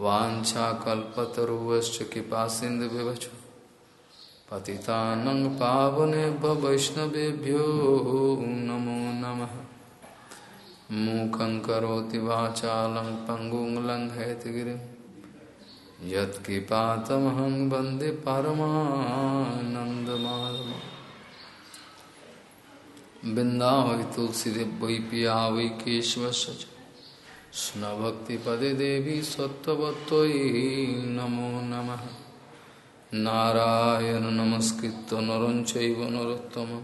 वाछाकल्पतरुश्च कृपा सिंधु पतितानं पावनेभ्य वैष्णवेभ्यो नमो नमः। मूकं करोति वाचालं पङ्गुं लङ्घयतगिरिं यत्कृपातमहं वंदे परमानन्दमाधवम् बिन्दावै तुलसीदेव वै पिया वै केशवस्य कृष्णभक्तिपदे देवी सत्त्ववत्त्वयि नमो नमः। नारायण नमस्कृत नरं चैव नरोत्तमं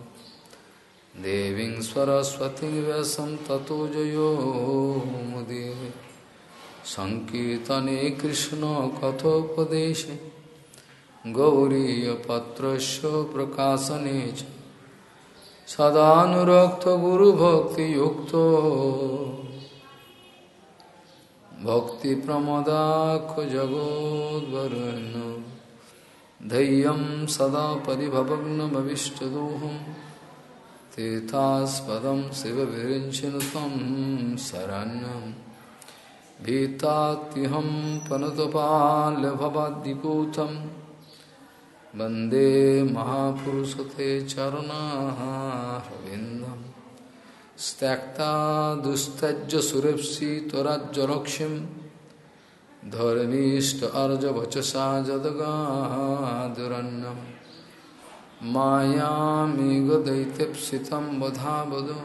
देवीं सरस्वतीं व्यासं ततो जयो मुदीरे। सङ्कीर्तने कृष्णकथोपदेशे गौरीयपत्रस्य प्रकाशने च। सदानुरक्तगुरुभक्तियुक्तो। भक्तिप्रमदाखजगोद्वरुन् धैर्यं सदा परिभवग्नमविष्टदोहं। तीर्थास्पदं शिवविरिञ्चिनु त्वं शरण्यं। भीतात्यहं पनुतपाल्यभवाद्दिपूतं वंदे महापुरुषते चरुणारविन्दम् त्यक्ता दुस्तज्य सुरेप्सि त्वराज्यलक्ष्यं धर्मीष्ट अर्जवचसा जदगादुरन्नं मायामेघदैत्यप्सितं वधावद।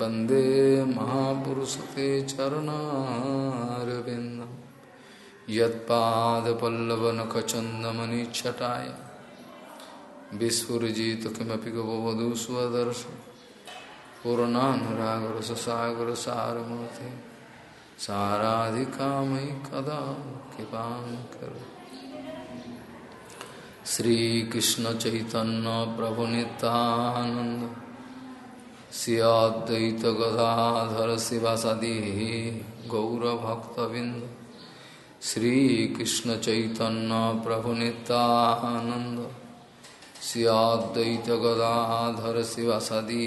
वंदे महापुरुषते चरणारविन्दं। यत्पादपल्लवनखचन्दमनिच्छटाय विस्फुरजित किमपि गवधू स्वदर्शन पूर्णानुरागर सागर सारमूर्ति साराधिका मयि कदा कृपा करो। श्रीकृष्ण चैतन्य प्रभु नित्यानंद सियाद्वैत गदाधर शिवासादि गौरभक्तबिंद श्रीकृष्ण चैतन्य प्रभु नित्यानंद सियाद्वैत गदाधर शिवासादि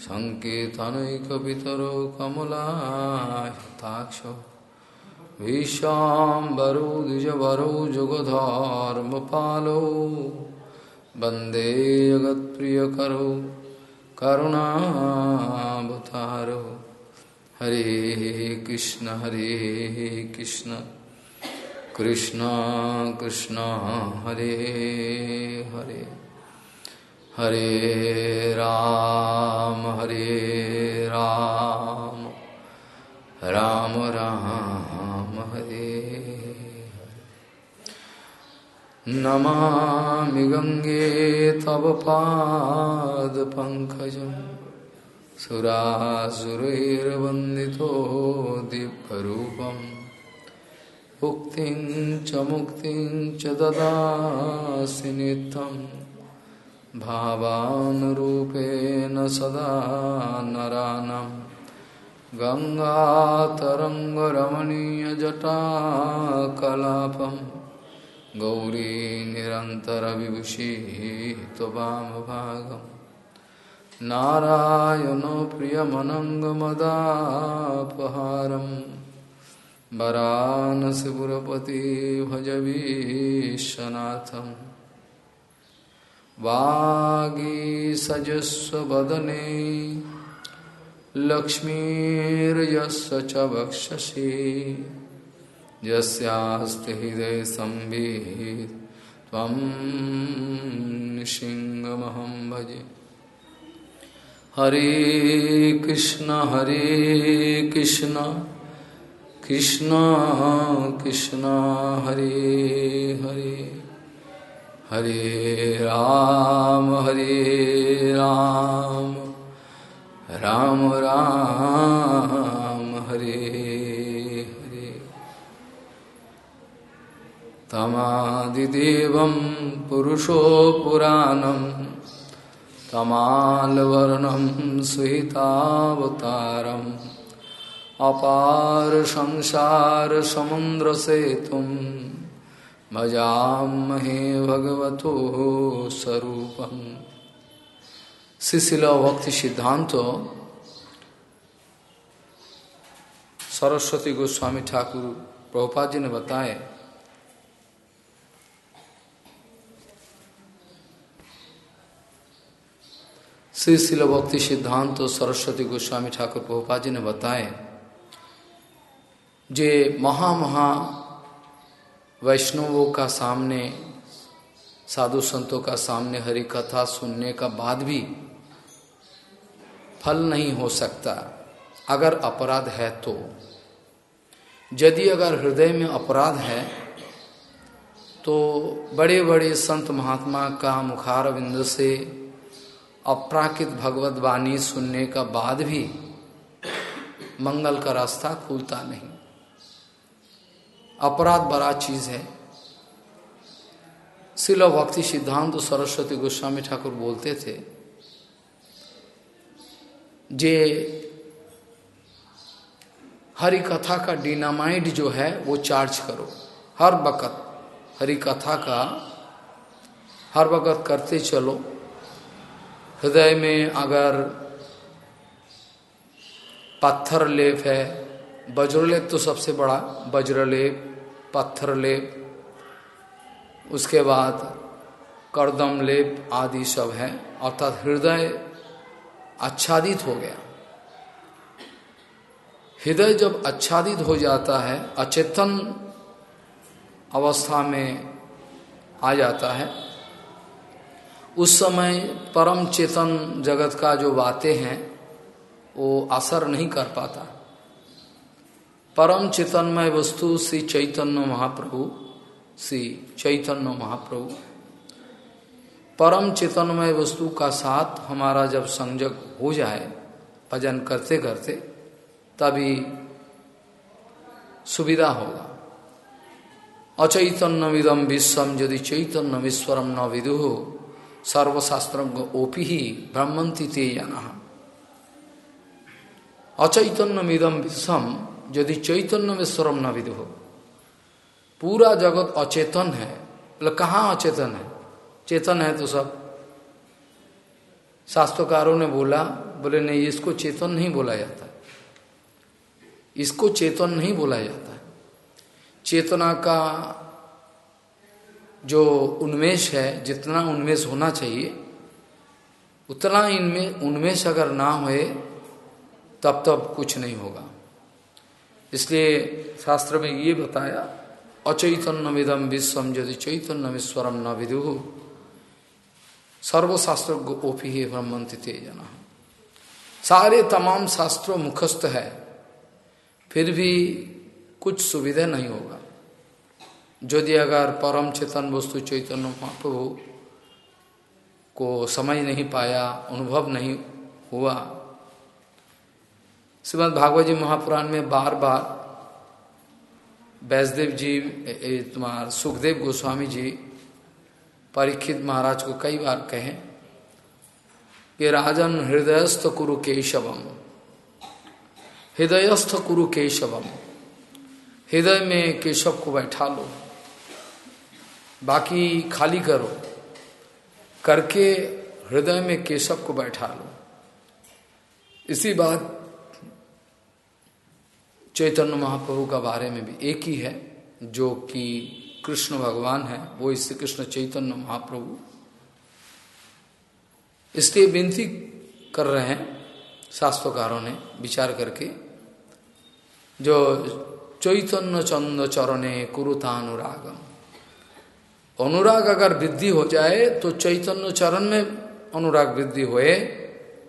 सङ्केतनैकपितरो कमलायताक्ष विशाम्बरो द्विजवरो, जुगधर्मपालो। वंदे जगत्प्रियकरो, करुणावतारो। हरे कृष्ण हरे कृष्ण। कृष्ण कृष्ण, हरे हरे। हरे राम। हरे राम। राम राम, हरे नमामि गङ्गे तव पादपङ्कजं सुरासुरैर्वन्दितो दिव्यरूपम् मुक्तिं च मुक्तिं च ददासि भावानुरूपेण सदा नरानं। गङ्गातरङ्गरमणीयजटाकलापं। गौरी निरन्तरविभूषिः नारायणो प्रियमनङ्गमदापहारं। वरानसिपुरपति भजवीशनाथम्। वागीसजस्वदने लक्ष्मीर्यस्य च वक्षसि। यस्यास्ति हृदय संवित् त्वं सिंहमहं भजे। हरे कृष्ण हरे कृष्ण कृष्ण कृष्ण, हरे हरे। हरे राम हरे राम। राम राम, हरे हरे। तमादिदेवं पुरुषो पुराणं, तमालवर्णं सुहितावतारम् अपार संसारसमुद्रसेतुम् भजामहे भगवतो स्वरूपम। शिशिल भक्ति सिद्धांत, सरस्वती गोस्वामी ठाकुर प्रभुपाद जी ने बताए श्री शिल भक्ति सिद्धांत, सरस्वती गोस्वामी ठाकुर प्रभुपाद जी ने बताए, जे महा महा वैष्णवों का सामने, साधु संतों का सामने, हरि कथा सुनने का बाद भी फल नहीं हो सकता। अगर अपराध है तो। यदि अगर हृदय में अपराध है तो बड़े बड़े संत महात्मा का मुखार बिंदु से अप्राकृत भगवत वाणी सुनने का बाद भी मंगल का रास्ता खुलता नहीं। अपराध बड़ा चीज़ है। शिल भक्ति सिद्धांत सरस्वती गोस्वामी ठाकुर बोलते थे जे हरि कथा का डिनामाइड जो है, वो चार्ज करो। हर वक़्त हरि कथा का, हर वक़्त करते चलो। हृदय में अगर पत्थर लेप है वज्रलेप तो सबसे बड़ा वज्रलेप पत्थर लेप, उसके बाद करदम लेप आदि सब है। अर्थात हृदय आच्छादित हो गया। हृदय जब आच्छादित हो जाता है, अचेतन अवस्था में आ जाता है। उस समय परम चेतन जगत का जो बातें हैं, वो असर नहीं कर पाता। परम चेतनमय वस्तु श्री चैतन्य महाप्रभु, श्री चैतन्य महाप्रभु। परम चेतनमय वस्तु का साथ हमारा जब संजग हो जाए, भजन करते करते, तभी सुविधा होगा। अचैतन्य विदम विश्वम यदि चैतन्य विश्वरम न विदु, सर्वशास्त्र ओपी ही ब्रह्मंती ते अचैतन्य मिदम विश्वम यदि चैतन्य में स्वरम न विदु हो, पूरा जगत अचेतन है बोले कहाँ अचेतन है? चेतन है तो सब। शास्त्रकारों ने बोला, बोले, नहीं, इसको चेतन नहीं बोला जाता। इसको चेतन नहीं बोला जाता। चेतना का जो उन्मेष है, जितना उन्मेष होना चाहिए, उतना इनमें उन्मेष अगर ना होए, तब तब कुछ नहीं होगा। इसलिए शास्त्र में ये बताया अचैतन्य विदम विश्वम यदि चैतन्य विश्वरम न विदु। सर्वशास्त्र ओपी ही ब्रह्मंति तेजना। सारे तमाम शास्त्रों मुखस्थ है, फिर भी कुछ सुविधा नहीं होगा। यदि अगर परम चेतन वस्तु चैतन्य महाप्रभु को समझ नहीं पाया, अनुभव नहीं हुआ श्रीमद भागवत जी महापुराण में बार बार वैष्णदेव जी तुम्हार सुखदेव गोस्वामी जी, परीक्षित महाराज को कई बार कहें कि राजन हृदयस्थ कुरु केशवम। हृदयस्थ कुरु केशवम। हृदय में केशव को बैठा लो। बाकी खाली करो। करके हृदय में केशव को बैठा लो। इसी बात चैतन्य महाप्रभु का बारे में भी एक ही है, जो कि कृष्ण भगवान है, वो इससे कृष्ण चैतन्य महाप्रभु इसलिए विनती कर रहे हैं शास्त्रकारों ने विचार करके, जो चैतन्य चंद चरणे कुरुता अनुरागम अनुराग अगर वृद्धि हो जाए तो चैतन्य चरण में अनुराग वृद्धि हुए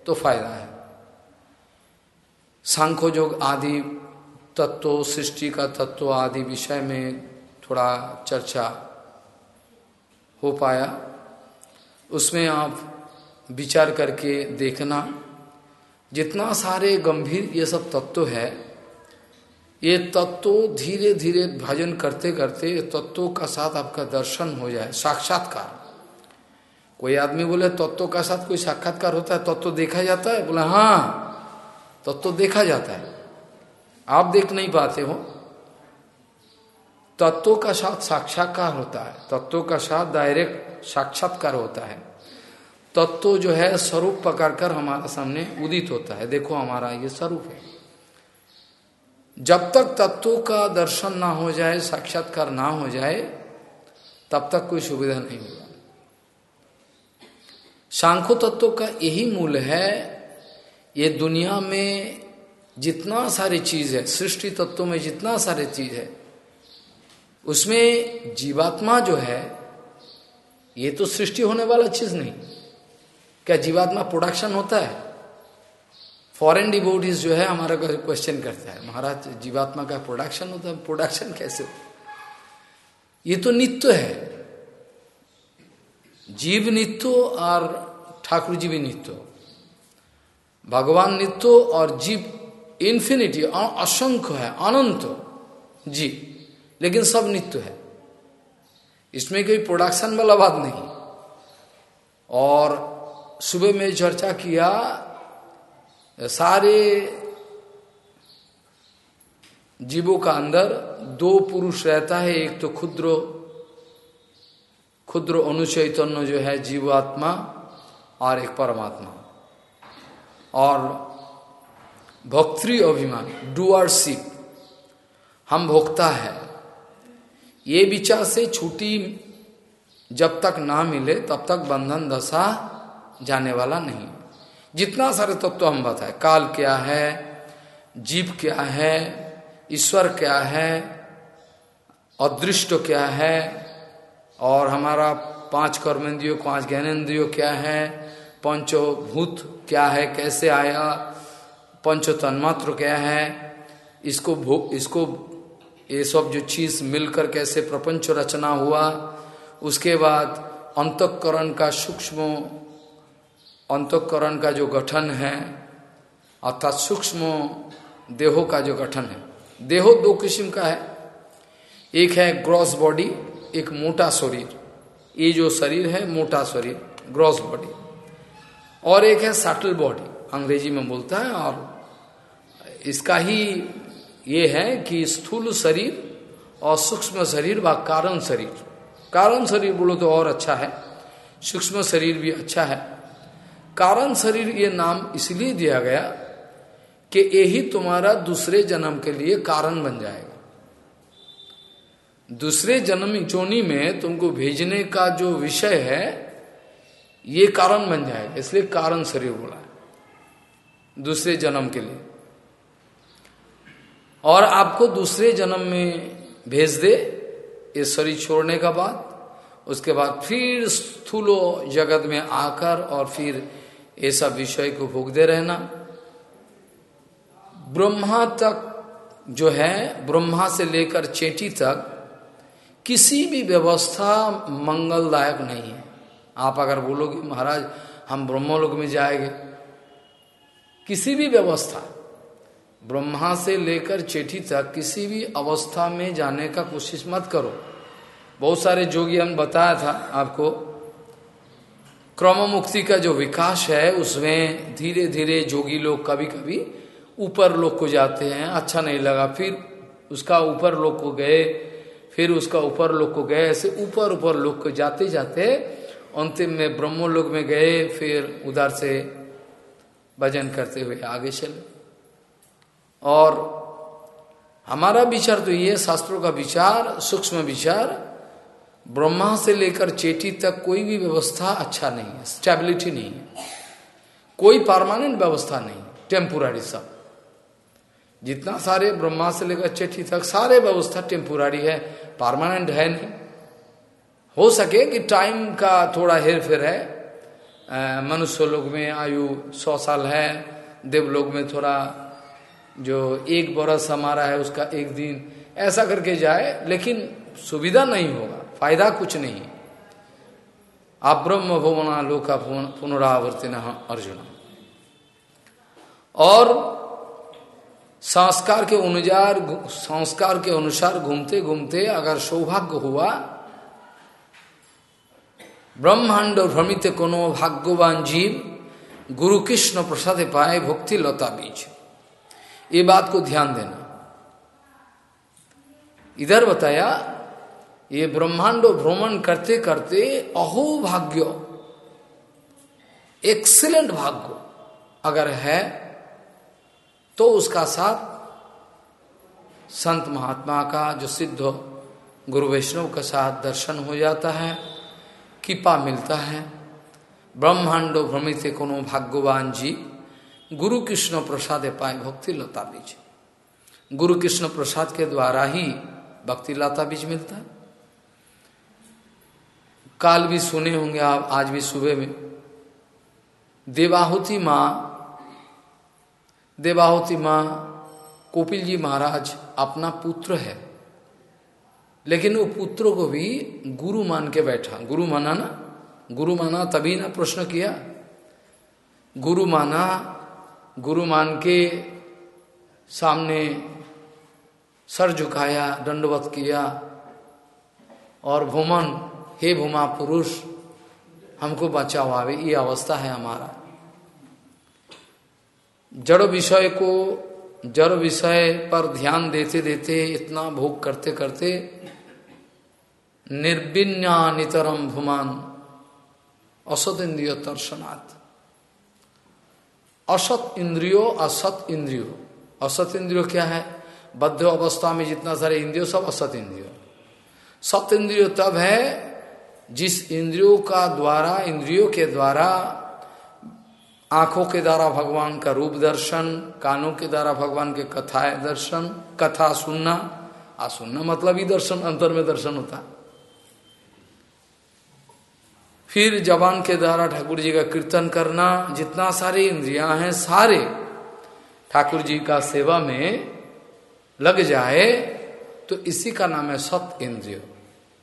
तो फ़ायदा है। सांख्य जोग आदि तत्व, सृष्टि का तत्व आदि विषय में थोड़ा चर्चा हो पाया। उसमें आप विचार करके देखना, जितना सारे गंभीर ये सब तत्व है, ये तत्व धीरे धीरे भजन करते करते तत्वों का साथ आपका दर्शन हो जाए, साक्षात्कार। कोई आदमी बोले, तत्व का साथ कोई साक्षात्कार होता है, तत्व देखा जाता है? बोले हाँ तत्व देखा जाता है। आप देख नहीं पाते हो। तत्वों का साथ साक्षात्कार होता है। तत्वों का साथ डायरेक्ट साक्षात्कार होता है। तत्व जो है, स्वरूप पकड़कर हमारा सामने उदित होता है। देखो हमारा ये स्वरूप है। जब तक तत्वों का दर्शन ना हो जाए, साक्षात्कार ना हो जाए, तब तक कोई सुविधा नहीं होगा सांख्यो तत्व का यही मूल है। ये दुनिया में जितना सारी चीज़ है, सृष्टि तत्व में जितना सारे चीज़ है, उसमें जीवात्मा जो है, ये तो सृष्टि होने वाला चीज़ नहीं। क्या जीवात्मा प्रोडक्शन होता है? फॉरेन डिबोटीज जो है, हमारा क्वेश्चन करता है, महाराज, जीवात्मा का प्रोडक्शन होता है प्रोडक्शन कैसे हो? ये तो नित्य है। जीव नित्य और ठाकुर जी भी नित्य। भगवान नित्य और जीव इन्फिनिटी असंख्य है, अनंत। जी, लेकिन सब नित्य है। इसमें कोई प्रोडक्शन वाला बात नहीं। और सुबह में चर्चा किया, सारे जीवों का अंदर दो पुरुष रहता है, एक तो क्षुद्र क्षुद्र अनुचैतन्य जो है जीवात्मा और एक परमात्मा। और भक्ति अभिमान डुअरशिप हम भोक्ता है। ये विचार से छुट्टी जब तक ना मिले, तब तक बंधन दशा जाने वाला नहीं। जितना सारे तत्व तो हम बताए, काल क्या है, जीव क्या है, ईश्वर क्या है, अदृष्ट क्या है, और हमारा पाँच कर्मेंद्रियों, पाँच ज्ञानेन्द्रियों क्या है, पंचभूत क्या है, कैसे आया पंच तन्मात्र क्या है? इसको भो, इसको ये सब जो चीज़ मिलकर कैसे प्रपंच रचना हुआ, उसके बाद अंतकरण का सूक्ष्म, अंतकरण का जो गठन है, अर्थात सूक्ष्म देहो का जो गठन है। देहो दो किस्म का है। एक है ग्रॉस बॉडी एक मोटा शरीर। ये जो शरीर है, मोटा शरीर ग्रॉस बॉडी और एक है सटल बॉडी अंग्रेज़ी में बोलता है, और इसका ही ये है कि स्थूल शरीर और सूक्ष्म शरीर व कारण शरीर। कारण शरीर बोलो तो और अच्छा है, सूक्ष्म शरीर भी अच्छा है। कारण शरीर ये नाम इसलिए दिया गया कि यही तुम्हारा दूसरे जन्म के लिए कारण बन जाएगा। दूसरे जन्म जोनी में तुमको भेजने का जो विषय है, ये कारण बन जाएगा, इसलिए कारण शरीर बोला दूसरे जन्म के लिए। और आपको दूसरे जन्म में भेज दे ये शरीर छोड़ने का बाद उसके बाद फिर स्थूलो जगत में आकर और फिर ऐसा विषय को भोगते रहना। ब्रह्मा तक जो है, ब्रह्मा से लेकर चेटी तक किसी भी व्यवस्था मंगलदायक नहीं है। आप अगर बोलोगे, महाराज, हम ब्रह्मलोक में जाएँगे। किसी भी व्यवस्था ब्रह्मा से लेकर चेठी तक किसी भी अवस्था में जाने का कोशिश मत करो। बहुत सारे जोगी हम बताया था आपको। क्रम मुक्ति का जो विकास है, उसमें धीरे धीरे जोगी लोग कभी कभी ऊपर लोग को जाते हैं अच्छा नहीं लगा। फिर उसका ऊपर लोग को गए, फिर उसका ऊपर लोग को गए, ऐसे ऊपर ऊपर लोग को जाते जाते अंतिम में ब्रह्मो लोग में गए, फिर उधर से भजन करते हुए आगे चले। और हमारा विचार तो ये शास्त्रों का विचार, सूक्ष्म विचार, ब्रह्मा से लेकर चेटी तक कोई भी व्यवस्था अच्छा नहीं है स्टेबिलिटी नहीं है। कोई परमानेंट व्यवस्था नहीं टेम्पोरारी सब। जितना सारे ब्रह्मा से लेकर चेठी तक सारे व्यवस्था टेम्पोरारी है परमानेंट है नहीं। हो सके कि टाइम का थोड़ा हेर फेर है मनुष्य लोग में आयु सौ साल है, देवलोक में थोड़ा जो एक बरस हमारा है, उसका एक दिन, ऐसा करके जाए, लेकिन सुविधा नहीं होगा, फ़ायदा कुछ नहीं आप ब्रह्म भुवना लोका पुनरावर्ति न अर्जुन। और संस्कार के अनुसार संस्कार के अनुसार घूमते घूमते अगर सौभाग्य हुआ, ब्रह्मांड भ्रमित कोनो भाग्यवान जीव गुरु कृष्ण प्रसाद पाए भक्ति लता बीज। ये बात को ध्यान देना। इधर बताया, ये ब्रह्मांड भ्रमण करते करते अहो भाग्य एक्सीलेंट भाग्य, अगर है तो उसका साथ संत महात्मा का, जो सिद्ध गुरु वैष्णव के साथ दर्शन हो जाता है, कृपा मिलता है। ब्रह्मांड भ्रमित कोनो भाग्यवान जी गुरु कृष्ण प्रसाद पाए भक्ति लता बीज। गुरु कृष्ण प्रसाद के द्वारा ही भक्ति लता बीज मिलता है। काल भी सुने होंगे आप, आज भी सुबह में। देवाहुति माँ देवाहुति माँ, कोपिल जी महाराज अपना पुत्र है। लेकिन वो पुत्र को भी गुरु मान के बैठा। गुरु माना ना? गुरु माना तभी ना प्रश्न किया। गुरु माना गुरु मान के सामने सर झुकाया, दंडवत किया और भूमन, हे भूमा पुरुष, हमको बचाओ, आवे, ये अवस्था है हमारा। जड़ विषय को, जड़ विषय पर ध्यान देते देते, इतना भोग करते करते निर्विन्या नितरम भूमान असत इंद्रिय दर्शनात्। असत इंद्रियो असत इंद्रियो। असत इंद्रियो क्या है? बद्ध अवस्था में जितना सारे इंद्रियो, सब असत इंद्रियो। सत इंद्रियो तब है, जिस इंद्रियों का द्वारा, इंद्रियों के द्वारा, आँखों के द्वारा भगवान का रूप दर्शन, कानों के द्वारा भगवान के कथा दर्शन, कथा सुनना। आ सुनना मतलब ही दर्शन, अंतर में दर्शन होता फिर जवान के द्वारा ठाकुर जी का कीर्तन करना, जितना सारे इंद्रियाँ हैं, सारे ठाकुर जी का सेवा में लग जाए तो इसी का नाम है सत इंद्रिय।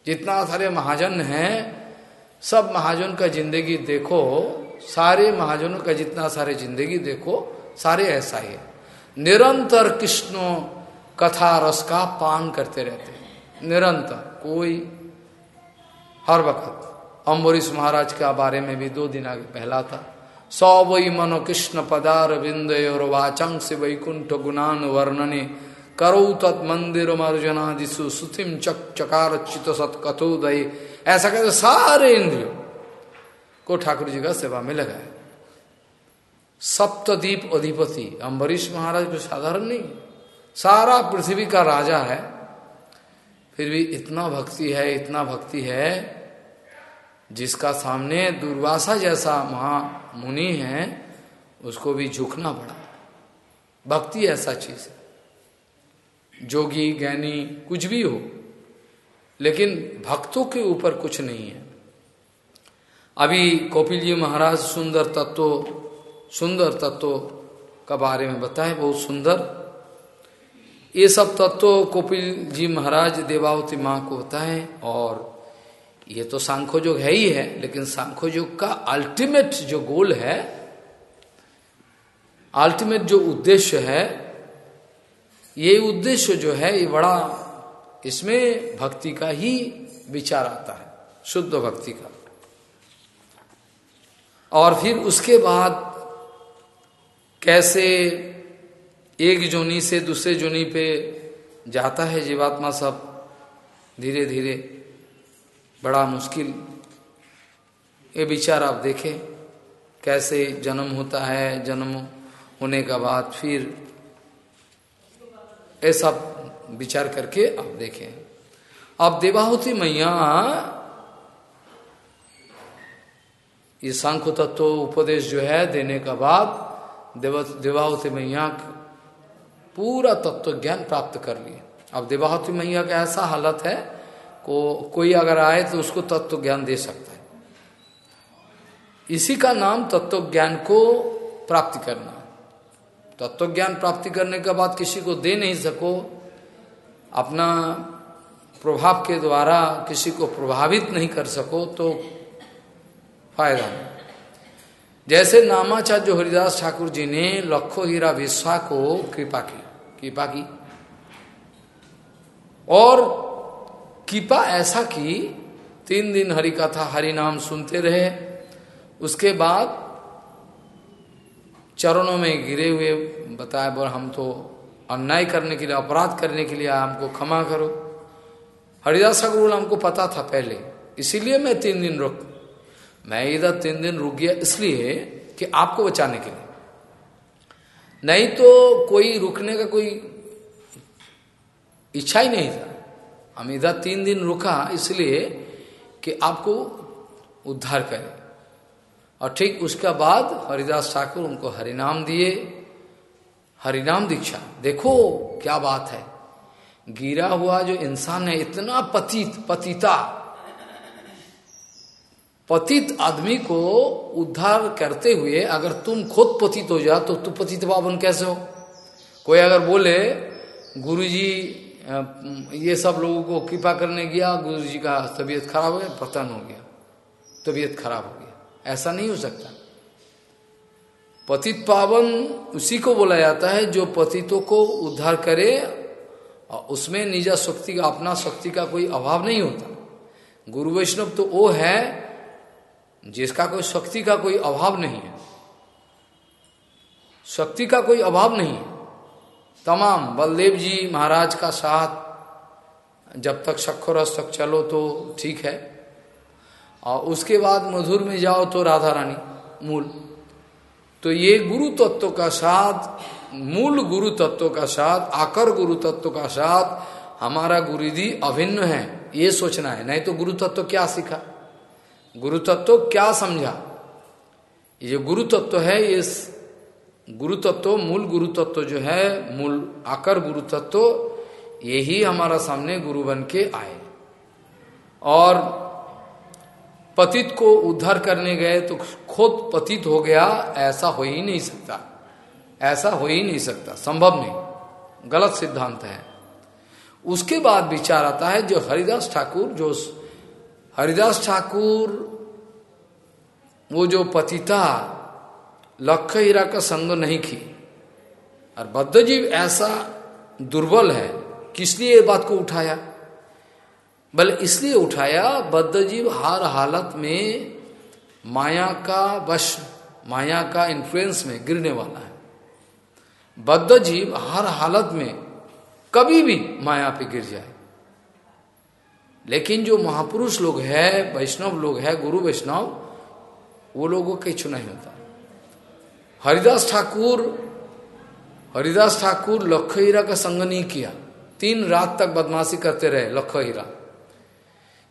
जितना सारे महाजन हैं, सब महाजन का ज़िंदगी देखो, सारे महाजनों का जितना सारे ज़िंदगी देखो, सारे ऐसा ही है। निरंतर कृष्ण कथा रस का पान करते रहते हैं। निरंतर, कोई हर वक्त। अम्बरीश महाराज के बारे में भी दो दिन आगे पहला था। सौ वही मनो कृष्ण पदार बिंद और वाचंग से वैकुंठ गुणान वर्णने। करो तत् मंदिर अर्जुनादिशु सुतिम चक चकार चित सत कथोदय ऐसा कहते सारे इंद्रियों को ठाकुर जी का सेवा में लगाए। सप्तदीप अधिपति अम्बरीश महाराज को साधारण नहीं, सारा पृथ्वी का राजा है। फिर भी इतना भक्ति है, इतना भक्ति है जिसका सामने दुर्वासा जैसा महा मुनि है, उसको भी झुकना पड़ा। भक्ति ऐसा चीज़ है। जोगी, ज्ञानी, कुछ भी हो, लेकिन भक्तों के ऊपर कुछ नहीं है। अभी कौपिल जी महाराज सुंदर तत्व सुंदर तत्व का बारे में बताए, बहुत सुंदर। ये सब तत्व कौपिल जी महाराज देवावती माँ को बताए और ये तो सांखो योग है ही है, लेकिन सांखो योग का अल्टीमेट जो गोल है अल्टीमेट जो उद्देश्य है, ये उद्देश्य जो है, ये बड़ा इसमें भक्ति का ही विचार आता है, शुद्ध भक्ति का। और फिर उसके बाद कैसे एक जोनी से दूसरे जोनी पे जाता है जीवात्मा सब धीरे धीरे बड़ा मुश्किल। ये विचार आप देखें, कैसे जन्म होता है, जन्म होने का बाद फिर ऐसा विचार करके आप देखें। अब देवाहुति मैया, ये सांख्य तत्व उपदेश जो है देने का बाद देव, देवाहुति मैया पूरा तत्व ज्ञान प्राप्त कर लिए। अब देवाहती मैया का ऐसा हालत है को, कोई अगर आए तो उसको तत्व ज्ञान दे सकता है। इसी का नाम तत्व ज्ञान को प्राप्ति करना। तत्व ज्ञान प्राप्ति करने के बाद किसी को दे नहीं सको, अपना प्रभाव के द्वारा किसी को प्रभावित नहीं कर सको तो फ़ायदा नहीं जैसे नामाचार्य हरिदास ठाकुर जी ने लखो हीरा विश्वा को कृपा की कृपा की। और कृपा ऐसा की, तीन दिन हरि कथा, हरि नाम सुनते रहे। उसके बाद चरणों में गिरे हुए बताया, बोल, हम तो अन्याय करने के लिए, अपराध करने के लिए हमको क्षमा करो। हरिदास ठाकुर हमको पता था पहले, इसीलिए मैं तीन दिन रुक, मैं इधर तीन दिन रुक गया, इसलिए कि आपको बचाने के लिए। नहीं तो कोई रुकने का कोई इच्छा ही नहीं था। हम इधर तीन दिन रुका इसलिए कि आपको उद्धार करें। और ठीक उसके बाद हरिदास ठाकुर उनको हरिनाम दिए, हरिनाम दीक्षा। देखो क्या बात है। गिरा हुआ जो इंसान है, इतना पतित, पतिता। पतित आदमी को उद्धार करते हुए अगर तुम खुद पतित हो जाओ तो तू पतित पावन कैसे हो? कोई अगर बोले, गुरुजी ये सब लोगों को कृपा करने गया, गुरु जी का तबीयत खराब हो गया पतन हो गया। तबीयत खराब हो गया। ऐसा नहीं हो सकता। पतित पावन उसी को बोला जाता है जो पतितों को उद्धार करे और उसमें निजा शक्ति का, अपना शक्ति का कोई अभाव नहीं होता। गुरु वैष्णव तो वो है जिसका कोई शक्ति का कोई अभाव नहीं है। शक्ति का कोई अभाव नहीं है। तमाम बलदेव जी महाराज का साथ। जब तक शक्खरस तक चलो तो ठीक है। और उसके बाद मधुर में जाओ तो राधा रानी, मूल। तो ये गुरु तत्व का साथ, मूल गुरु तत्व का साथ, आकर गुरु तत्व का साथ हमारा गुरुदी अभिन्न है, ये सोचना है। नहीं तो गुरु तत्व क्या सीखा? गुरु तत्व क्या समझा? ये गुरु तत्व है, ये गुरु तत्व मूल गुरु तत्व जो है, मूल आकर गुरु तत्व यही हमारा सामने गुरु बन के आए। और पतित को उद्धार करने गए तो खुद पतित हो गया, ऐसा हो ही नहीं सकता। ऐसा हो ही नहीं सकता, संभव नहीं। गलत सिद्धांत है। उसके बाद विचार आता है, जो हरिदास ठाकुर, जो हरिदास ठाकुर, वो जो पतिता लक्ष्य हीरा का संग नहीं की। और बद्धजीव ऐसा दुर्बल है किस लिए ये बात को उठाया? बल इसलिए उठाया बद्धजीव हर हालत में माया का वश, माया का इन्फ्लुएंस में गिरने वाला है। बद्ध जीव हर हालत में कभी भी माया पे गिर जाए। लेकिन जो महापुरुष लोग है, वैष्णव लोग है, गुरु वैष्णव, वो लोगों का इच्छु नहीं होता। हरिदास ठाकुर हरिदास ठाकुर लक्ष्य हीरा का संग नहीं किया। तीन रात तक बदमाशी करते रहे लक्ष्य हीरा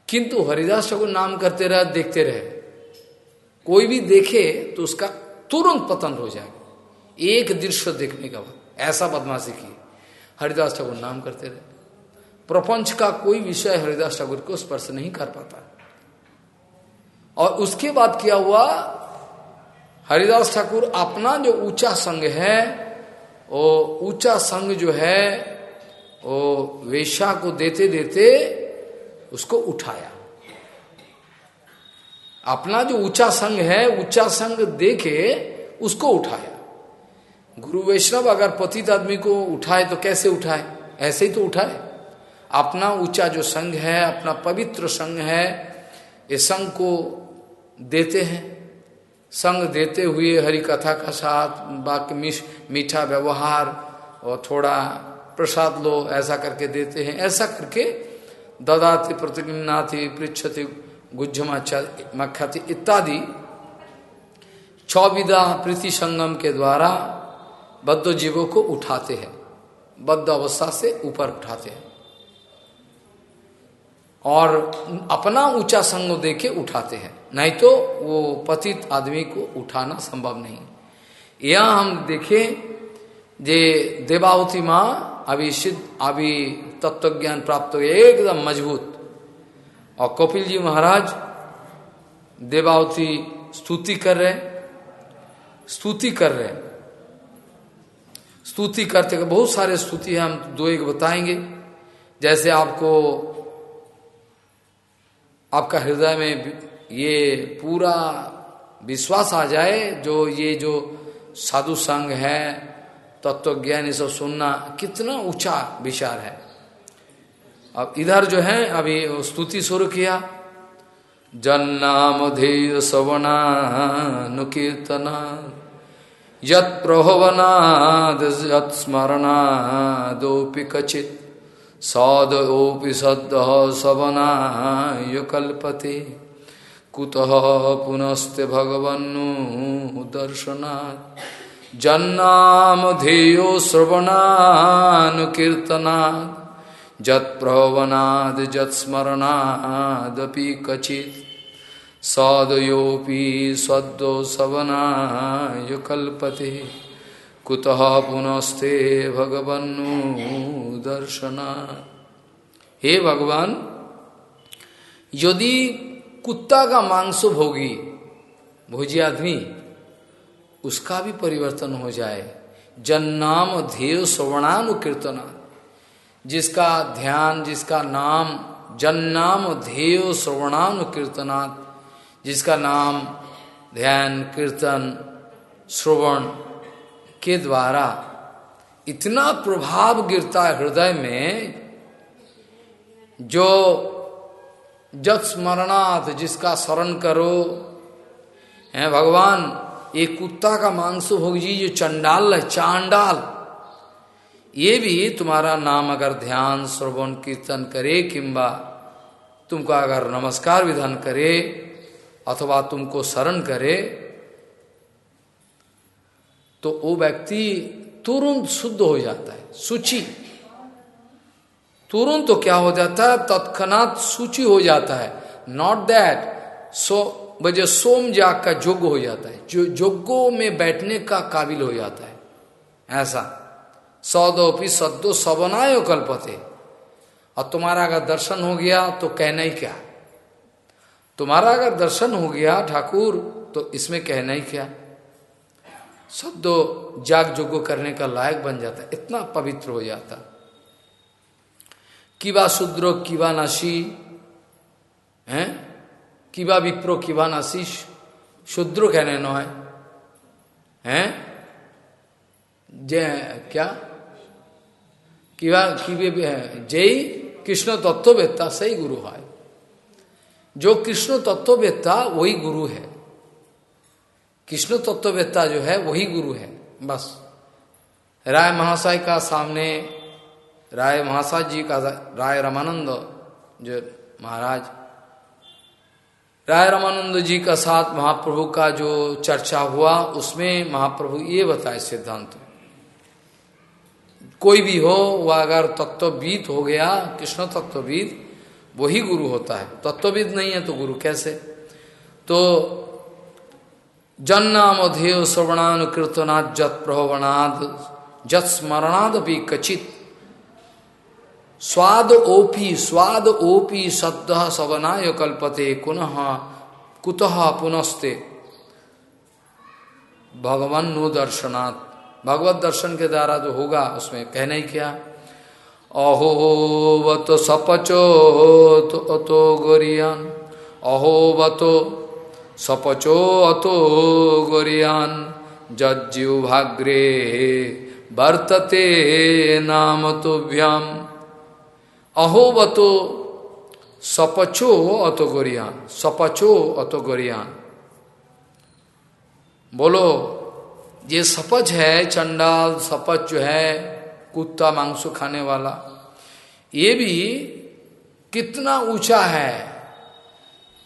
किंतु हरिदास ठाकुर नाम करते रहे, देखते रहे। कोई भी देखे तो उसका तुरंत पतन हो जाएगा। एक दृश्य देखने का ऐसा बदमाशी की। हरिदास ठाकुर नाम करते रहे। प्रपंच का कोई विषय हरिदास ठाकुर को स्पर्श नहीं कर पाता। और उसके बाद क्या हुआ? हरिदास ठाकुर अपना जो ऊँचा संग है, वो ऊँचा संग जो है, वो वेशा को देते देते उसको उठाया। अपना जो ऊँचा संग है, ऊँचा संग देके उसको उठाया। गुरु वैष्णव अगर पतित आदमी को उठाए तो कैसे उठाए? ऐसे ही तो उठाए। अपना ऊँचा जो संग है, अपना पवित्र संग है, ये संग को देते हैं। संग देते हुए हरि कथा का साथ बाकी मीठा व्यवहार और थोड़ा प्रसाद लो, ऐसा करके देते हैं। ऐसा करके ददाति प्रतिनाथि पृछति गुज्जमाख्याति इत्यादि चौविदा प्रीति संगम के द्वारा बद्ध जीवों को उठाते हैं। बद्ध अवस्था से ऊपर उठाते हैं। और अपना ऊँचा संग देके उठाते हैं। नहीं तो वो पतित आदमी को उठाना संभव नहीं। यह हम देखें जे देवावती माँ अभी सिद्ध अभी तत्व ज्ञान प्राप्त हो, एकदम मज़बूत। और कपिल जी महाराज देवावती स्तुति कर रहे स्तुति कर रहे स्तुति करते बहुत सारे स्तुति हम दो एक बताएँगे। जैसे आपको आपका हृदय में ये पूरा विश्वास आ जाए जो ये जो साधु संघ है तत्व ज्ञान ये सब सुनना कितना ऊँचा विचार है। अब इधर जो है, अभी स्तुति शुरू किया। जन्नामधेय सवनानुकीर्तना, यत प्रहोवनाद, यत स्मरणादोपि कचित सौदोपि सद सवनाय कल्पते कुतः पुनस्ते भगवन्नु दर्शनात्। जन्नामधेयो श्रवणानुकीर्तनात् जत्प्रवनाद जत्स्मरणादपि कचित्। सद्दो सवनाय कल्पते। कुतः पुनस्ते भगवन्नु दर्शना हे भगवान, यदि कुत्ता का मांस भोगी भोजी आदमी, उसका भी परिवर्तन हो जाए। जन्नाम ध्येय श्रवणानुकीर्तना जिसका ध्यान, जिसका नाम, जन्नाम ध्येय श्रवणानुकीर्तनात् जिसका नाम, ध्यान, कीर्तन, श्रवण के द्वारा इतना प्रभाव गिरता है हृदय में, जो जत स्मरणार्थ जिसका स्मरण करो, है भगवान एक कुत्ता का मांस भोग जी जो चंडाल है, चांडाल। ये भी तुम्हारा नाम अगर ध्यान, श्रवण, कीर्तन करे, किंबा, तुमको अगर नमस्कार विधान करे, अथवा तुमको शरण करे तो वो व्यक्ति तुरंत शुद्ध हो जाता है सूची तुरंत तो क्या हो जाता है? तत्क्षणात सूची हो जाता है। नॉट दैट सो वजह सोम जाग का जोग हो जाता है। जो जोगो में बैठने का काबिल हो जाता है। ऐसा। सौदोपी सद्दो सबनायो कल्पते। और तुम्हारा अगर दर्शन हो गया तो कहना ही क्या? तुम्हारा अगर दर्शन हो गया, ठाकुर तो इसमें कहना ही क्या? सद्दो जाग जोगो करने का लायक बन जाता इतना पवित्र हो जाता। किवा शुद्रो, किवा नाशी, है? किवा विप्रो, किवा नाशी शुद्र कहने नो है। हैं? जय, क्या? किवा, किवे जय कृष्ण तत्ववेत्ता, सही गुरु है जो कृष्ण तत्ववेत्ता, वही गुरु है। कृष्ण तत्ववेत्ता जो है, वही गुरु है। बस। राय महाशय का सामने राय महाशय जी का राय रामानंद, जो महाराज। राय रामानंद जी का साथ महाप्रभु का जो चर्चा हुआ, उसमें महाप्रभु ये बताए सिद्धांत। कोई भी हो, वह अगर तत्वविद हो गया, कृष्ण तत्वविद, वही गुरु होता है। तत्वविद नहीं है तो गुरु कैसे? तो जन्नाम जन्नामधेय श्रवणानुकीर्तनाद जत प्रहोवनाद जत स्मरणाद भी कचित। स्वाद ओपी स्वाद ओपी शब्द सवनाय कल्पते, पुनः कुतः पुनस्ते। भगवान नु दर्शनात्। भगवत दर्शन के द्वारा जो होगा, उसमें कहना ही क्या? अहोवत सपचो तो अतो गोरियान। अहोवतो सपचो अतो गोरियान। जज्जुभाग्रे वर्तते नाम तुभ्याम। अहोवतो सपचो अतो गोरियान, सपचो अतो गोरियान। बोलो, ये सपच है, चंडाल सपच जो है, कुत्ता मांस खाने वाला, ये भी कितना ऊँचा है।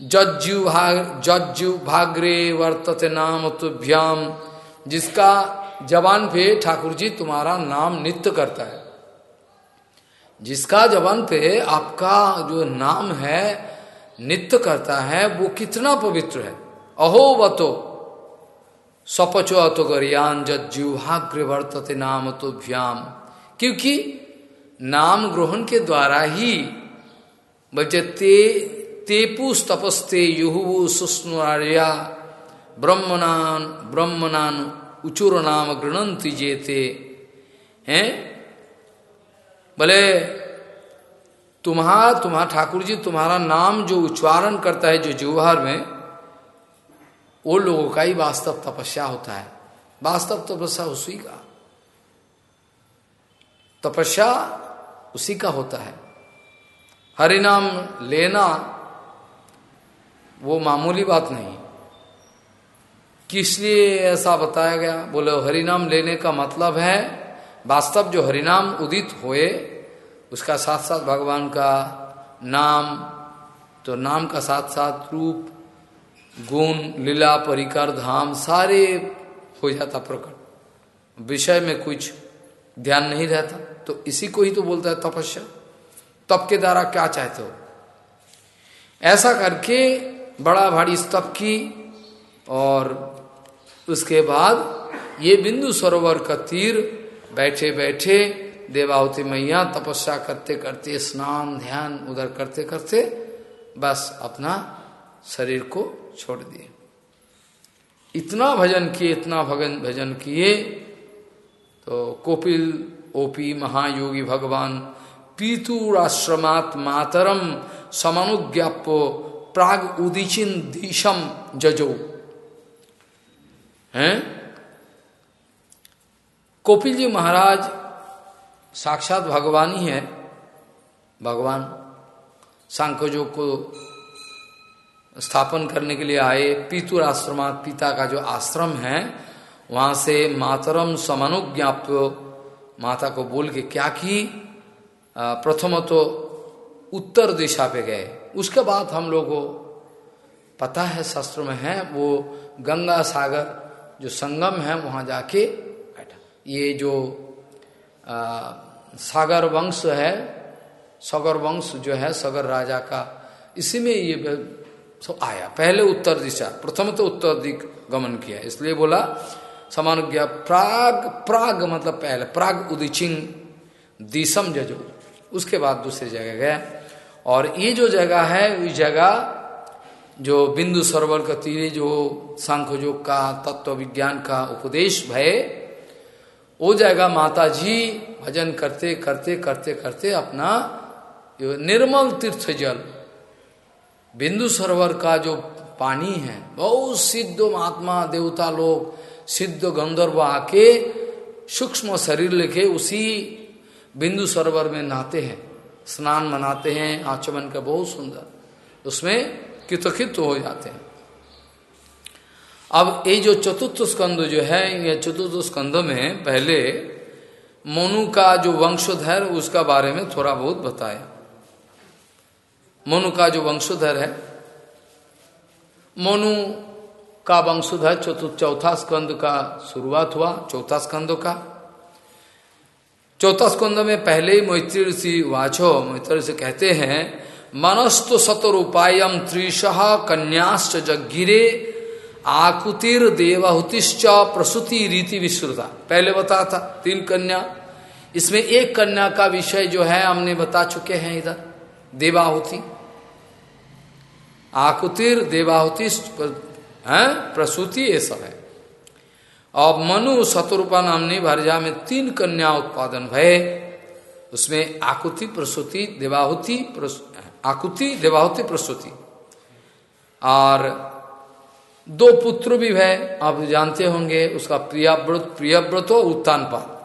जज्जु भाग जज्जु भाग्रे वर्तते नाम तुभ्याम, जिसका जवान पे ठाकुर जी तुम्हारा नाम नित्य करता है। जिसका जवान पे आपका जो नाम है, नित्य करता है, वो कितना पवित्र है। अहो वतो, सपचो अतोगरियान जज्जुहाग्र वर्तते नाम तो भ्याम क्योंकि नाम ग्रहण के द्वारा ही बचे ते, तेपुस तपस्ते युहु सुस्नुआर्या ब्रह्मनान ब्रह्मनान उचुर नाम गृणंति जेते। हैं? बोले तुम्हारा तुम्हारा ठाकुर जी तुम्हारा नाम जो उच्चारण करता है, जो जुहार में, वो लोगों का ही वास्तव तपस्या होता है। वास्तव तपस्या उसी का। तपस्या उसी का होता है। हरिनाम लेना वो मामूली बात नहीं। किस लिए ऐसा बताया गया? बोले, हरिनाम लेने का मतलब है वास्तव जो हरिनाम उदित हुए, उसका साथ साथ भगवान का नाम तो नाम का साथ साथ रूप, गुण, लीला, परिकर, धाम, सारे हो जाता प्रकट। विषय में कुछ ध्यान नहीं रहता तो इसी को ही तो बोलता है तपस्या। तप के द्वारा क्या चाहते हो? ऐसा करके बड़ा भारी स्तप की और उसके बाद ये बिंदु सरोवर का तीर बैठे बैठे देवावती मैया तपस्या करते करते, स्नान ध्यान उधर करते करते बस अपना शरीर को छोड़ दिए। इतना भजन किए, इतना भगन भजन किए तो कोपिल, ओपी, महायोगी भगवान पीतुराश्रमात मातरम समानुज्ञापो प्राग उदिचिन दिशम जजो। हैं? कोपिल जी महाराज साक्षात भगवान ही है। भगवान सांख्ययोग को स्थापन करने के लिए आए। पीतुर आश्रमात पिता का जो आश्रम है, वहाँ से मातरम समानुज्ञाप माता को बोल के क्या की? प्रथम तो उत्तर दिशा पे गए। उसके बाद हम लोग पता है शास्त्र में है, वो गंगा सागर जो संगम है, वहाँ जाके ये जो आ, सागर वंश है सगर वंश जो है सगर राजा का इसी में ये सब आया। पहले उत्तर दिशा प्रथम तो उत्तर दिक गमन किया। इसलिए बोला समान गया प्राग प्राग मतलब पहले प्राग उदिचिंग दिशम जजो उसके बाद दूसरी जगह गया। और ये जो जगह है इस जगह जो बिंदु सरोवर का तीरे जो सांख्य का तत्व विज्ञान का उपदेश भय वो जाएगा माता जी भजन करते करते करते करते अपना निर्मल तीर्थ जल बिंदु सरोवर का जो पानी है, बहुत सिद्ध महात्मा, देवता लोग, सिद्ध गंधर्व आके सूक्ष्म शरीर लेके उसी बिंदु सरोवर में नहाते हैं, स्नान मनाते हैं, आचमन का बहुत सुंदर, उसमें कितकित हो जाते हैं। अब ये जो चतुर्थ स्कंद जो है, ये चतुर्थ स्कंद में पहले मोनु का जो वंशोधर, उसका बारे में थोड़ा बहुत बताया। मोनु का जो वंशोधर है, मोनु का वंशोधर चतुर्थ चौथा स्कंद का शुरुआत हुआ, चौथा स्कंद का। चौथा स्कंद में पहले ही मैत्री ऋषि वाचो, मैत्र ऋषि कहते हैं, मनस्तु सतर उपायम त्रिशह कन्याश्च जगिरे आकुतिर देवाहुतिश्च प्रसूति रीति विश्रुता। पहले बता था, तीन कन्या। इसमें एक कन्या का विषय जो है, हमने बता चुके हैं इधर, देवाहुति। आकुतिर देवाहुति है, प्रसूति, ये सब है। और मनु शतरूपा नामनी भरजा में तीन कन्या उत्पादन भय। उसमें आकुति प्रसूति देवाहुति आकुति देवाहुति प्रसूति। और दो पुत्र भी है, आप जानते होंगे, उसका प्रियाव्रत, प्रियव्रत और उत्तानपात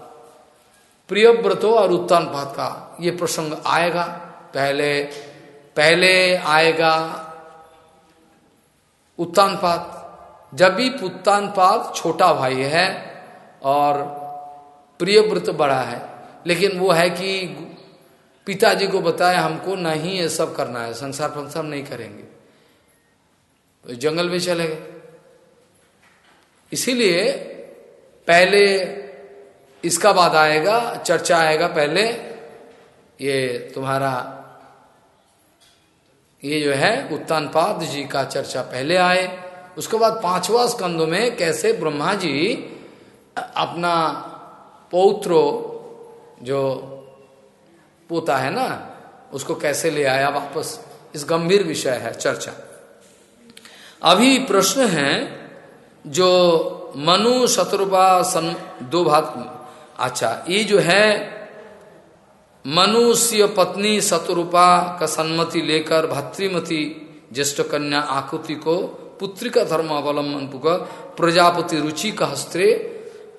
प्रियव्रतो और उत्तान उत्तानपात का ये प्रसंग आएगा। पहले पहले आएगा उत्तानपात जब भी उत्तानपात छोटा भाई है और प्रियव्रत बड़ा है, लेकिन वो है कि पिताजी को बताया, हमको नहीं ये सब करना है, संसार फंसार नहीं करेंगे। तो जंगल में चले गए। इसीलिए पहले इसका बाद आएगा, चर्चा आएगा पहले, ये तुम्हारा, ये जो है उत्तानपाद जी का चर्चा पहले आए। उसके बाद पांचवा स्कंदों में कैसे ब्रह्मा जी अपना पौत्र जो पोता है ना, उसको कैसे ले आया वापस? इस गंभीर विषय है चर्चा। अभी प्रश्न है जो मनु शत्रुपा सन दो भाग। अच्छा ये जो है मनुष्य पत्नी शत्रुपा का सन्मति लेकर भातृमती ज्येष्ठ कन्या आकृति को पुत्री का धर्म अवलंबन पुकर प्रजापति रुचि का हस्ते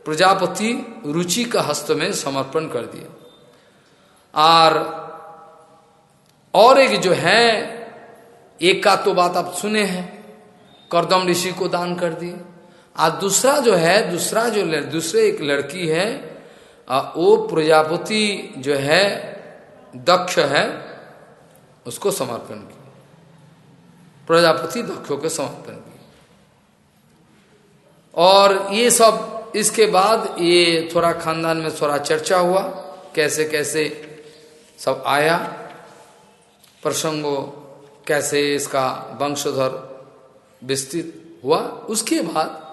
प्रजापति रुचि का हस्त में समर्पण कर दिया। और और एक जो है एक का तो बात आप सुने हैं, करदम ऋषि को दान कर दिए आज दूसरा जो है, दूसरा जो दूसरे एक लड़की है वो प्रजापति जो है, दक्ष है, उसको समर्पण किया। प्रजापति दक्षों के समर्पण किया। और ये सब, इसके बाद ये थोड़ा खानदान में थोड़ा चर्चा हुआ, कैसे कैसे सब आया, प्रसंगो कैसे इसका वंशधर विस्तृत हुआ, उसके बाद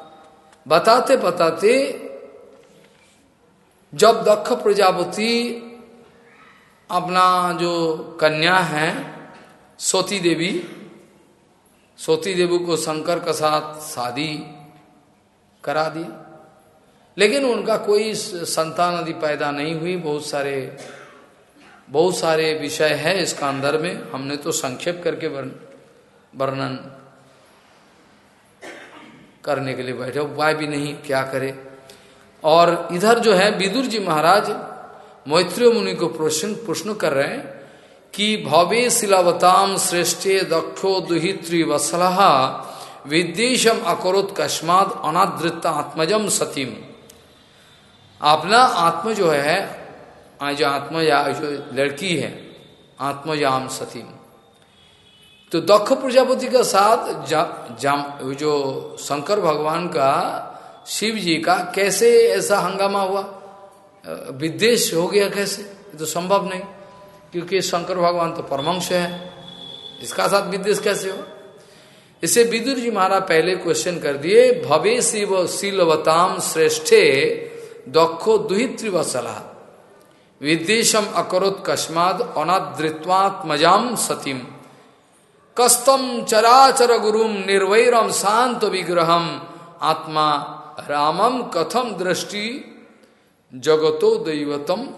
बताते बताते जब दक्ष प्रजापति अपना जो कन्या है, सोती देवी सोती देवी को शंकर के साथ शादी करा दी। लेकिन उनका कोई संतान आदि पैदा नहीं हुई। बहुत सारे बहुत सारे विषय है इसका अंदर में। हमने तो संक्षेप करके वर्णन करने के लिए बैठे उपाय भी नहीं, क्या करे? और इधर जो है, विदुर जी महाराज मैत्रिय मुनि को प्रश्न प्रश्न कर रहे हैं कि भवे शिलावताम श्रेष्ठे दक्षो दुहित्री वसलह विद्वेशम अकरोत कस्माद अनादृत आत्मजम सतीम। अपना आत्म जो है जो आत्मा जो लड़की है आत्मजाम सतीम। तो दक्ष प्रजापति का साथ जा, जाम जो शंकर भगवान का शिव जी का कैसे ऐसा हंगामा हुआ? विद्वेश हो गया कैसे? तो संभव नहीं क्योंकि शंकर भगवान तो परमंश है। इसका साथ विद्वेश कैसे हो इसे विदुर जी महाराज पहले क्वेश्चन कर दिए भवे शिव शीलवताम श्रेष्ठे दक्षो दुहित्रिवसला विद्वेशम अकरोत अनादृत्वात्मजाम सतीम। कस्तम चराचर गुरुम निर्वैरम शांत विग्रहम आत्मा रामम कथम दृष्टि? जगतो दैवतम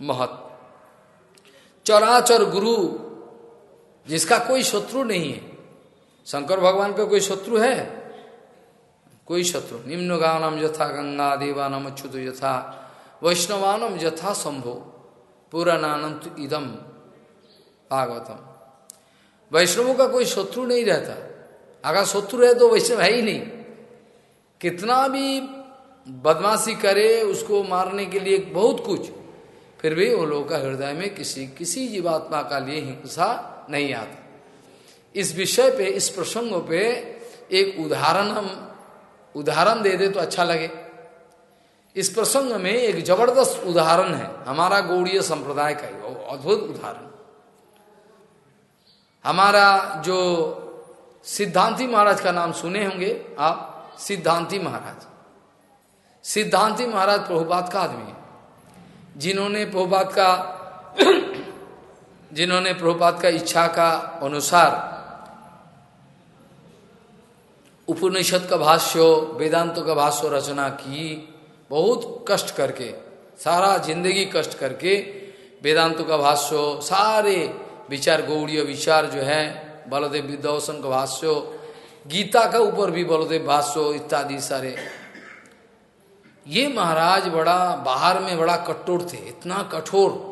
महत। चराचर गुरु, जिसका कोई शत्रु नहीं है। शंकर भगवान का कोई शत्रु है? कोई शत्रु। निम्न गानम यथा गंगा, देवानम अच्युत यथा, वैष्णवानम यथा संभो। पुराणानंत इदम भागवतम। वैष्णवों का कोई शत्रु नहीं रहता। अगर शत्रु है तो वैष्णव है ही नहीं। कितना भी बदमाशी करे, उसको मारने के लिए बहुत कुछ, फिर भी वो लोगों का हृदय में किसी किसी जीवात्मा का लिए हिंसा नहीं आता। इस विषय पे, इस प्रसंग पे एक उदाहरण हम, उदाहरण दे दे तो अच्छा लगे। इस प्रसंग में एक ज़बरदस्त उदाहरण है, हमारा गौड़ीय संप्रदाय का अद्भुत उदाहरण। हमारा जो सिद्धांति महाराज का नाम सुने होंगे आप, सिद्धांति महाराज। सिद्धांति महाराज प्रभुपात का आदमी है। जिन्होंने प्रभुपात का जिन्होंने प्रभुपात का इच्छा का अनुसार उपनिषद का भाष्य, वेदांतों का भाष्य रचना की, बहुत कष्ट करके, सारा ज़िंदगी कष्ट करके वेदांतों का भाष्य, सारे विचार गौड़ीय विचार जो है, बलदेव विद्यासन का भाष्य, गीता का ऊपर भी बलदेव भाष्य, इत्यादि सारे। ये महाराज बड़ा, बाहर में बड़ा कठोर थे, इतना कठोर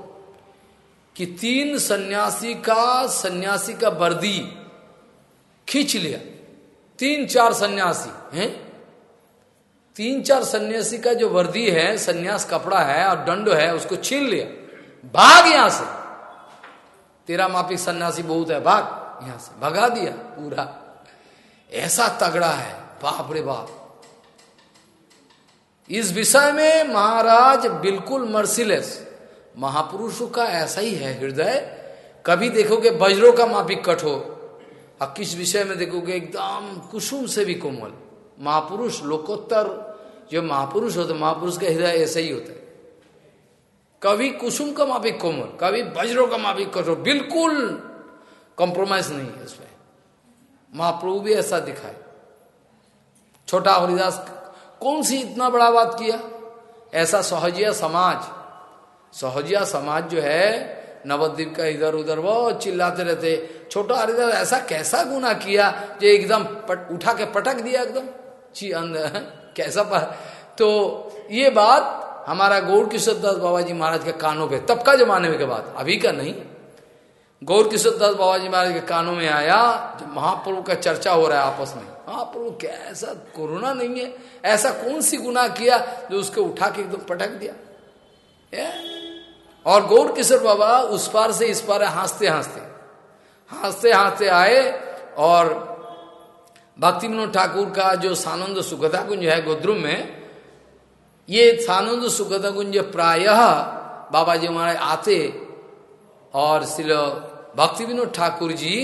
कि तीन सन्यासी का सन्यासी का वर्दी खींच लिया। तीन चार सन्यासी, हैं? तीन चार सन्यासी का जो वर्दी है, सन्यास कपड़ा है और दंड है, उसको छीन लिया। भाग यहाँ से। तेरा माफ़ी सन्यासी बहुत है, भाग। यहाँ से भगा दिया पूरा। ऐसा तगड़ा है, बाप रे बाप। इस विषय में महाराज बिल्कुल मर्सिलेस महापुरुषों का ऐसा ही है हृदय। कभी देखोगे वज्रों का माफिक कठोर और किस विषय में देखोगे एकदम कुसुम से भी कोमल। महापुरुष लोकोत्तर। जो महापुरुष होते महापुरुष का हृदय ऐसा ही होता है। कभी कुसुम का माफिक कोमल कभी वज्रों का माफिक कठोर बिल्कुल कॉम्प्रोमाइज नहीं है इसमें। महाप्रभु भी ऐसा दिखाए। छोटा हरिदास कौन सी इतना बड़ा बात किया? ऐसा सहजिया समाज सहजिया समाज जो है नवद्वीप का इधर उधर वो चिल्लाते रहते। छोटा हरिदास ऐसा कैसा गुना किया जो एकदम पट, उठा के पटक दिया एकदम? ची अंदर कैसा पर तो ये बात हमारा गौर किशोर दास बाबा जी महाराज के कानों पे, तब का जमाने में के बाद अभी का नहीं। गौर किशोर दास बाबा जी महाराज के कानों में आया, जब महाप्रभु का चर्चा हो रहा है आपस में। महाप्रभु, कैसा कोरोना नहीं है, ऐसा कौन सी गुना किया जो उसको उठा के एकदम पटक दिया? है? और गौर किशोर बाबा उस पार से इस पार हँसते हँसते। हँसते हँसते आए और भक्ति मनोज ठाकुर का जो सानंद सुखदा कुंज है गोद्रुम में ये सानंद सुगत गुंज प्रायः बाबा जी महाराज आते और श्री भक्ति विनोद ठाकुर जी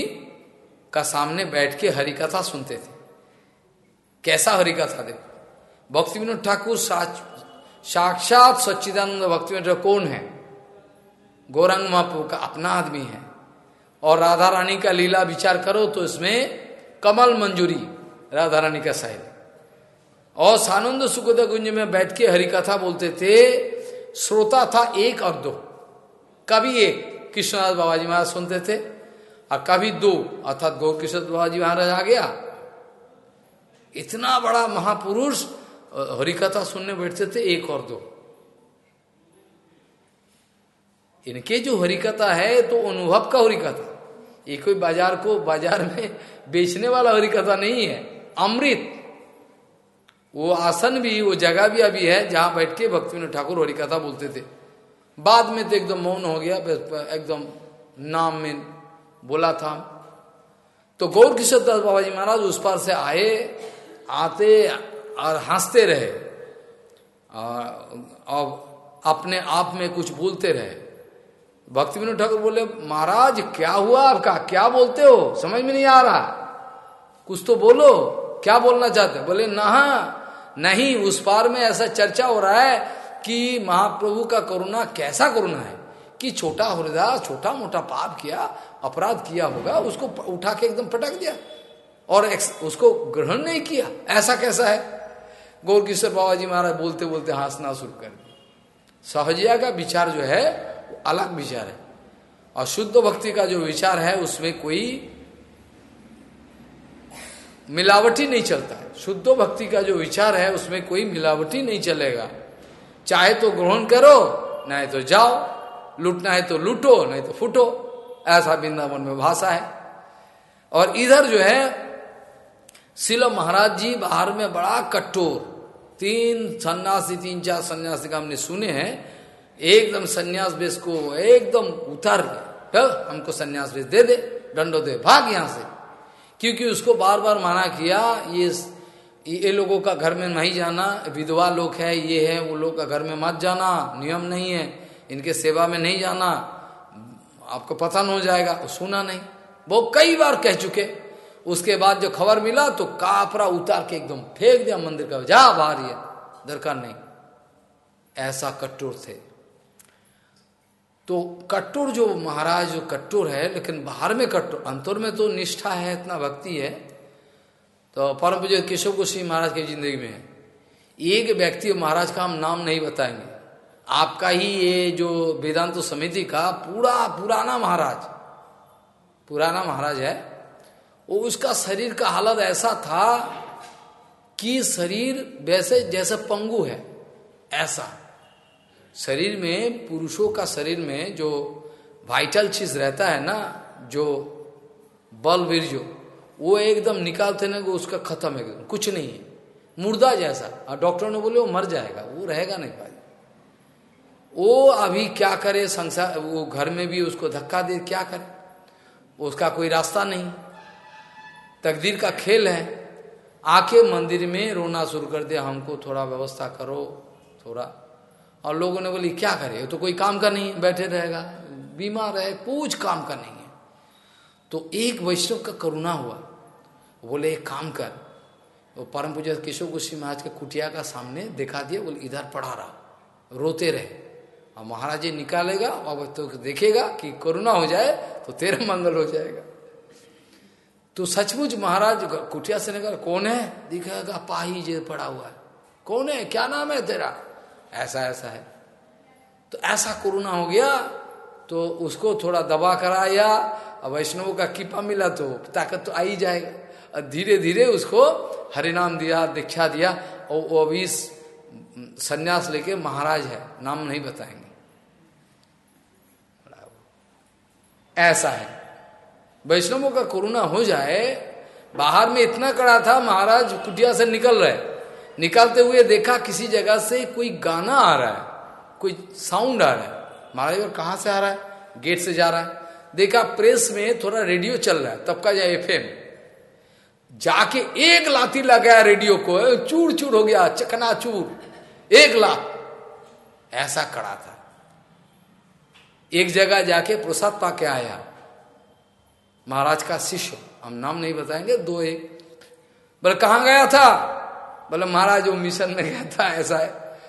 का सामने बैठ के हरिकथा सुनते थे। कैसा हरिकथा देखो? भक्ति विनोद ठाकुर साक्षात सच्चिदानंद भक्ति विनोद कौन है? गौरंग महाप्रभु का अपना आदमी है। और राधा रानी का लीला विचार करो तो इसमें कमल मंजूरी, राधा रानी का साहिब। और सानंद सुखद गुंज में बैठ के हरिकथा बोलते थे, श्रोता था एक और दो। कभी एक कृष्णनाथ बाबा जी महाराज सुनते थे, और कभी दो, अर्थात गौ किशोर बाबा जी महाराज आ गया। इतना बड़ा महापुरुष हरिकथा सुनने बैठते थे एक और दो। इनके जो हरिकथा है तो अनुभव का हरिकथा। ये कोई बाज़ार को, बाज़ार में बेचने वाला हरिकथा नहीं है। अमृत। वो आसन भी, वो जगह भी अभी है, जहाँ बैठ के भक्ति ठाकुर हरी कथा बोलते थे। बाद में तो एकदम मौन हो गया एकदम नाम में बोला था। तो गौर किशोर दास बाबा जी महाराज उस पार से आए, आते और हँसते रहे। और अपने आप में कुछ बोलते रहे। भक्ति विनोद ठाकुर बोले, महाराज, क्या हुआ आपका? क्या बोलते हो? समझ में नहीं आ रहा। कुछ तो बोलो, क्या बोलना चाहते? बोले, नहा नहीं, उस पार में ऐसा चर्चा हो रहा है कि महाप्रभु का करुणा, कैसा करुणा है? कि छोटा हृदय, छोटा मोटा पाप किया, अपराध किया होगा, उसको उठा के एकदम पटक दिया। और उसको ग्रहण नहीं किया। ऐसा कैसा है? गौर किशोर बाबा जी महाराज बोलते बोलते हंसना शुरू कर दिया सहजिया का विचार जो है, वो अलग विचार है। और शुद्ध भक्ति का जो विचार है, उसमें कोई मिलावटी नहीं चलता है। शुद्ध भक्ति का जो विचार है, उसमें कोई मिलावटी नहीं चलेगा। चाहे तो ग्रहण करो, नहीं तो जाओ। लूटना है तो लूटो, नहीं तो फूटो। ऐसा वृंदावन में भाषा है। और इधर जो है, शिलो महाराज जी बाहर में बड़ा कठोर। तीन सन्यासी, तीन चार सन्यासी का हमने सुने हैं। एकदम सन्यास बेस को एकदम उतार के हमको सन्यास बेस दे दे दंडो दे भाग यहाँ से। क्योंकि उसको बार बार माना किया, ये ये लोगों का घर में नहीं जाना, विधवा लोग है, ये है, वो लोग का घर में मत जाना, नियम नहीं है, इनके सेवा में नहीं जाना, आपको पता न हो जाएगा सुना नहीं। वो कई बार कह चुके। उसके बाद जो खबर मिला तो कापरा उतार के एकदम फेंक दिया मंदिर का, जा बाहर दरकार नहीं। ऐसा कट्टोर थे। तो कट्टोर जो महाराज, जो कट्टोर है, लेकिन बाहर में कट्टोर, अंतर में तो निष्ठा है, इतना भक्ति है। तो परम पूज्य केशव गोस्वी महाराज की ज़िंदगी में एक व्यक्ति महाराज का हम नाम नहीं बताएँगे। आपका ही ये जो वेदांत समिति का पूरा, पुराना महाराज पुराना महाराज है, वो उसका शरीर का हालत ऐसा था कि शरीर वैसे जैसे पंगु है, ऐसा। शरीर में, पुरुषों का शरीर में जो वाइटल चीज़ रहता है ना, जो बल वीर जो वो एकदम निकालते ना उसका खत्म है, कुछ नहीं है। मुर्दा जैसा। और डॉक्टर ने बोले, वो मर जाएगा, वो रहेगा नहीं भाई। वो अभी क्या करे, संसार, वो घर में भी उसको धक्का दे, क्या करे? उसका कोई रास्ता नहीं। तकदीर का खेल है। आके मंदिर में रोना शुरू कर दिया हमको थोड़ा व्यवस्था करो, थोड़ा। और लोगों ने बोली, क्या करे तो कोई काम का नहीं, बैठे रहेगा। बीमार है कुछ काम का नहीं है। तो एक वैष्णव का करुणा हुआ। बोले, एक काम कर। वो परम पूजा केशव गोस्वी महाराज के कुटिया का सामने दिखा दिया। बोले, इधर पढ़ा रहा, रोते रहे। और महाराज जी निकालेगा और तो देखेगा कि कोरोना हो जाए तो तेरा मंगल हो जाएगा। तो सचमुच महाराज कुटिया से निकल, कौन है? दिखेगा, पाही जे पड़ा हुआ है। कौन है? क्या नाम है तेरा? ऐसा ऐसा है। तो ऐसा कोरोना हो गया तो उसको थोड़ा दबा कराया और वैष्णव का कीपा मिला तो ताकत तो आ ही जाएगा। और धीरे धीरे उसको हरिनाम दिया, दीक्षा दिया, और वो अभी संन्यास लेके महाराज है, नाम नहीं बताएँगे। ऐसा है। वैष्णवों का कोरोना हो जाए, बाहर में इतना कड़ा था, महाराज कुटिया से निकल रहे। निकलते हुए देखा किसी जगह से कोई गाना आ रहा है, कोई साउंड आ रहा है। महाराज, और कहाँ से आ रहा है? गेट से जा रहा है। देखा प्रेस में थोड़ा रेडियो चल रहा है, तब का जाए एफएम जाके एक लाती लगाया रेडियो को चूर चूर हो गया चकना चूर एक लाख ऐसा कड़ा था। एक जगह जाके प्रसाद पाके आया। महाराज का शिष्य, हम नाम नहीं बताएँगे, दो एक। बोले, कहा गया था? बोले महाराज, वो मिशन में गया था ऐसा है।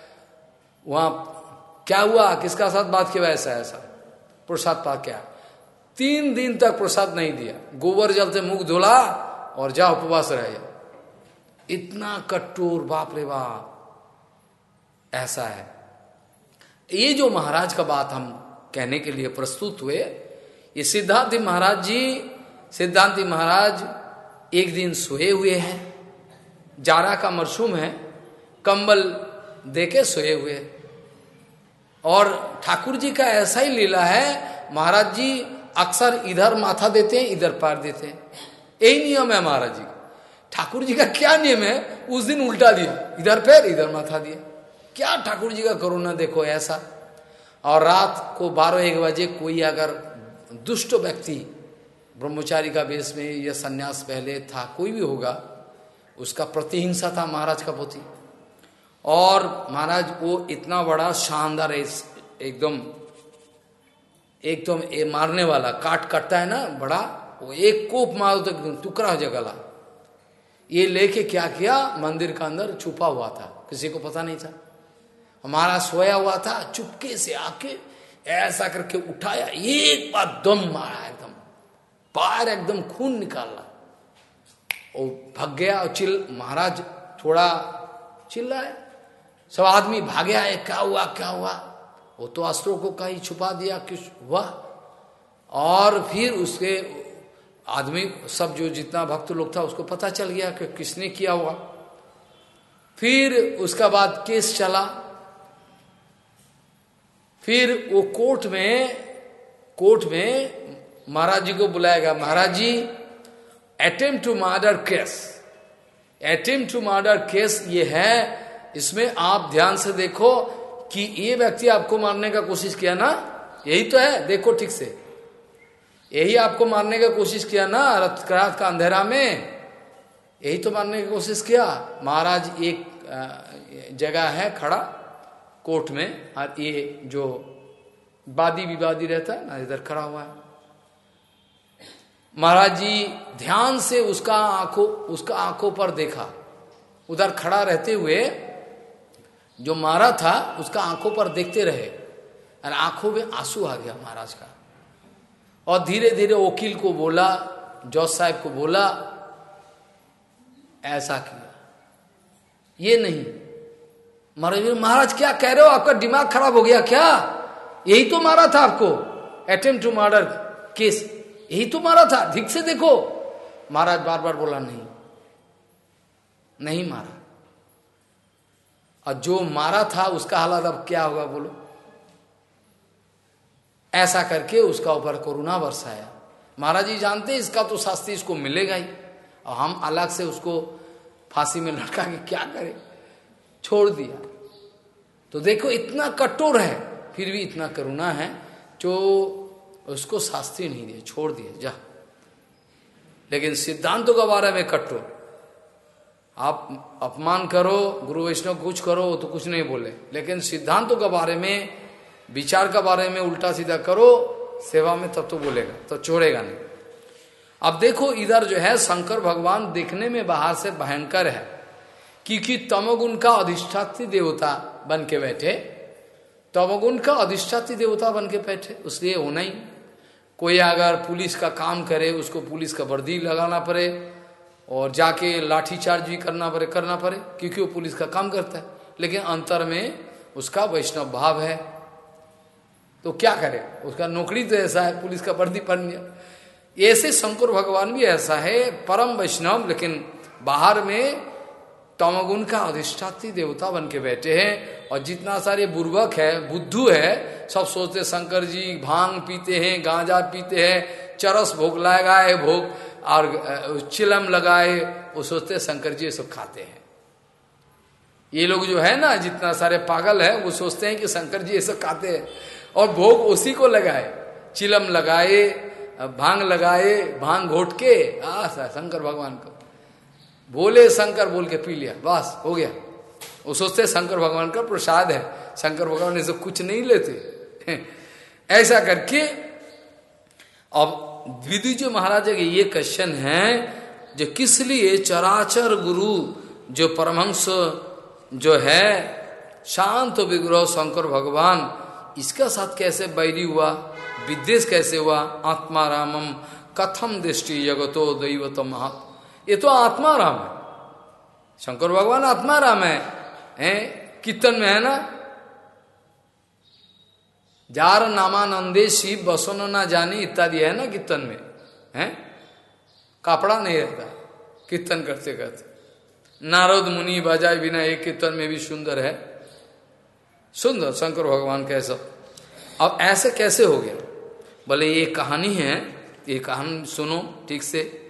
वहाँ क्या हुआ? किसका साथ बात किया? ऐसा ऐसा। प्रसाद पा क्या तीन दिन तक प्रसाद नहीं दिया। गोबर जल से मुख धुला और जा उपवास रहे। इतना कट्टोर, बाप रे बाप। ऐसा है। ये जो महाराज का बात हम कहने के लिए प्रस्तुत हुए, ये सिद्धांत महाराज जी, सिद्धांति महाराज एक दिन सोए हुए हैं। जारा का मरसूम है, कंबल देके सोए हुए। और ठाकुर जी का ऐसा ही लीला है, महाराज जी अक्सर इधर माथा देते हैं, इधर पैर देते हैं। यही नियम है महाराज जी ठाकुर जी का क्या नियम है? उस दिन उल्टा दिया, इधर पैर, इधर माथा दिया। क्या ठाकुर जी का करुणा देखो ऐसा। और रात को बारह एक बजे कोई अगर दुष्ट व्यक्ति, ब्रह्मचारी का बेस में या सन्यास पहले था, कोई भी होगा उसका प्रतिहिंसा था महाराज का प्रति। और महाराज, वो इतना बड़ा शानदार एकदम एकदम ये मारने वाला, काट कटता है ना, बड़ा, वो एक कोप मारो तो एकदम टुकड़ा हो जाएगा गला। ये लेके क्या किया? मंदिर का अंदर छुपा हुआ था, किसी को पता नहीं था। हमारा सोया हुआ था, चुपके से आके ऐसा करके उठाया, एक बार दम मारा एकदम पैर एकदम खून निकाला। वो भाग गया और चिल, महाराज थोड़ा चिल्लाए। सब आदमी भागे आए, क्या हुआ क्या हुआ? वो तो अस्त्रों को कहीं छुपा दिया कुछ हुआ। और फिर उसके आदमी, सब जो जितना भक्त लोग था, उसको पता चल गया कि किसने किया हुआ। फिर उसका बाद केस चला। फिर वो कोर्ट में कोर्ट में महाराज जी को बुलाएगा Maharaj ji attempt to murder case attempt to murder case ये है, इसमें आप ध्यान से देखो कि ये व्यक्ति आपको मारने का कोशिश किया ना? यही तो है, देखो ठीक से। यही आपको मारने का कोशिश किया ना, रात का अंधेरा में? यही तो मारने की कोशिश किया। महाराज एक जगह है खड़ा, कोर्ट में, और ये जो वादी विवादी रहता है ना, इधर खड़ा हुआ है। महाराज जी ध्यान से उसका आँखों उसका आँखों पर देखा। उधर खड़ा रहते हुए जो मारा था, उसका आँखों पर देखते रहे। और आँखों में आँसू आ गया महाराज का। और धीरे धीरे वकील को बोला जॉज साहब को बोला, ऐसा किया? ये नहीं। महाराज महाराज, क्या कह रहे हो? आपका दिमाग खराब हो गया क्या? यही तो मारा था आपको। Attempt to murder case. यही तो मारा था। ठीक से देखो। महाराज बार बार बोला, नहीं। नहीं मारा। और जो मारा था, उसका हालत अब क्या होगा बोलो? ऐसा करके उसका ऊपर कोरोना बरसाया। महाराज जी जानते इसका तो शास्त्री इसको मिलेगा ही। और हम अलग से उसको फांसी में लटका के क्या करें? छोड़ दिया। तो देखो, इतना कठोर है, फिर भी इतना करुणा है, जो उसको शास्त्री नहीं दिए, छोड़ दिए, जा। लेकिन सिद्धांतों के बारे में कट्टो आप अपमान करो, गुरु वैष्णव कुछ करो तो कुछ नहीं बोले। लेकिन सिद्धांतों के बारे में, विचार के बारे में उल्टा सीधा करो, सेवा में तब तो बोलेगा तो छोड़ेगा नहीं। अब देखो, इधर जो है, शंकर भगवान देखने में बाहर से भयंकर है। क्योंकि तमोगुण का अधिष्ठात्री देवता बन के बैठे, तमोगुण का अधिष्ठाती देवता बन के बैठे, उसलिए होना ही कोई अगर पुलिस का काम करे, उसको पुलिस का वर्दी लगाना पड़े और जाके लाठी चार्ज भी करना पड़े करना पड़े, क्योंकि वो पुलिस का काम करता है। लेकिन अंतर में उसका वैष्णव भाव है। तो क्या करे? उसका नौकरी तो ऐसा है, पुलिस का वर्दी पढ़ ऐसे शंकर भगवान भी ऐसा है, परम वैष्णव, लेकिन बाहर में तमगुण का अधिष्ठात्री देवता बन के बैठे हैं और जितना सारे बुर्वक है, बुद्धू है, सब सोचते शंकर जी भाँग पीते हैं, गांजा पीते हैं, चरस भोग लगाए, भोग और चिलम लगाए, वो सोचते शंकर जी ये सब खाते हैं। ये लोग जो है ना, जितना सारे पागल है, वो सोचते हैं कि शंकर जी ये सब खाते हैं और भोग उसी को लगाए, चिलम लगाए, भाँग लगाए, भाँग घोट के आ शंकर भगवान को। बोले शंकर बोल के पी लिया, बस, हो गया। वो सोचते शंकर भगवान का प्रसाद है, शंकर भगवान ऐसे कुछ नहीं लेते। ऐसा करके, अब विदुजी महाराज के ये क्वेश्चन है, जो किस लिए चराचर गुरु, जो परमहंस, जो है, शांत विग्रह शंकर भगवान, इसका साथ कैसे बैरी हुआ विद्वेश कैसे हुआ आत्मा रामम कथम दृष्टि जगतो दैवत महात्मा ये तो आत्मा राम है। शंकर भगवान आत्मा राम है। हैं? कीर्तन में है ना? जार नामानंदे शिव बसनो ना जाने इत्यादि है ना कीर्तन में? हैं? कपड़ा नहीं रहता। कीर्तन करते करते। नारद मुनि बजाय बिना एक कीर्तन में भी सुंदर है। सुंदर, शंकर भगवान कैसा अब ऐसे कैसे हो गया? बोले ये कहानी है, ये कहानी सुनो, ठीक से।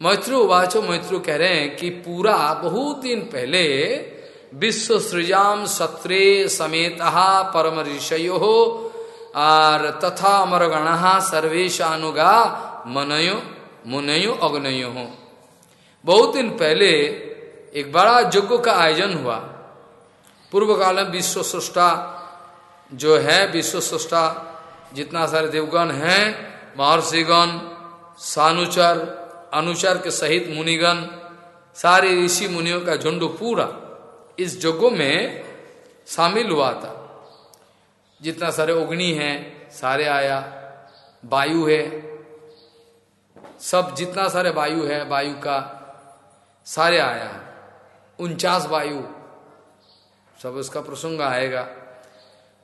मैत्रो वाचो, मैत्रो कह रहे हैं कि पूरा बहुत दिन पहले विश्व सृजाम सत्रे समेत परम ऋषयो और तथा अमरगण सर्वेशानुगा मनयो, मुनयो, अग्नयो। हो बहुत दिन पहले एक बड़ा यज्ञ का आयोजन हुआ। पूर्व काल में विश्व सृष्टा जो है, विश्व सृष्टा जितना सारे देवगण हैं, महर्षिगण, सानुचर अनुचर के सहित मुनिगण, सारे ऋषि मुनियों का झुंड पूरा इस जगो में शामिल हुआ था। जितना सारे अग्नि हैं, सारे आया, वायु है, सब जितना सारे वायु है, वायु का सारे आया। उनचास वायु, सब उसका प्रसंग आएगा।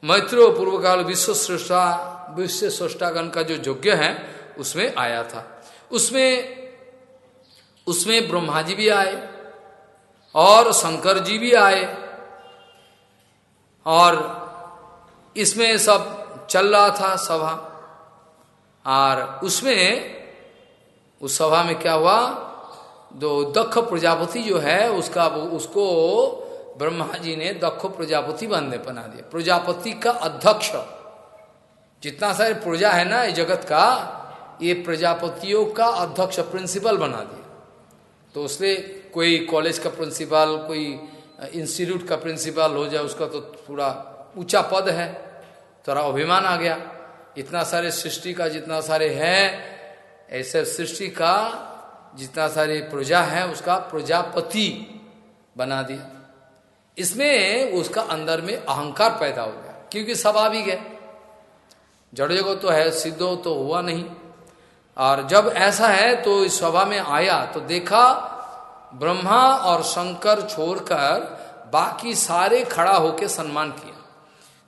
मैत्रो पूर्व काल विश्व सृष्टा विश्व सृष्टागण का जो यज्ञ है, उसमें आया था। उसमें उसमें ब्रह्मा जी भी आए और शंकर जी भी आए और इसमें सब चल रहा था सभा। और उसमें, उस सभा में क्या हुआ? दो दक्ष प्रजापति जो है, उसका, उसको ब्रह्मा जी ने दक्ष प्रजापति बनने बना दिया। प्रजापति का अध्यक्ष। जितना सारे प्रजा है ना इस जगत का, ये प्रजापतियों का अध्यक्ष, प्रिंसिपल बना दिया। तो उसने कोई कॉलेज का प्रिंसिपल कोई इंस्टीट्यूट का प्रिंसिपल हो जाए, उसका तो पूरा ऊँचा पद है। थोड़ा अभिमान आ गया। इतना सारे सृष्टि का जितना सारे है, ऐसे सृष्टि का जितना सारे प्रजा है, उसका प्रजापति बना दिया। इसमें उसका अंदर में अहंकार पैदा हो गया, क्योंकि स्वाभाविक है जड़ जगो तो है, सिद्धो तो हुआ नहीं। और जब ऐसा है तो इस सभा में आया तो देखा ब्रह्मा और शंकर छोड़कर बाकी सारे खड़ा होके सम्मान किया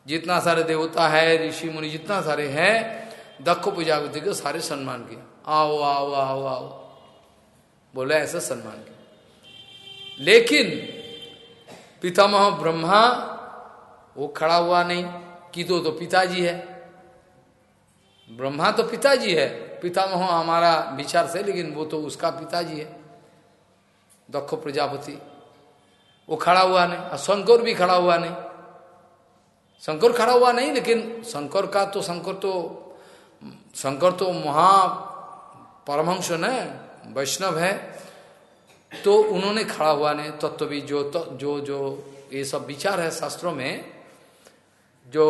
जितना सारे देवता है ऋषि मुनि जितना सारे हैं दक्ष प्रजापति को सारे सम्मान किया आओ आओ आओ आओ। बोले ऐसा सम्मान किया लेकिन पितामह ब्रह्मा वो खड़ा हुआ नहीं कि तो, तो पिताजी है। ब्रह्मा तो पिताजी है। पितामह हमारा विचार से लेकिन वो तो उसका पिताजी है दक्ष प्रजापति। वो खड़ा हुआ नहीं और शंकर भी खड़ा हुआ नहीं। शंकर खड़ा हुआ नहीं लेकिन शंकर का तो शंकर तो शंकर तो महा परमहंस न वैष्णव है। तो उन्होंने खड़ा हुआ नहीं तत्व भी जो तो, जो जो ये सब विचार है शास्त्रों में जो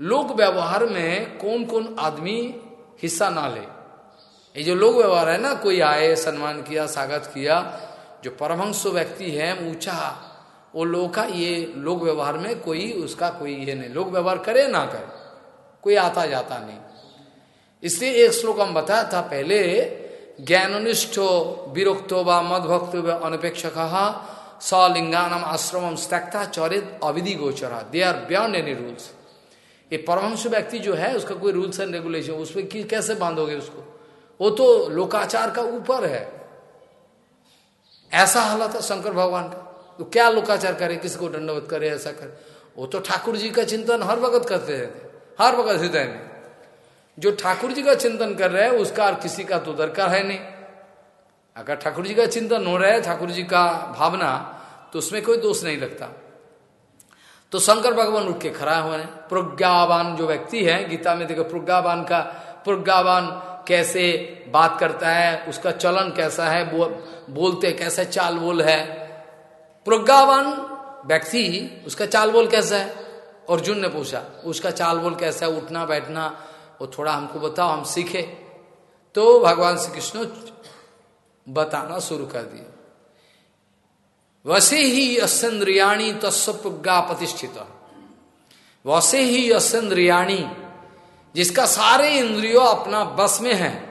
लोक व्यवहार में कौन कौन आदमी हिस्सा ना ले। ये जो लोग व्यवहार है ना, कोई आए, सम्मान किया, स्वागत किया, जो परमहंस व्यक्ति है, ऊँचा, वो लोग का ये लोग व्यवहार में कोई उसका कोई ये नहीं। लोग व्यवहार करे ना करे, कोई आता जाता नहीं। इसलिए एक श्लोक हम बताया था पहले, ज्ञाननिष्ठो, विरोक्तो व मदभक्त अनपेक्षक सलिंगानम आश्रम त्यक्ता चौरित अविधि गोचरा they are beyond any rules ये परमहंस व्यक्ति जो है, उसका कोई रूल्स एंड रेगुलेशन उसमें कैसे बांधोगे उसको? वो तो लोकाचार का ऊपर है। ऐसा हालत है शंकर भगवान का। तो क्या लोकाचार करे, किसको दंडवत करे, ऐसा करे? वो तो ठाकुर जी का चिंतन हर वक्त करते रहते हर वक्त हृदय में। जो ठाकुर जी का चिंतन कर रहे हैं, उसका किसी का तो दरकार है नहीं। अगर ठाकुर जी का चिंतन हो रहा है, ठाकुर जी का भावना तो उसमें कोई दोष नहीं लगता। तो शंकर भगवान उठ के खड़ा हुए प्रज्ञावान जो व्यक्ति है गीता में देखो प्रज्ञावान का प्रज्ञावान कैसे बात करता है उसका चलन कैसा है बो, बोलते कैसे चाल बोल है। प्रज्ञावान व्यक्ति उसका चाल बोल कैसा है? अर्जुन ने पूछा उसका चाल बोल कैसा है? उठना बैठना वो थोड़ा हमको बताओ हम सीखे। तो भगवान श्री कृष्ण बताना शुरू कर दिए। वसे ही अस्न्द्रियाणी तस्व प्रज्ञा प्रतिष्ठित। वसे ही अस्न्द्रियाणी जिसका सारे इंद्रियों अपना बस में है।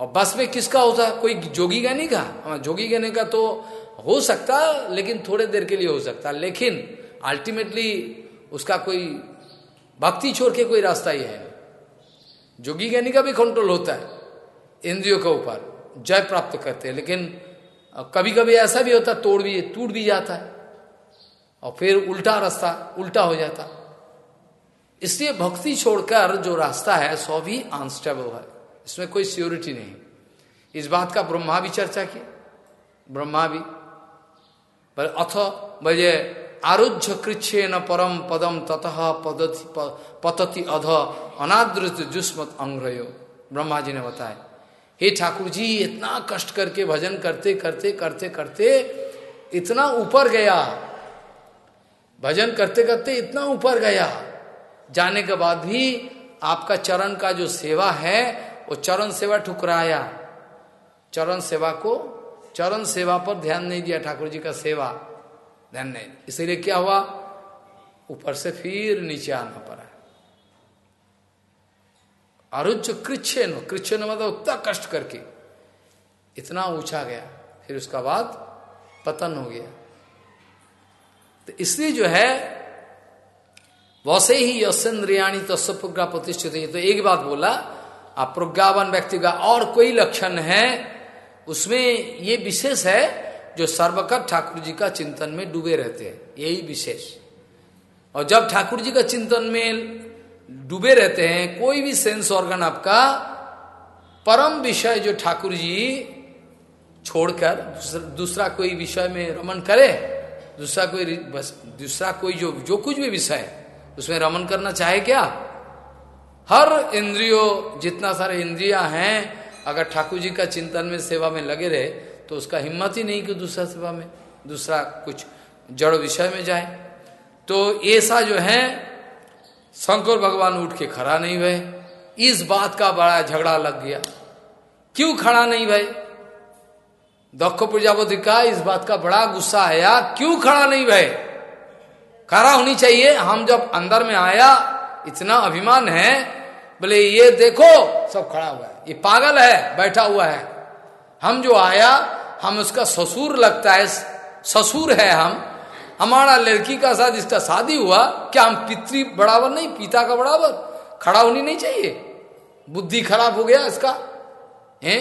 और बस में किसका होता है? कोई जोगी ज्ञानी का हाँ जोगी ज्ञानी का तो हो सकता, लेकिन थोड़े देर के लिए हो सकता। लेकिन अल्टीमेटली उसका कोई भक्ति छोड़ के कोई रास्ता ही है। जोगी ज्ञानी का भी कंट्रोल होता है, इंद्रियों के ऊपर, जय प्राप्त करते हैं। लेकिन कभी कभी ऐसा भी होता, तोड़ भी, टूट भी जाता है। और फिर उल्टा रास्ता, उल्टा हो जाता। इसलिए भक्ति छोड़कर जो रास्ता है, सो भी अनस्टेबल है। इसमें कोई सियोरिटी नहीं। इस बात का ब्रह्मा भी चर्चा की। ब्रह्मा भी। अथ बजे आरुझ कृच्छे न परम पदम ततः पतति अध, अनादृत जुस्मत अंग्रयो। ब्रह्मा जी ने बताया। हे ठाकुर जी इतना कष्ट करके, भजन करते करते करते करते, इतना ऊपर गया। भजन करते करते इतना ऊपर गया। जाने के बाद भी आपका चरण का जो सेवा है, वो चरण सेवा ठुकराया। चरण सेवा को, चरण सेवा पर ध्यान नहीं दिया ठाकुर जी का सेवा। ध्यान नहीं। इसीलिए क्या हुआ? ऊपर से फिर नीचे आना पड़ा। अरुच कृच्छे नो कृच्छे नो मतलब उतना कष्ट करके। इतना ऊँचा गया। फिर उसका बाद पतन हो गया। तो इसलिए जो है, वैसे ही यशेन्द्रियाणी तस्वप्रज्ञा प्रतिष्ठित है। तो एक बात बोला, आप प्रज्ञावन व्यक्ति का और कोई लक्षण है, उसमें ये विशेष है, जो सर्वकर ठाकुर जी का चिंतन में डूबे रहते हैं। यही विशेष। और जब ठाकुर जी का चिंतन में डूबे रहते हैं कोई भी सेंस ऑर्गन आपका परम विषय जो ठाकुर जी छोड़कर दूसरा, कोई विषय में रमन करे दूसरा कोई बस दूसरा कोई जो जो कुछ भी विषय उसमें रमन करना चाहे क्या? हर इंद्रियों जितना सारे इंद्रिया हैं अगर ठाकुर जी का चिंतन में सेवा में लगे रहे तो उसका हिम्मत ही नहीं कि दूसरा सेवा में दूसरा कुछ जड़ विषय में जाए। तो ऐसा जो है शंकर भगवान उठ के खड़ा नहीं भय। इस बात का बड़ा झगड़ा लग गया। क्यों खड़ा नहीं भाई दक्ष प्रजापति का इस बात का बड़ा गुस्सा आया। क्यों खड़ा नहीं भाई खड़ा होनी चाहिए। हम जब अंदर में आया, इतना अभिमान है। बोले, ये देखो, सब खड़ा हुआ है। ये पागल है, बैठा हुआ है। हम जो आया, हम उसका ससुर लगता है। ससुर है हम। हमारा लड़की का साथ इसका शादी हुआ, क्या हम पितृ बराबर नहीं, पिता का बराबर? खड़ा होनी नहीं चाहिए। बुद्धि खराब हो गया इसका। है?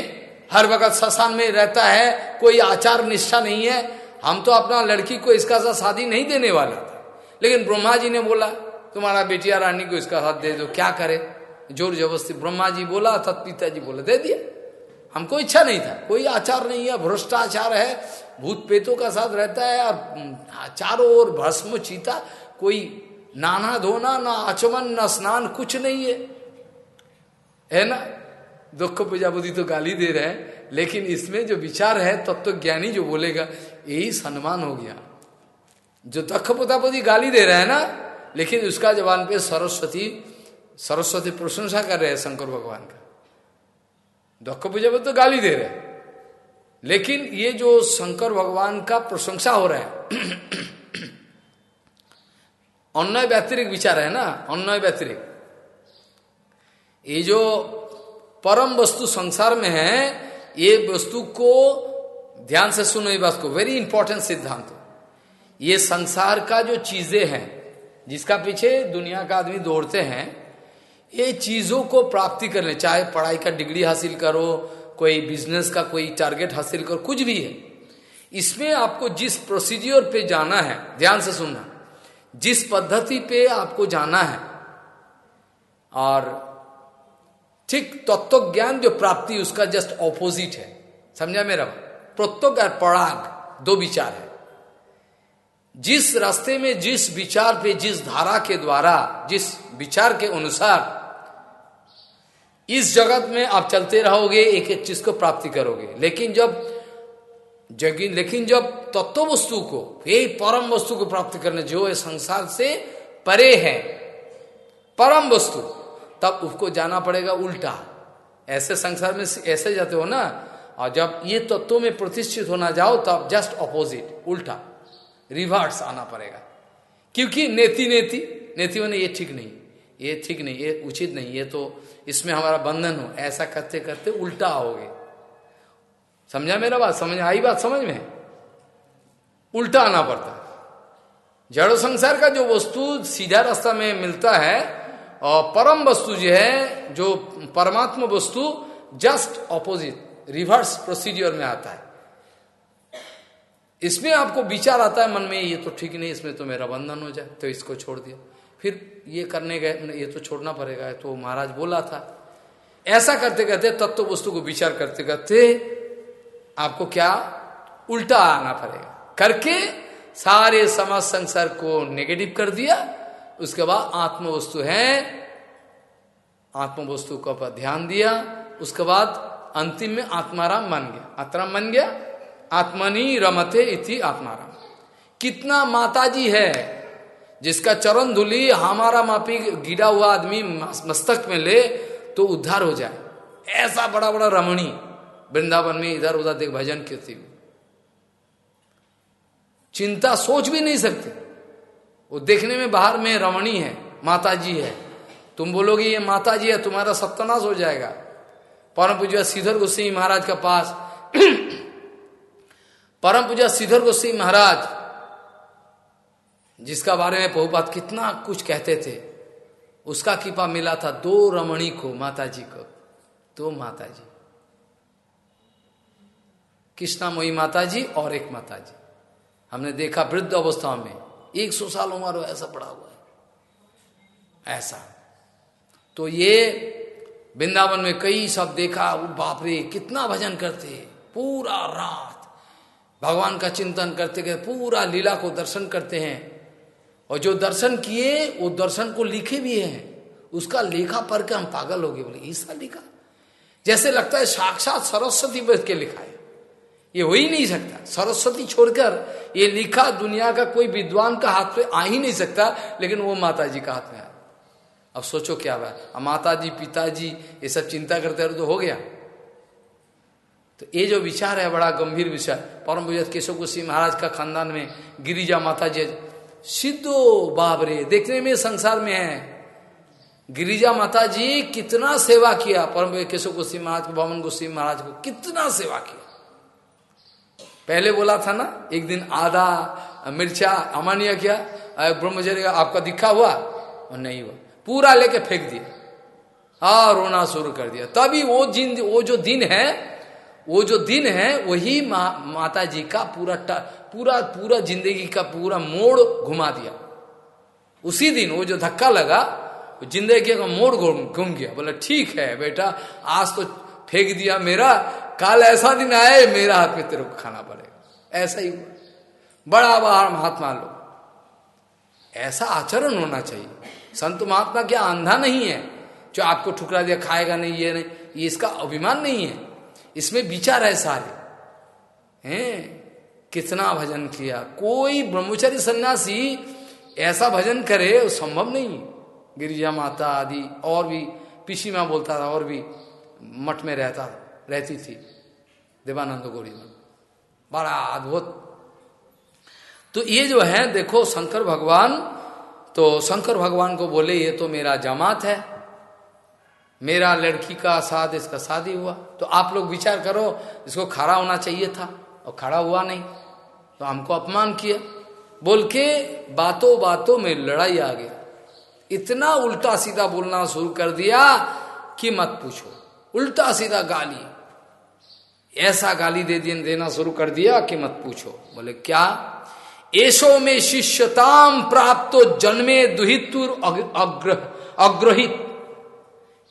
हर वक्त ससान में रहता है, कोई आचार निष्ठा नहीं है। हम तो अपना लड़की को इसका साथ शादी नहीं देने वाला था। लेकिन ब्रह्मा जी ने बोला, तुम्हारा बेटिया रानी को इसका साथ दे दो, क्या करे? ज़ोर जबरस्ती ब्रह्मा जी बोला अर्थात पिताजी बोला, दे दिया। हमको इच्छा नहीं था। कोई आचार नहीं है, भ्रष्टाचार है, भूत पेतों का साथ रहता है और चारों ओर भस्म, चीता, कोई नाना धोना, ना आचमन, ना स्नान, कुछ नहीं है। है ना? दुख प्रजापति तो गाली दे रहे हैं, लेकिन इसमें जो विचार है तब तो ज्ञानी जो बोलेगा, यही सम्मान हो गया। जो दक्ष प्रजापति गाली दे रहे हैं ना, लेकिन उसका जवान पे सरस्वती सरस्वती प्रशंसा कर रहे हैं शंकर भगवान का। दक्ष पूजा तो गाली दे रहे। लेकिन ये जो शंकर भगवान का प्रशंसा हो रहा है, अन्य व्यतिरिक विचार है ना, अन्य व्यतिरिक। ये जो परम वस्तु संसार में है, ये वस्तु को ध्यान से सुनो ये बात को वेरी इंपॉर्टेंट सिद्धांत। ये संसार का जो चीज़ें हैं, जिसका पीछे दुनिया का आदमी दौड़ते हैं ये चीज़ों को प्राप्ति कर ले, चाहे पढ़ाई का डिग्री हासिल करो, कोई बिज़नेस का कोई टारगेट हासिल करो, कुछ भी है। इसमें आपको जिस प्रोसीजियर पे जाना है, ध्यान से सुनना, जिस पद्धति पे आपको जाना है, और ठीक तत्व ज्ञान जो प्राप्ति उसका जस्ट ऑपोजिट है। समझा मेरा प्रत्यक और पराग दो विचार है। जिस रास्ते में, जिस विचार पे, जिस धारा के द्वारा, जिस विचार के अनुसार इस जगत में आप चलते रहोगे, एक एक चीज़ को प्राप्ति करोगे। लेकिन जब जगी लेकिन जब तत्व वस्तु को यही परम वस्तु को प्राप्त करने, जो है संसार से परे है, परम वस्तु, तब उसको जाना पड़ेगा उल्टा। ऐसे संसार में ऐसे जाते हो ना, और जब ये तत्वों में प्रतिष्ठित होना जाओ, तब जस्ट ऑपोजिट उल्टा रिवर्स आना पड़ेगा। क्योंकि नेति नेति नेति ने ये ठीक नहीं। ये ठीक नहीं, ये उचित नहीं, ये तो इसमें हमारा बंधन हो। ऐसा करते करते उल्टा आओगे। समझा मेरा बात? समझ, आई बात समझ में? उल्टा आना पड़ता है। जड़ संसार का जो वस्तु सीधा रास्ता में मिलता है, और परम वस्तु जो है, जो परमात्मा वस्तु जस्ट ऑपोजिट रिवर्स प्रोसीजियर में आता है। इसमें आपको विचार आता है, मन में ये तो ठीक नहीं, इसमें तो मेरा बंधन हो जाए तो इसको छोड़ दिया। फिर ये करने गए ये तो छोड़ना पड़ेगा तो महाराज बोला था। ऐसा करते करते तत्व वस्तु को विचार करते करते आपको क्या? उल्टा आना पड़ेगा। करके सारे समाज संसार को नेगेटिव कर दिया, उसके बाद आत्म वस्तु है। आत्म वस्तु को पर ध्यान दिया, उसके बाद अंतिम में आत्माराम बन गया। आत्माराम बन गया? आत्मनी रमते इति आत्माराम। कितना माताजी है जिसका चरण धुली हमारा मापी गिरा हुआ आदमी मस्तक में ले तो उद्धार हो जाए। ऐसा बड़ा बड़ा रमणी वृंदावन में इधर उधर देख भजन कीर्ति चिंता सोच भी नहीं सकते। वो देखने में बाहर में रमणी है माता जी है। तुम बोलोगे, ये माता जी है, तुम्हारा सत्यानाश हो जाएगा। परम पूजा श्रीधर गोस्वी महाराज का पास। परम पूजा श्रीधर गोस्वी महाराज जिसका बारे में बहुपात कितना कुछ कहते थे, उसका कृपा मिला था दो रमणी को माता जी को। दो माता जी मोई माता जी और एक माता जी हमने देखा वृद्ध अवस्था में, एक सौ साल उम्र ऐसा पड़ा हुआ है। ऐसा। तो ये वृंदावन में कई सब देखा बाप रे, कितना भजन करते पूरा रात। भगवान का चिंतन करते गए पूरा लीला को दर्शन करते हैं। और जो दर्शन किए, वो दर्शन को लिखे भी हैं। उसका लेखा पढ़ के हम पागल हो गए, बोले, ईसा लिखा? जैसे लगता है साक्षात सरस्वती बैठ के लिखा है। ये हो ही नहीं सकता। सरस्वती छोड़कर ये लिखा दुनिया का कोई विद्वान का हाथ पे आ ही नहीं सकता, लेकिन वो माता जी का हाथ में आ अब सोचो क्या हुआ? अब माता जी पिताजी ये सब चिंता करते रहे तो हो गया। तो ये जो विचार है, बड़ा गंभीर विचार। परम भुजत केशव कुशी महाराज का खानदान में गिरिजा माता जी सिद्धो बाबरे देखने में संसार में है। गिरिजा माता जी कितना सेवा किया। परम केशव गोस्वी महाराज को भवन गोस्वी महाराज को कितना सेवा किया। पहले बोला था ना एक दिन आधा मिर्चा अमानिया किया ब्रह्मचर्य आपका दिखा हुआ और नहीं हुआ। पूरा लेके फेंक दिया। हा रोना शुरू कर दिया। तभी वो जिन वो जो दिन है वो जो दिन है वही मा, माता जी का पूरा पूरा पूरा ज़िंदगी का पूरा मोड़ घुमा दिया। उसी दिन वो जो धक्का लगा ज़िंदगी का मोड़ घूम घूम गया। बोला, ठीक है बेटा, आज तो फेंक दिया मेरा, कल ऐसा दिन आए, मेरा हाथ में तेरे को खाना पड़ेगा। ऐसा ही हुआ। बड़ा बड़ा महात्मा लोग। ऐसा आचरण होना चाहिए। संत महात्मा क्या अंधा नहीं है, जो आपको ठुकरा दिया, खाएगा नहीं, ये नहीं, ये इसका अभिमान नहीं है। इसमें विचार है सारे। हैं? कितना भजन किया? कोई ब्रह्मचारी सन्यासी ऐसा भजन करे संभव नहीं। गिरिजा माता आदि, और भी पिछी माँ बोलता था, और भी मठ में रहता, रहती थी, देवानंद गौरी बड़ा अद्भुत। तो ये जो है, देखो, शंकर भगवान तो शंकर भगवान को बोले, ये तो मेरा जमात है। मेरा लड़की का साथ, इसका शादी हुआ। तो आप लोग विचार करो, इसको खड़ा होना चाहिए था, और खड़ा हुआ नहीं। तो हमको अपमान किया। बोल के बातों बातों में लड़ाई आ गया। इतना उल्टा सीधा बोलना शुरू कर दिया कि मत पूछो। उल्टा सीधा गाली। ऐसा गाली दे देना शुरू कर दिया कि मत पूछो। बोले, क्या? ऐसो में शिष्यताम प्राप्त जन्मे दुहितुर अग्रहित।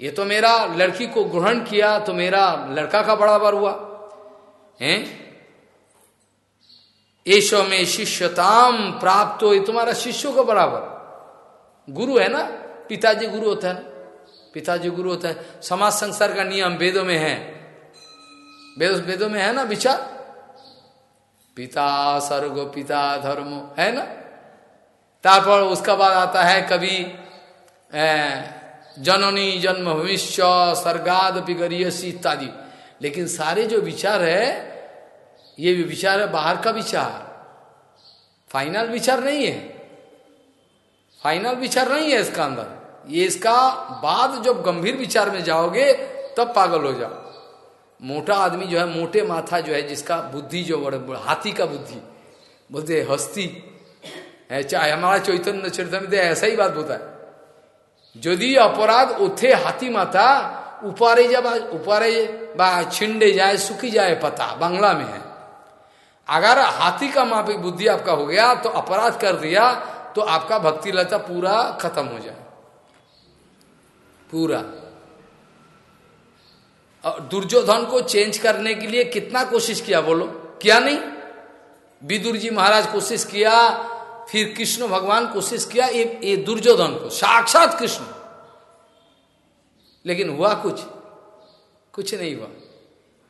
ये तो मेरा लड़की को ग्रहण किया तो मेरा लड़का का बराबर हुआ। है? ऐशो में शिष्यताम प्राप्त हो तुम्हारा शिष्यों का बराबर। गुरु है ना? पिताजी गुरु होता है पिताजी गुरु होता है। समाज संसार का नियम वेदों में है। वेद में है ना विचार? पिता सर्ग, पिता धर्म, है ना? तारपर उसका बाद आता है कभी जननी जन्म भविष्य सर्गाद पिगरियसी इत्यादि। लेकिन सारे जो विचार है ये भी विचार है, बाहर का विचार। फाइनल विचार नहीं है। फाइनल विचार नहीं है इसका अंदर। ये इसका बाद जब गंभीर विचार में जाओगे, तब पागल हो जाओ। मोटा आदमी जो है, मोटे माथा जो है, जिसका बुद्धि जो बड़े हाथी का बुद्धि, बोलते हस्ती। है, चाहे हमारा चैतन्य चरितमित तो ऐसा ही बात होता है। यदि अपराध उठे हाथी माथा, उपारे जब उपारे बा, छिंडे जाए, सुखी जाए पता, बांग्ला में है। अगर हाथी का मापिक बुद्धि आपका हो गया तो अपराध कर दिया तो आपका भक्ति लता पूरा खत्म हो जाए। पूरा। और दुर्योधन को चेंज करने के लिए कितना कोशिश किया बोलो? किया नहीं। विदुर जी महाराज कोशिश किया, फिर कृष्ण भगवान कोशिश किया ये ये दुर्योधन को, साक्षात कृष्ण। लेकिन हुआ कुछ? कुछ नहीं हुआ।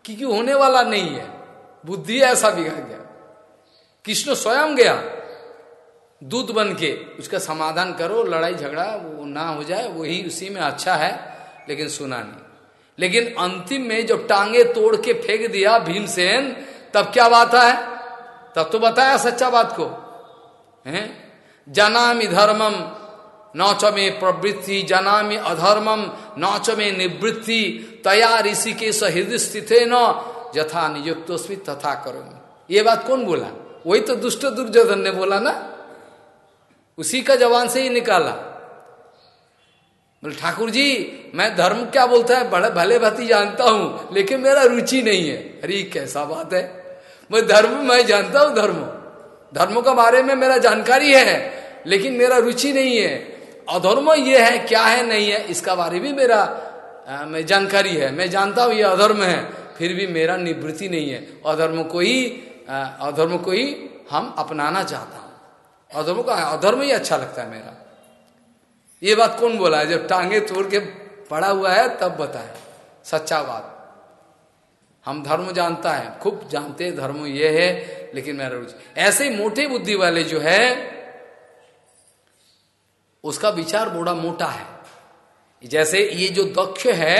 क्योंकि होने वाला नहीं है। बुद्धि ऐसा बिगड़ गया। कृष्ण स्वयं गया। दूध बन के उसका समाधान करो, लड़ाई झगड़ा, वो ना हो जाए, वही उसी में अच्छा है, लेकिन सुना नहीं। लेकिन अंतिम में जब टांगे तोड़ के फेंक दिया भीमसेन, तब क्या बात है? तब तो बताया सच्चा बात को। हैं? जनामि धर्मम नौच में प्रवृत्ति, जनामि अधर्मम नौच में निवृत्ति, तया ऋषि के सहृदय स्थित न यथा नियुक्तोस्मी तथा करो ये बात कौन बोला? वही तो दुष्ट दुर्योधन ने बोला ना? उसी का जवान से ही निकाला। बोले ठाकुर जी मैं धर्म क्या बोलता है? बड़े भले भाती जानता हूँ लेकिन मेरा रुचि नहीं है। अरे कैसा बात है? मैं धर्म मैं जानता हूँ धर्म। धर्म के बारे में मेरा जानकारी है लेकिन मेरा रुचि नहीं है। अधर्म ये है क्या है नहीं है इसका बारे में मेरा आ, मैं जानकारी है। मैं जानता हूँ ये अधर्म है। फिर भी मेरा निवृत्ति नहीं है। अधर्म को ही अधर्म को ही हम अपनाना चाहता हूँ। अधर्म का, अधर्म ही अच्छा लगता है मेरा। ये बात कौन बोला है? जब टांगे तोड़ के पड़ा हुआ है, तब बताए। सच्चा बात। हम धर्म जानता है, खूब जानते हैं धर्म ये है, लेकिन मेरा रुचि। ऐसे मोटे बुद्धि वाले जो है, उसका विचार बड़ा मोटा है। जैसे ये जो दक्ष है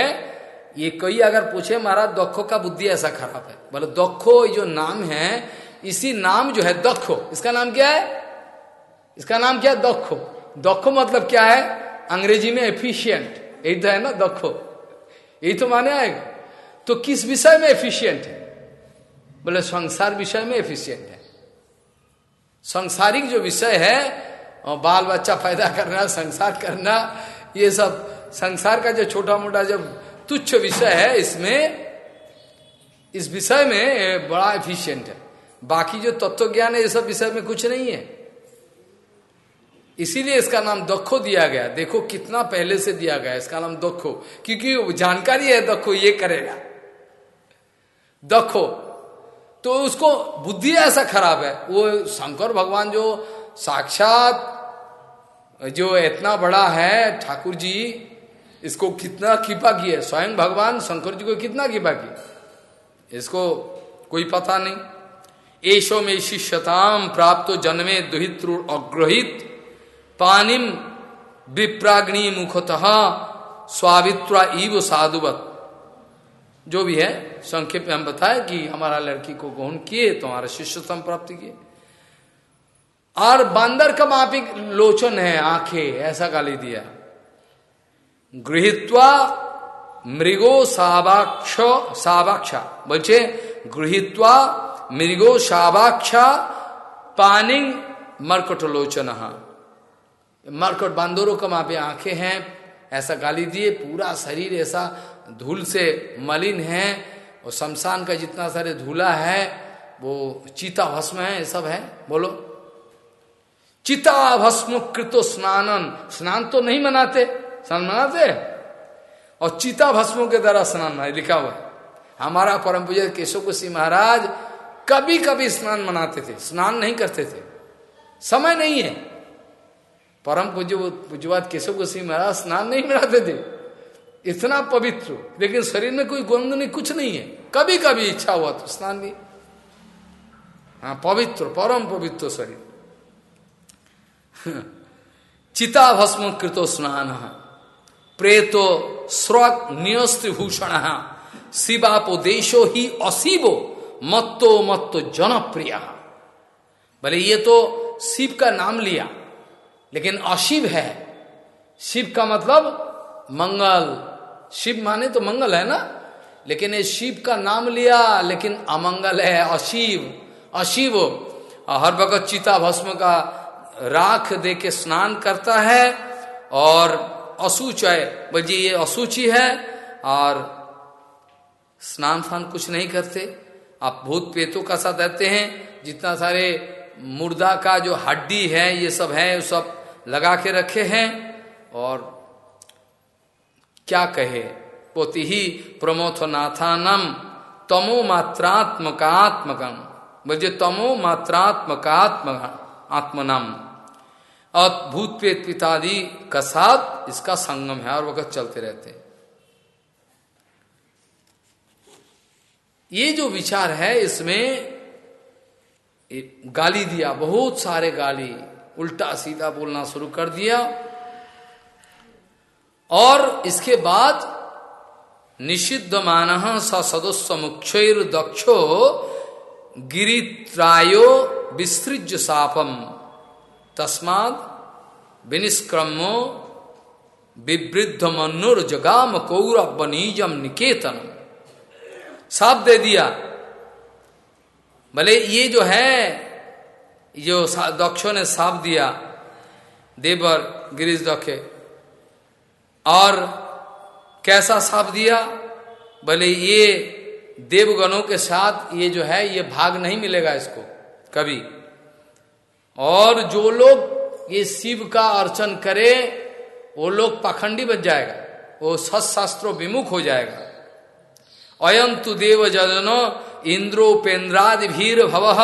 ये कई अगर पूछे, महाराज दक्षो का बुद्धि ऐसा खराब है। बोले दक्षो जो नाम है, इसी नाम जो है दक्षो इसका नाम क्या है? इसका नाम क्या है? दक्षो दक्षो मतलब क्या है? अंग्रेज़ी में एफिशियंट यही तो है ना दक्षो यही तो माने आएगा। तो किस विषय में एफिशियंट है? बोले, संसार विषय में एफिशियंट है। संसारिक जो विषय है बाल बच्चा पैदा करना, संसार करना, ये सब, संसार का जो छोटा मोटा जब तुच्छ विषय है इसमें। इस विषय में बड़ा एफिशिएंट है। बाकी जो तत्व ज्ञान है, ये सब विषय में कुछ नहीं है। इसीलिए इसका नाम दखो दिया गया। देखो कितना पहले से दिया गया इसका नाम दखो क्योंकि जानकारी है दखो ये करेगा। दखो तो उसको बुद्धि ऐसा खराब है। वो शंकर भगवान जो साक्षात जो इतना बड़ा है, ठाकुर जी इसको कितना कृपा किया स्वयं भगवान, शंकर जी को कितना कृपा किया इसको कोई पता नहीं। ऐशो में शिष्यताम प्राप्त जन्मे दुहित अग्रहित, पानिम विप्राग्नि मुखतः स्वावित्रा इव साधुवत। जो भी है, संक्षेप में हम बताए कि हमारा लड़की को ग्रहण किए तो हमारा शिष्य प्राप्ति किए। और बांदर का मापिक लोचन है, आँखें, ऐसा गाली दिया। गृहित्वा मृगो सावाक्ष सावाक्षा बोलचे, गृहित्वा मृगो सावाक्षा पानिंग मरकट लोचन मरकट बांदरों का मापे आँखें हैं, ऐसा गाली दिए पूरा शरीर ऐसा धूल से मलिन है, और शमशान का जितना सारे धूला है, वो चीता भस्म है सब है, बोलो। चिता भस्म कृतो स्नानन। स्नान तो नहीं मनाते। स्नान मनाते हैं और चिता भस्मों के द्वारा स्नान मना लिखा हुआ हमारा परम पूजन केशव कुशी महाराज कभी कभी स्नान मनाते थे, स्नान नहीं करते थे। समय नहीं है। परम पूज्य पूज्यवाद केशव कुशी महाराज स्नान नहीं मनाते थे। इतना पवित्र, लेकिन शरीर में कोई गंध नहीं कुछ नहीं है। कभी कभी इच्छा हुआ तो स्नान भी। हाँ पवित्र, परम पवित्र शरीर। चिता भस्म कृतो स्नान। प्रेतो स्रग नियस्त्रिभूषण शिवापोदेशो ही अशिवो मत्तो मत्तो जनप्रिय। भले ये तो शिव का नाम लिया, लेकिन अशिव है। शिव का मतलब मंगल। शिव माने तो मंगल है ना? लेकिन ये शिव का नाम लिया, लेकिन अमंगल है अशिव। अशिव, हर वक्त चिता भस्म का राख दे के स्नान करता है, और असूचय बजी ये असूचि है और स्नान फान कुछ नहीं करते। आप भूत पेतों का साथ रहते हैं। जितना सारे मुर्दा का जो हड्डी है, ये सब है सब लगा के रखे हैं। और क्या कहे? पोति ही प्रमोथ नाथानम तमो मात्रात्मकात्मकम। बोलिए, तमो मात्रात्मकात्म आत्मनम। और भूत प्रेत पितादि का साथ इसका संगम है, और वक्त चलते रहते हैं। ये जो विचार है, इसमें गाली दिया, बहुत सारे गाली, उल्टा सीधा बोलना शुरू कर दिया। और इसके बाद निषिद्ध मान सदस्य मुख्यर दक्षो गिरित्रायो विसृज सापम। तस्माद विनिष्क्रमो विवृद्ध मनुर जगाम कौरव बनीजम निकेतन साप दे दिया। भले ये जो है, जो दक्षों ने साप दिया, देवर, गिरीश दखे और कैसा साप दिया? भले ये देवगणों के साथ ये जो है, ये भाग नहीं मिलेगा इसको, कभी। और जो लोग ये शिव का अर्चन करे, वो लोग पाखंडी बच जाएगा। वो सशास्त्रों विमुख हो जाएगा। अयम तु देव जनो इंद्रोपेन्द्रादि भीर भव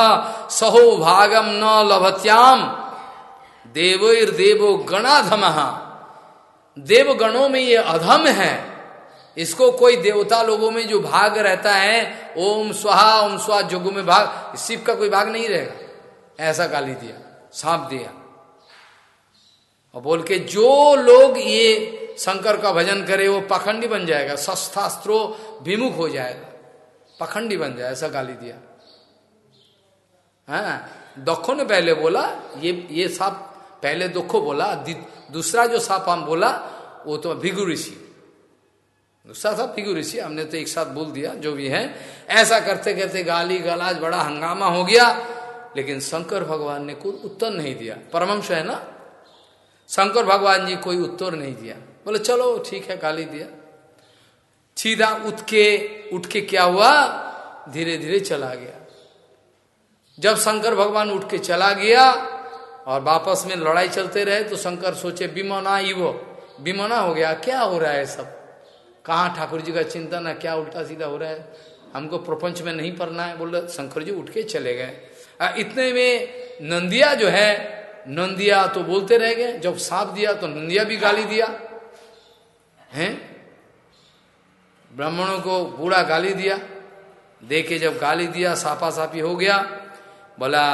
सहो भागम न लभत्याम देवो गणाधम। देवगणों में ये अधम है। इसको कोई देवता लोगों में जो भाग रहता है, ओम स्वाहा ओम स्वाहा, जोगो में भाग शिव का कोई भाग नहीं रहेगा। ऐसा गाली दिया, सांप दिया। और बोल के जो लोग ये शंकर का भजन करे, वो पाखंडी बन जाएगा, शस्त्रास्त्रो विमुख हो जाएगा। पाखंडी बन जाए, ऐसा गाली दिया। हाँ दखो ने पहले बोला, ये ये सांप पहले दुखो बोला दूसरा जो सांप हम बोला, वो तो भिगु ऋषि। दूसरा था भिगु ऋषि, हमने तो एक साथ बोल दिया, जो भी है। ऐसा करते करते गाली गलाज बड़ा हंगामा हो गया लेकिन शंकर भगवान ने कोई उत्तर नहीं दिया। परमंश है ना? शंकर भगवान जी कोई उत्तर नहीं दिया। बोले, चलो, ठीक है, गाली दिया। सीधा उठ के उठ के क्या हुआ? धीरे धीरे चला गया। जब शंकर भगवान उठ के चला गया और वापस में लड़ाई चलते रहे तो शंकर सोचे, बिमोना वो। बिमोना हो गया। क्या हो रहा है सब? कहा ठाकुर जी का चिंतन है? क्या उल्टा सीधा हो रहा है? हमको प्रपंच में नहीं पढ़ना है। बोले, शंकर जी उठ के चले गए। इतने में नंदिया जो है, नंदिया तो बोलते रह गए, जब साप दिया तो नंदिया भी गाली दिया, हैं? ब्राह्मणों को बूढ़ा गाली दिया, देखे जब गाली दिया सापा सापी हो गया, बोला,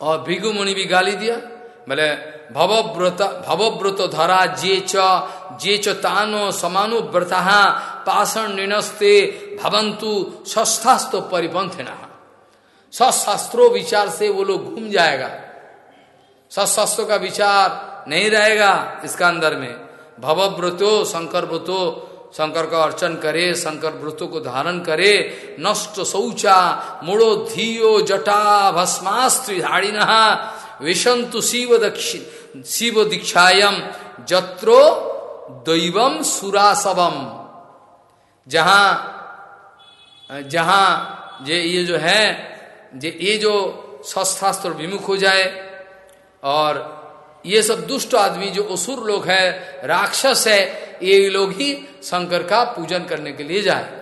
और भिगु मुनि भी गाली दिया, बोले, भवव्रत भवव्रत धरा जे च जे च तानो समानुव्रता पाषण निनस्ते भवंतु सस्तास्तो परिपंथिना सशास्त्रों विचार से वो लोग घूम जाएगा। सशास्त्रों का विचार नहीं रहेगा इसका अंदर में। भवव्रतो शंकर व्रतो शंकर का अर्चन करे शंकर व्रतों को धारण करे, नष्ट शौचा, मुड़ो धियो जटा भस्मास्त्रिधाड़िन विशंतु शिव दक्षि, शिव दीक्षायम जत्रो दैवम सुरासवम जहाँ जहाँ ये ये जो है ये जो शस्त्रास्त्र विमुख हो जाए, और ये सब दुष्ट आदमी जो असुर लोग है, राक्षस है, ये लोग ही शंकर का पूजन करने के लिए जाए।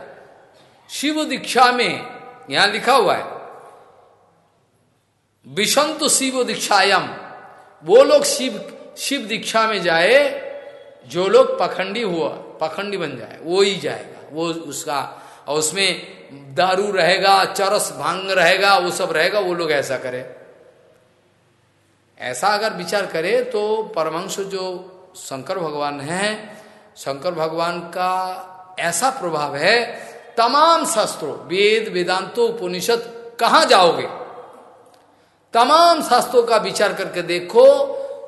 शिव दीक्षा में यहाँ लिखा हुआ है विषंत शिव दीक्षायम। वो लोग शिव शिव दीक्षा में जाए, जो लोग पखंडी हुआ, पखंडी बन जाए, वो ही जाएगा, वो उसका और उसमें दारू रहेगा, चरस भाँग रहेगा, वो सब रहेगा, वो लोग ऐसा करे। ऐसा अगर विचार करे तो परमंश जो शंकर भगवान है, शंकर भगवान का ऐसा प्रभाव है, तमाम शास्त्रों, वेद, वेदांतो, उपनिषद, कहा जाओगे? तमाम शास्त्रों का विचार करके देखो,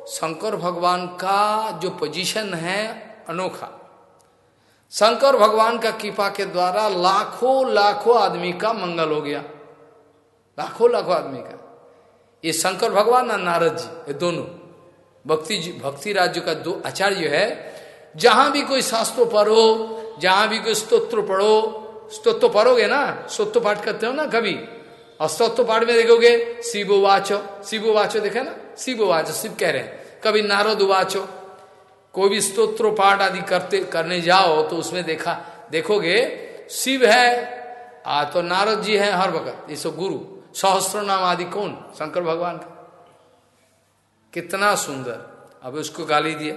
शंकर भगवान का जो पोजीशन है, अनोखा। शंकर भगवान का कृपा के द्वारा लाखों लाखों आदमी का मंगल हो गया। लाखों लाखों आदमी का। ये शंकर भगवान और नारद जी, ये दोनों। भक्ति भक्ति राज्य का दो आचार्य है। जहाँ भी कोई शास्त्रों पढ़ो, जहाँ भी कोई स्तोत्र पढ़ो, स्तोत्र पढ़ोगे ना, स्तोत्र पाठ करते हो ना कभी, और स्तोत्र पाठ में देखोगे, शिवो वाचो शिवो वाचो, देखे ना? शिव वाचो, शिव कह रहे हैं। कभी नारद वाचो कोई भी स्तोत्र पाठ आदि करते, करने जाओ तो उसमें देखा, देखोगे, शिव है, आ तो नारद जी है हर वक्त, ये गुरु। सहस्त्र नाम आदि कौन? शंकर भगवान का। कितना सुंदर। अब उसको गाली दिया।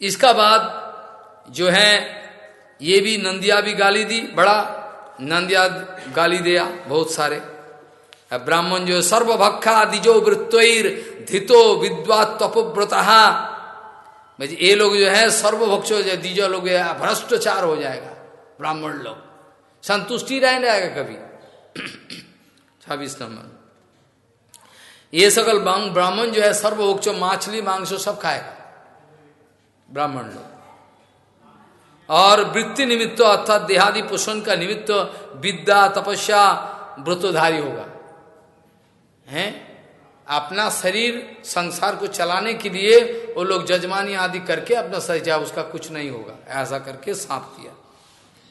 इसका बाद जो है, ये भी नंदिया भी गाली दी, बड़ा नंदिया गाली दिया बहुत सारे। ब्राह्मण जो सर्वभक्खा दिजो वृत्तर धितो विद्वा तपोव्रता ये लोग जो है सर्वभक्ष दीजो लोग भ्रष्टाचार हो जाएगा, ब्राह्मण लोग। संतुष्टि रह जाएगा कभी। छब्बीस नंबर। ये सकल ब्राह्मण जो है सर्वभक्ष, माछली, मांस सब खाएगा। ब्राह्मण लोग। और वृत्ति निमित्त अर्थात देहादि पोषण का निमित्त विद्या, तपस्या, व्रतोधारी होगा। हैं? अपना शरीर संसार को चलाने के लिए वो लोग जजमानी आदि करके अपना जाए उसका कुछ नहीं होगा। ऐसा करके साफ़ किया।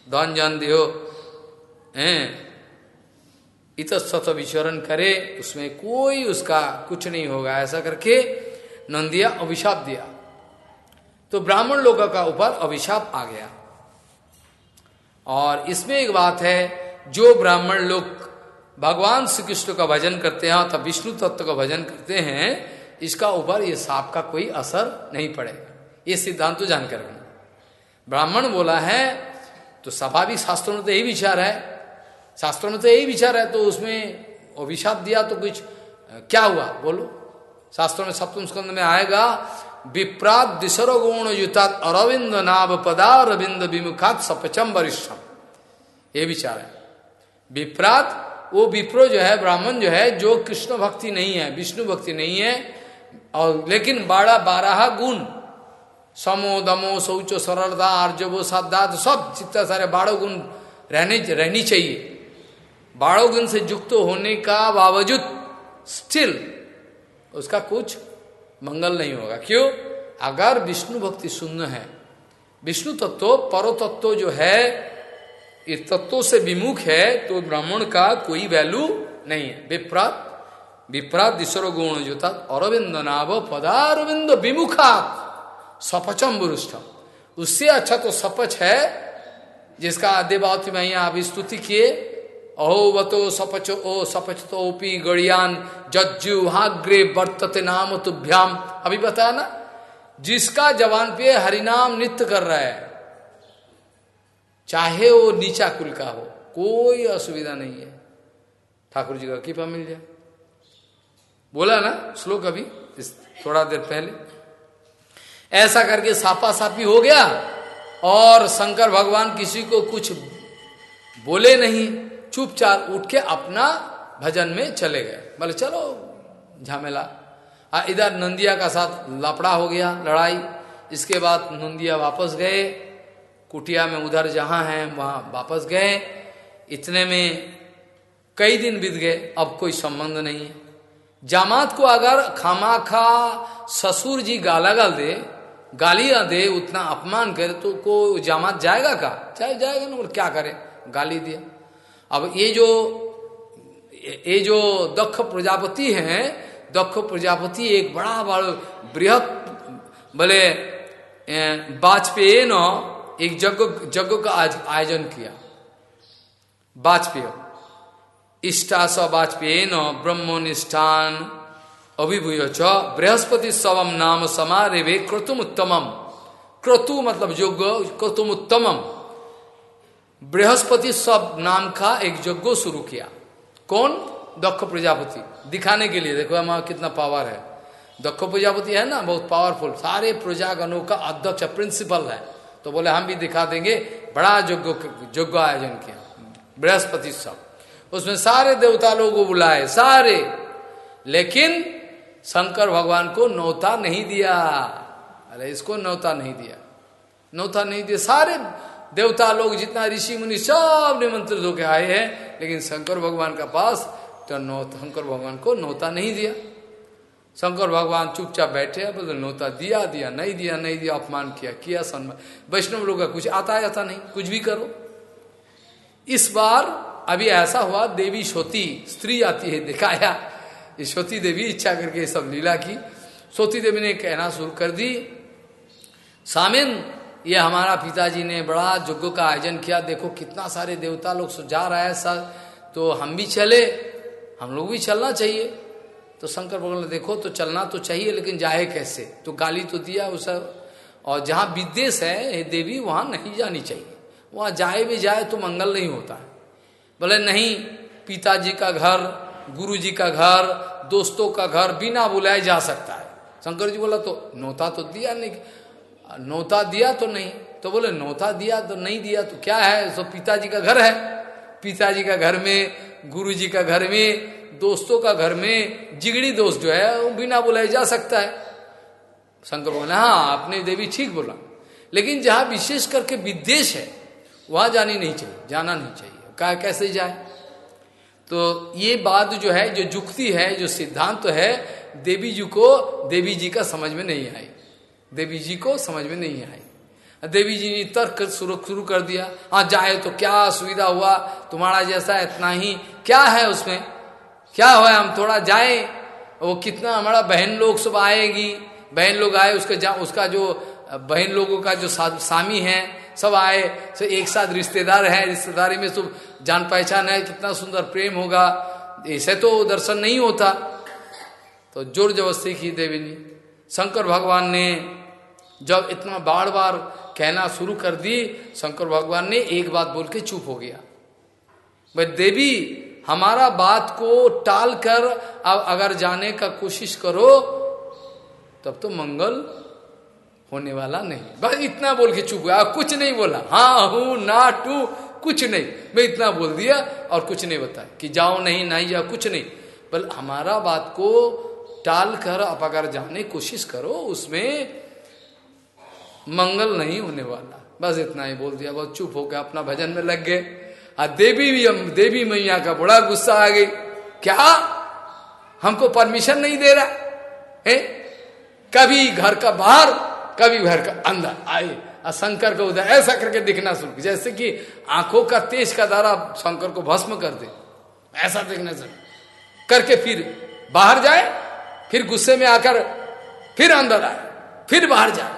धन जन दियो। हैं? इतस्त विचरण करे, उसमें कोई उसका कुछ नहीं होगा। ऐसा करके नंदिया अभिशाप दिया। तो ब्राह्मण लोगों का ऊपर अभिशाप आ गया। और इसमें एक बात है, जो ब्राह्मण लोग भगवान श्री कृष्ण का भजन करते हैं अथवा विष्णु तत्व का भजन करते हैं, इसका ऊपर ये साप का कोई असर नहीं पड़ेगा। ये सिद्धांत तो जानकर ब्राह्मण बोला है तो स्वाभाविक शास्त्रों में तो यही विचार है। शास्त्रों में तो यही विचार है तो उसमें अभिशाप दिया तो कुछ क्या हुआ? बोलो। शास्त्रों में सप्तम स्कंद में आएगा, विप्रात दिशर गुण युतात अरविंद नाभ पदारविंद विमुखात सपचम वरिष्ठम। ये विचार है। विप्रात वो विप्रो जो है, ब्राह्मण जो है, जो कृष्ण भक्ति नहीं है, विष्णु भक्ति नहीं है, और लेकिन बारह बारह गुण, समो दमो शौचो सरलता, आर्जवो साधात सब जितना सारे बारह गुण रहने रहनी चाहिए। बारह गुण से युक्त होने का बावजूद स्टिल उसका कुछ मंगल नहीं होगा। क्यों? अगर विष्णु भक्ति शून्य है, विष्णु तत्व, परो तत्व जो है इस तत्व से विमुख है तो ब्राह्मण का कोई वैल्यू नहीं है। विप्रात विप्रात दिशर गुण जो था अरविंद नाव पदारविंद विमुखा, सपचम बुरुष्टम उससे अच्छा तो सपच है, जिसका आद्यभाव में आप स्तुति किए अहोवतो सपच, ओ सपच तो ओपी गड़ियान, जज्जु हाग्रे वर्तते नाम तुभ्याम। अभी बताया ना, जिसका जवान पे हरिनाम नित्य कर रहा है चाहे वो नीचा कुल का हो, कोई असुविधा नहीं है। ठाकुर जी का कृपा मिल जाए। बोला ना, श्लोक अभी, इस थोड़ा देर पहले। ऐसा करके सापा सापी हो गया, और शंकर भगवान किसी को कुछ बोले नहीं, चुपचाप उठ के अपना भजन में चले गए। बोले, चलो, झमेला। इधर नंदिया का साथ लपड़ा हो गया लड़ाई। इसके बाद नंदिया वापस गए कुटिया में उधर जहाँ है, वहाँ वापस गए। इतने में कई दिन बीत गए, अब कोई संबंध नहीं है। जामात को अगर खामा खा ससुर जी गाला गाल दे, गालियाँ दे, उतना अपमान करे तो को जामात जाएगा का? चाहे जाएगा ना, और क्या करे? गाली दिया। अब ये जो ये जो दक्ष प्रजापति है, दक्ष प्रजापति एक बड़ा बड़ा बृहद बोले वाजपेयी न एक यज्ञ यज्ञ का आज आयोजन किया। वाजपेय इष्टा स वाजपेयी न ब्रह्मनिष्ठान अभिभूय च बृहस्पति सवम नाम समारे वे क्रतुम उत्तमम क्रतु मतलब योग्य क्रतुम उत्तमम बृहस्पति सब नाम का एक यज्ञ शुरू किया। कौन? दक्ष प्रजापति। दिखाने के लिए, देखो हमारा कितना पावर है। दक्ष प्रजापति है ना, बहुत पावरफुल सारे प्रजागणों का अध्यक्ष प्रिंसिपल है। तो बोले, हम भी दिखा देंगे। बड़ा योग्य योग्य आयोजन किया। बृहस्पति सब। उसमें सारे देवता लोगों को बुलाए, सारे। लेकिन शंकर भगवान को नौता नहीं दिया। अरे, इसको नौता नहीं दिया। नौता नहीं दिया। सारे देवता लोग, जितना ऋषि मुनि सब निमंत्रित होकर आए हैं, लेकिन शंकर भगवान का पास तो नौ शंकर भगवान को नौता नहीं दिया। शंकर भगवान चुपचाप बैठे हैं बोले नोता दिया दिया, नहीं दिया नहीं दिया, अपमान किया किया सम्मान वैष्णव लोग का कुछ आता आता नहीं, कुछ भी करो। इस बार अभी ऐसा हुआ, देवी सोती, स्त्री आती है, दिखाया। सोती देवी इच्छा करके सब लीला की। सोती देवी ने कहना शुरू कर दी, सामिन, ये हमारा पिताजी ने बड़ा यज्ञ का आयोजन किया। देखो कितना सारे देवता लोग जा रहा है सर तो हम भी चले, हम लोग भी चलना चाहिए। तो शंकर भगवान देखो तो चलना तो चाहिए, लेकिन जाए कैसे? तो गाली तो दिया उस। और जहाँ विदेश है देवी, वहाँ नहीं जानी चाहिए। वहाँ जाए भी जाए तो मंगल नहीं होता है। बोले, नहीं, पिताजी का घर गुरु जी का घर, दोस्तों का घर बिना बुलाए जा सकता है। शंकर जी बोला तो नोता तो दिया नहीं। नोता दिया तो नहीं। तो बोले, नोता दिया तो नहीं दिया तो क्या है? सो पिताजी का घर है। पिताजी का घर में गुरु जी का घर में दोस्तों का घर में जिगड़ी दोस्त जो है, वो बिना बुलाए जा सकता है। शंकर भगवान हाँ आपने देवी ठीक बोला। लेकिन जहाँ विशेष करके विदेश है, वहाँ जानी नहीं चाहिए, जाना नहीं चाहिए। कहा, कैसे जाए? तो ये बात जो है, जो जुक्ति है, जो सिद्धांत तो है, देवी जी को, देवी जी का समझ में नहीं आई। देवी जी को समझ में नहीं आई। देवी जी ने तर्क शुरू कर दिया हाँ जाए तो क्या सुविधा हुआ? तुम्हारा जैसा इतना ही क्या है उसमें? क्या हुआ हम थोड़ा जाए। वो कितना हमारा बहन लोग सब आएगी। बहन लोग आए, उसके जा, उसका जो, बहन लोगों का जो सामी है, सब आए। सब एक साथ रिश्तेदार है, रिश्तेदारी में सब जान पहचान है, कितना सुंदर प्रेम होगा। ऐसे तो दर्शन नहीं होता। तो ज़ोर जबरस्ती की देवी ने शंकर भगवान ने जब इतना बार बार कहना शुरू कर दी, शंकर भगवान ने एक बात बोल के चुप हो गया। भाई देवी हमारा बात को टाल कर अब अगर जाने का कोशिश करो, तब तो मंगल होने वाला नहीं। बस इतना बोल के चुप गया कुछ नहीं बोला। हाँ हूँ, ना, टू, कुछ नहीं। मैं इतना बोल दिया और कुछ नहीं बताया कि जाओ नहीं नहीं जाओ कुछ नहीं। बल हमारा बात को टाल कर आप अगर जाने कोशिश करो, उसमें मंगल नहीं होने वाला। बस इतना ही बोल दिया। बहुत चुप हो गया। अपना भजन में लग गए। और देवी भी हम, देवी मैया का बड़ा गुस्सा आ गई। क्या? हमको परमिशन नहीं दे रहा? है कभी घर का बाहर, कभी घर का अंदर। आए और शंकर का उधर ऐसा करके दिखना शुरू जैसे कि आँखों का तेज का दारा शंकर को भस्म कर दे। ऐसा देखने से करके फिर बाहर जाए, फिर गुस्से में आकर फिर अंदर आए, फिर बाहर जाए।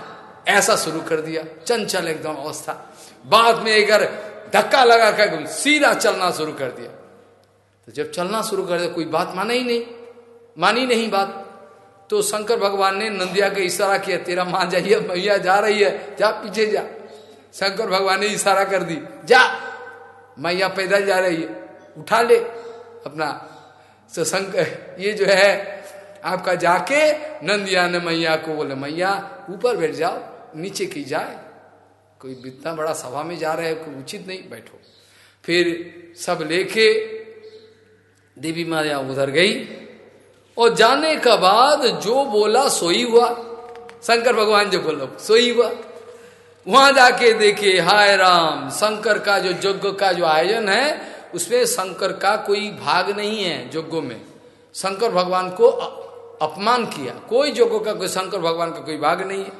ऐसा शुरू कर दिया। चंचल एकदम अवस्था। बाद में अगर धक्का लगा कर सीधा चलना शुरू कर दिया। तो जब चलना शुरू कर दिया, कोई बात माना ही नहीं, मानी नहीं बात। तो शंकर भगवान ने नंदिया का इशारा किया, तेरा मान जाइए मैया जा रही है, जा, पीछे जा। शंकर भगवान ने इशारा कर दी, जा मैया पैदल जा रही है, उठा ले अपना। तो शंकर ये जो है, आपका जाके नंदिया ने मैया को बोले, मैया, ऊपर बैठ जाओ, नीचे की जाए। कोई इतना बड़ा सभा में जा रहे हैं कोई उचित नहीं, बैठो। फिर सब लेके देवी माया उधर गई और जाने का बाद जो बोला, सोई हुआ। शंकर भगवान जो बोलो, सोई हुआ। वहाँ जाके देखे हाय राम, शंकर का जो यज्ञ का जो आयोजन है, उसमें शंकर का कोई भाग नहीं है यज्ञों में। शंकर भगवान को अपमान किया। कोई यज्ञ का, कोई शंकर भगवान का कोई भाग नहीं है।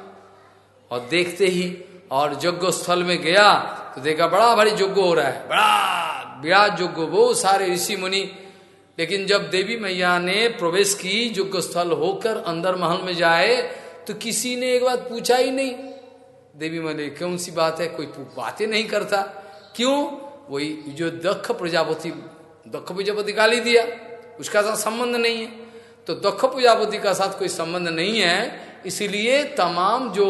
और देखते ही और यज्ञ स्थल में गया तो देखा बड़ा भारी यज्ञ हो रहा है। बड़ा विराट यज्ञ वो सारे ऋषि मुनि। लेकिन जब देवी मैया ने प्रवेश की यज्ञ स्थल होकर अंदर महल में जाए तो किसी ने एक बात पूछा ही नहीं। देवी मैया, कौन सी बात है? कोई बातें नहीं करता। क्यों? वही जो दक्ष प्रजापति दक्ष प्रजापति गाली दिया, उसका साथ संबंध नहीं है। तो दक्ष प्रजापति का साथ कोई संबंध नहीं है, इसीलिए तमाम जो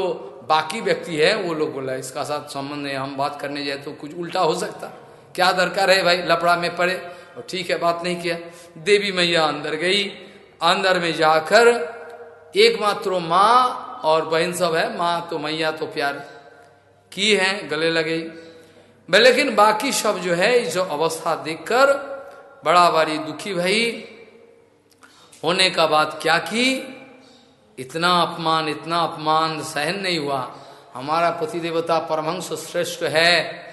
बाकी व्यक्ति है, वो लोग बोला, इसका साथ संबंध है, हम बात करने जाए तो कुछ उल्टा हो सकता। क्या दरकार है भाई? लपड़ा में पड़े। और ठीक है, बात नहीं किया। देवी मैया अंदर गई। अंदर में जाकर एकमात्र माँ और बहन सब है। माँ तो मैया तो प्यार। की है? गले लगे। लेकिन बाकी सब जो है जो अवस्था देखकर बड़ा बारी दुखी भाई। होने का बात क्या की? इतना अपमान इतना अपमान सहन नहीं हुआ। हमारा पति देवता परमहंस श्रेष्ठ है।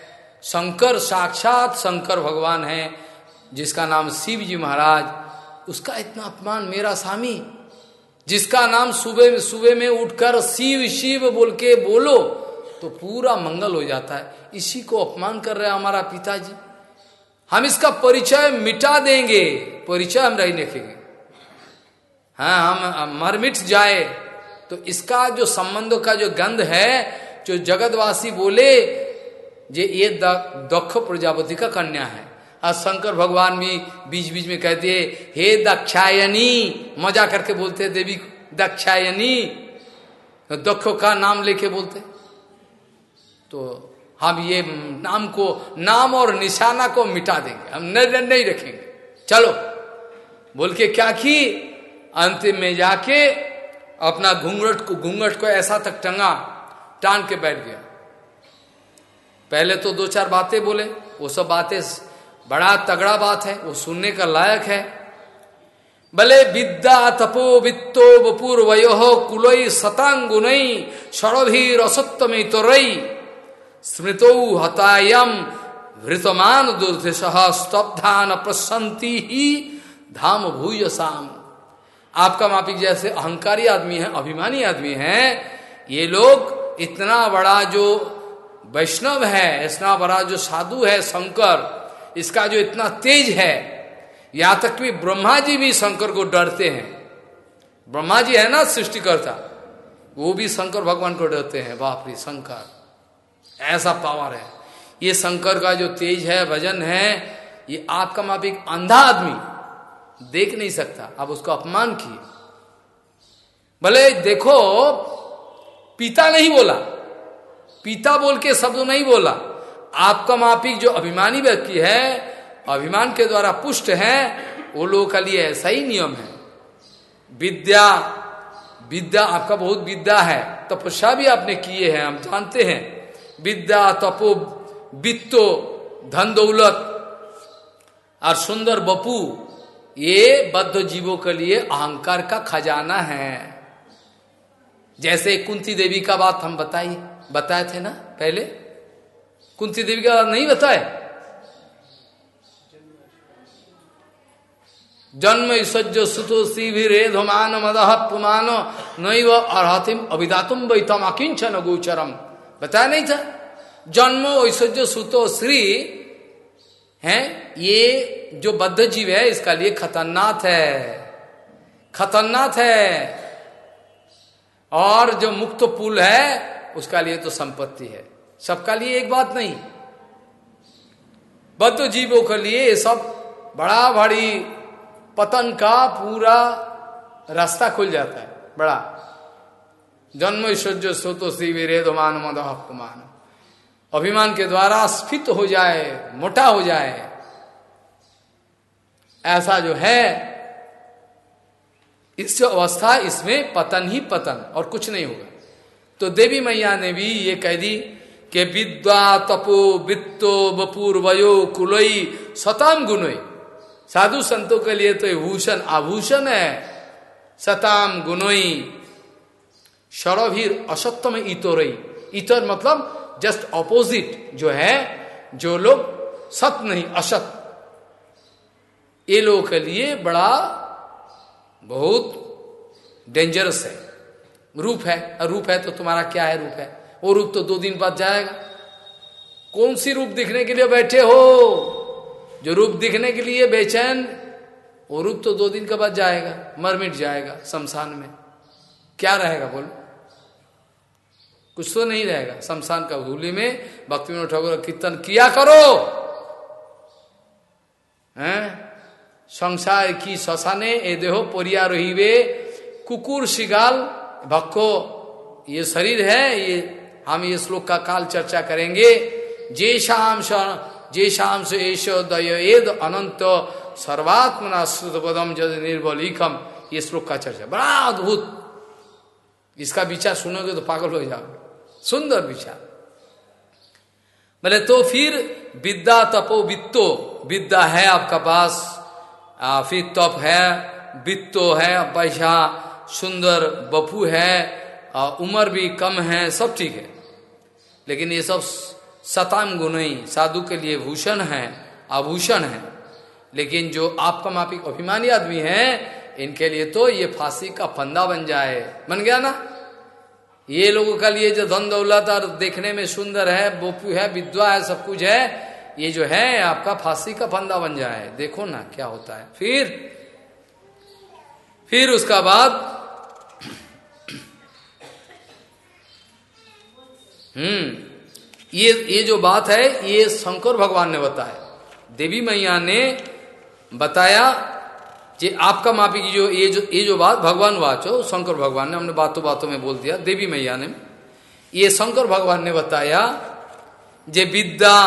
शंकर साक्षात शंकर भगवान है, जिसका नाम शिव जी महाराज। उसका इतना अपमान, मेरा स्वामी। जिसका नाम सुबह सुबह में उठकर शिव शिव बोल के बोलो तो पूरा मंगल हो जाता है। इसी को अपमान कर रहे हमारा पिताजी। हम इसका परिचय मिटा देंगे। परिचय हम नहीं देखेंगे। हाँ हम मरमिट जाए। तो इसका जो संबंधों का जो गंध है, जो जगतवासी बोले जे ये दक्ष प्रजापति का कन्या है। और शंकर भगवान भी बीच बीच में कहते हे दक्षायनी, मज़ा करके बोलते हैं, देवी दक्षायनी। तो दक्ष का नाम लेके बोलते तो हम ये नाम को, नाम और निशाना को मिटा देंगे। हम नहीं रखेंगे। चलो, बोल के क्या की? अंतिम में जाके अपना घूंघट को घूंघट को ऐसा तक टंगा टान के बैठ गया। पहले तो दो चार बातें बोले, वो सब बातें बड़ा तगड़ा बात है, वो सुनने का लायक है। भले विद्या तपो वित्तो बपुर वयो कुलोई सतांगुनई षड़भी रसत्तमी तोरई। स्मृतो हतायम वृतमान दुर्धश स्तब्धान प्रसंति ही धाम भूय शाम आपका मापिक जैसे अहंकारी आदमी है, अभिमानी आदमी है, ये लोग इतना बड़ा जो वैष्णव है, इतना बड़ा जो साधु है शंकर, इसका जो इतना तेज है यहाँ तक कि ब्रह्मा जी भी शंकर को डरते हैं। ब्रह्मा जी है ना सृष्टिकर्ता, वो भी शंकर भगवान को डरते हैं, बाप रे, शंकर, ऐसा पावर है। ये शंकर का जो तेज है, भजन है, ये आपका मापिक अंधा आदमी देख नहीं सकता। अब उसको अपमान किए। भले देखो, पिता नहीं बोला। पिता बोल के शब्द नहीं बोला। आपका मापिक जो अभिमानी व्यक्ति है, अभिमान के द्वारा पुष्ट है, वो लोगों का लिए ऐसा ही नियम है। विद्या विद्या आपका बहुत विद्या है। तपस्या भी आपने किए हैं, हम जानते हैं। विद्या, तपो, वित्तो, धन दौलत, और सुंदर बपू ये बद्ध जीवों के लिए अहंकार का खजाना है। जैसे कुंती देवी का बात हम बताइए बताए थे ना पहले? कुंती देवी का बात नहीं बताए? जन्म सज्ज सुतो रेधमान मदह पुमान नैव अर्तिम अभिदातुम वैतम अकिंचन गोचरम। बताया नहीं था? जन्म ऐश्वर्य सुतो श्री हैं? ये जो बद्ध जीव है, इसका लिए खतरनाक है। खतरनाक है। और जो मुक्त पुल है, उसका लिए तो संपत्ति है। सबका लिए एक बात नहीं। बद्ध जीवों के लिए ये सब बड़ा भारी पतन का पूरा रास्ता खुल जाता है। बड़ा। जन्म ऐश्वर्य सोतो श्री वीरेदमान मदमान अभिमान के द्वारा स्फित हो जाए, मोटा हो जाए। ऐसा जो है, इस अवस्था इसमें पतन ही पतन और कुछ नहीं होगा। तो देवी मैया ने भी ये कह दी कि विद्वा तपो वित्तो बपूर वयो कुलई सताम गुनोई साधु संतों के लिए तो भूषण आभूषण है। सताम गुनोई शरभीर असत्य में इतोरई इतर मतलब जस्ट ऑपोजिट जो है, जो लोग सत्य नहीं, असत। ये लोगों के लिए बड़ा बहुत डेंजरस है। रूप है। रूप है तो तुम्हारा क्या है रूप है? वो रूप तो दो दिन बाद जाएगा। कौन सी रूप दिखने के लिए बैठे हो? जो रूप दिखने के लिए बेचैन, वो रूप तो दो दिन के बाद जाएगा, मर मिट जाएगा, शमशान में। क्या रहेगा बोलो? कुछ तो नहीं रहेगा। शमशान का भूली में भक्ति विनोद ठाकुर कीर्तन किया करो। हैं? संसार की शशाने, ए देहो परिया रहीवे, कुकुर, शिगाल भक्को ये शरीर है, ये हम ये श्लोक का काल चर्चा करेंगे। जे शाम जे शाम से ऐशो दयेद अनंत, सर्वात्मना श्रुत पदम जद निर्बलिकम ये श्लोक का चर्चा। बड़ा अद्भुत। इसका विचार सुनोगे तो पागल हो जाओगे। सुंदर विचार। बोले तो फिर विद्या तपो वित्तो विद्या है आपका पास आ, फिर तप है वित्तो है पैसा सुंदर बपू है उम्र भी कम है सब ठीक है। लेकिन ये सब सताम गुणई साधु के लिए भूषण है आभूषण है। लेकिन जो आपका मापिक अभिमानी आदमी है इनके लिए तो ये फांसी का फंदा बन जाए। बन गया ना? ये लोगों का लिए जो धन दौलत और देखने में सुंदर है, बोपू है विद्वा है, सब कुछ है, ये जो है, आपका फांसी का फंदा बन जाए। देखो ना क्या होता है। फिर फिर उसका बाद हम्म ये ये जो बात है, ये शंकर भगवान ने बताया। देवी मैया ने बताया जे आपका मापी की जो ये जो ये जो बात भगवान वाचो शंकर भगवान ने हमने बातों बातों में बोल दिया, देवी मैया ने। ये शंकर भगवान ने बताया, जे विद्या,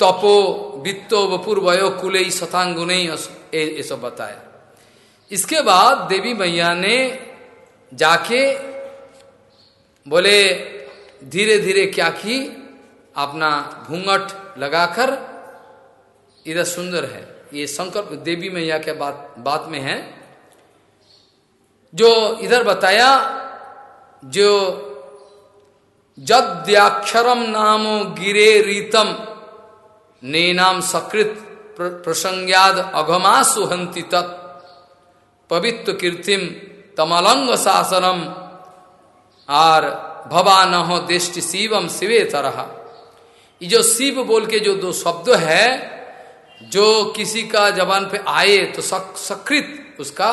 तपो, वित्तो वपुर वयो कुले शतांगुन ये सब बताया। इसके बाद देवी मैया ने जाके बोले, धीरे धीरे क्या की, अपना घूंघट लगाकर, इधर सुंदर है। ये शंकर देवी मैया के बात बात में है, जो इधर बताया, जो जद्याक्षरम नामो गिरे रीतम नैनाम सकृत प्रसंज्ञाद अघमा सुहंति तत्, पवित्र कीर्तिम तमलंग शासनम और भवान हो दृष्टि शिवम शिवे तरह। जो शिव बोल के जो दो शब्द है जो किसी का जबान पे आए तो सकृत उसका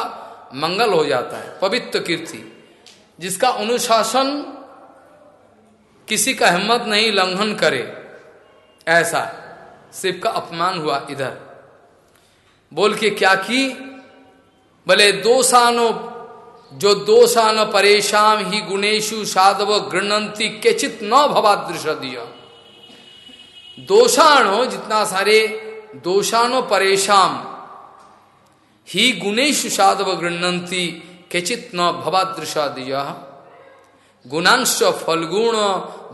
मंगल हो जाता है, पवित्र कीर्ति। जिसका अनुशासन किसी का हिम्मत नहीं लंघन करे, ऐसा शिव का अपमान हुआ इधर। बोल के क्या की? बोले दोषानो, जो दोषान परेशान ही गुणेशु साधव गृणंती केचित न भवादृश दिया। दोषाणो जितना सारे दोषानो परेशान ही गुणेशु साधव गृणंती केचित न भवादृशा दिया। गुणांश फलगुण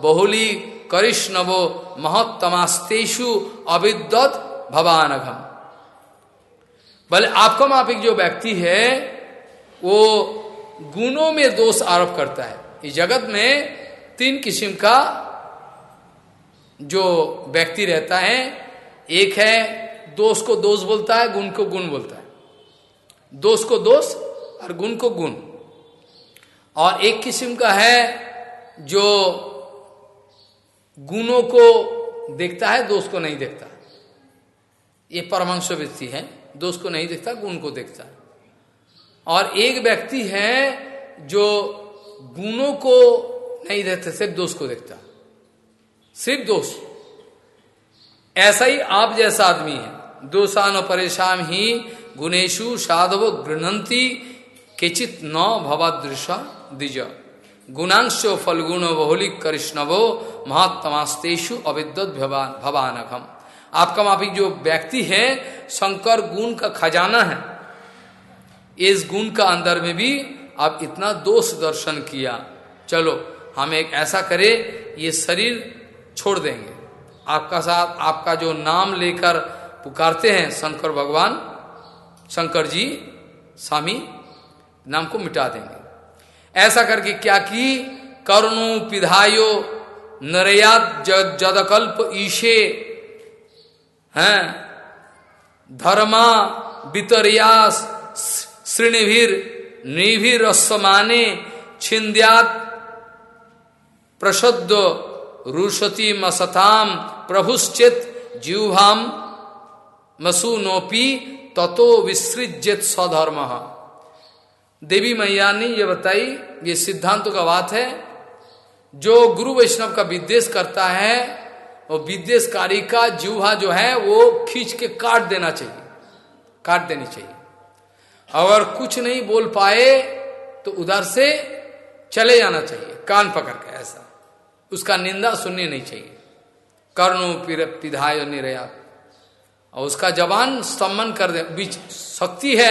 बहुली करिष्णवो महत्तमास्तेषु अविद्वत भवानघम। भले आपका मापिक जो व्यक्ति है, वो गुणों में दोष आरोप करता है। इस जगत में तीन किस्म का जो व्यक्ति रहता है एक है दोष को दोष बोलता है, गुण को गुण बोलता है। दोष को दोष और गुण को गुण। और एक किस्म का है जो गुणों को देखता है दोष को नहीं देखता। ये परमांश व्यक्ति है दोष को नहीं देखता, गुण को देखता। और एक व्यक्ति है जो गुणों को नहीं देखता, सिर्फ़ दोष को देखता। सिर्फ़ दोष ऐसा ही आप जैसा आदमी है। दोषान परेशान ही गुणेशु साधव गृहंती केचित न भवादृशा दिज गुणांश फलगुण बहुलिक कृष्णवो महात्मास्तेषु अविद्वत भवानघम आपका माफिक जो व्यक्ति है, शंकर गुण का खजाना है। इस गुण का अंदर में भी आप इतना दोष दर्शन किया। चलो, हम एक ऐसा करें, ये शरीर छोड़ देंगे। आपका साथ आपका जो नाम लेकर पुकारते हैं शंकर भगवान, शंकर जी स्वामी, नाम को मिटा देंगे। ऐसा करके क्या की? करुणु पिधायो नरयात जदकल्प ईशे, हैं? धर्मा वितरियास श्रेणीभीर निभिरस्माने छिंद्यात प्रशुद्ध रुषति मसताम प्रभुश्चित जीवभाम मसूनोपी ततो विसृजित स्वधर्म। देवी मैया ने यह बताई, ये सिद्धांत का बात है, जो गुरु वैष्णव का विद्वेश करता है, वो विद्वेशकारी का जीवा जो है, वो खींच के काट देना चाहिए, काट देनी चाहिए। अगर कुछ नहीं बोल पाए तो उधर से चले जाना चाहिए, कान पकड़ के, ऐसा। उसका निंदा सुननी नहीं चाहिए। कर्णो पिधाय निर्यात और उसका जवान स्तंभन कर दे। बीच शक्ति है,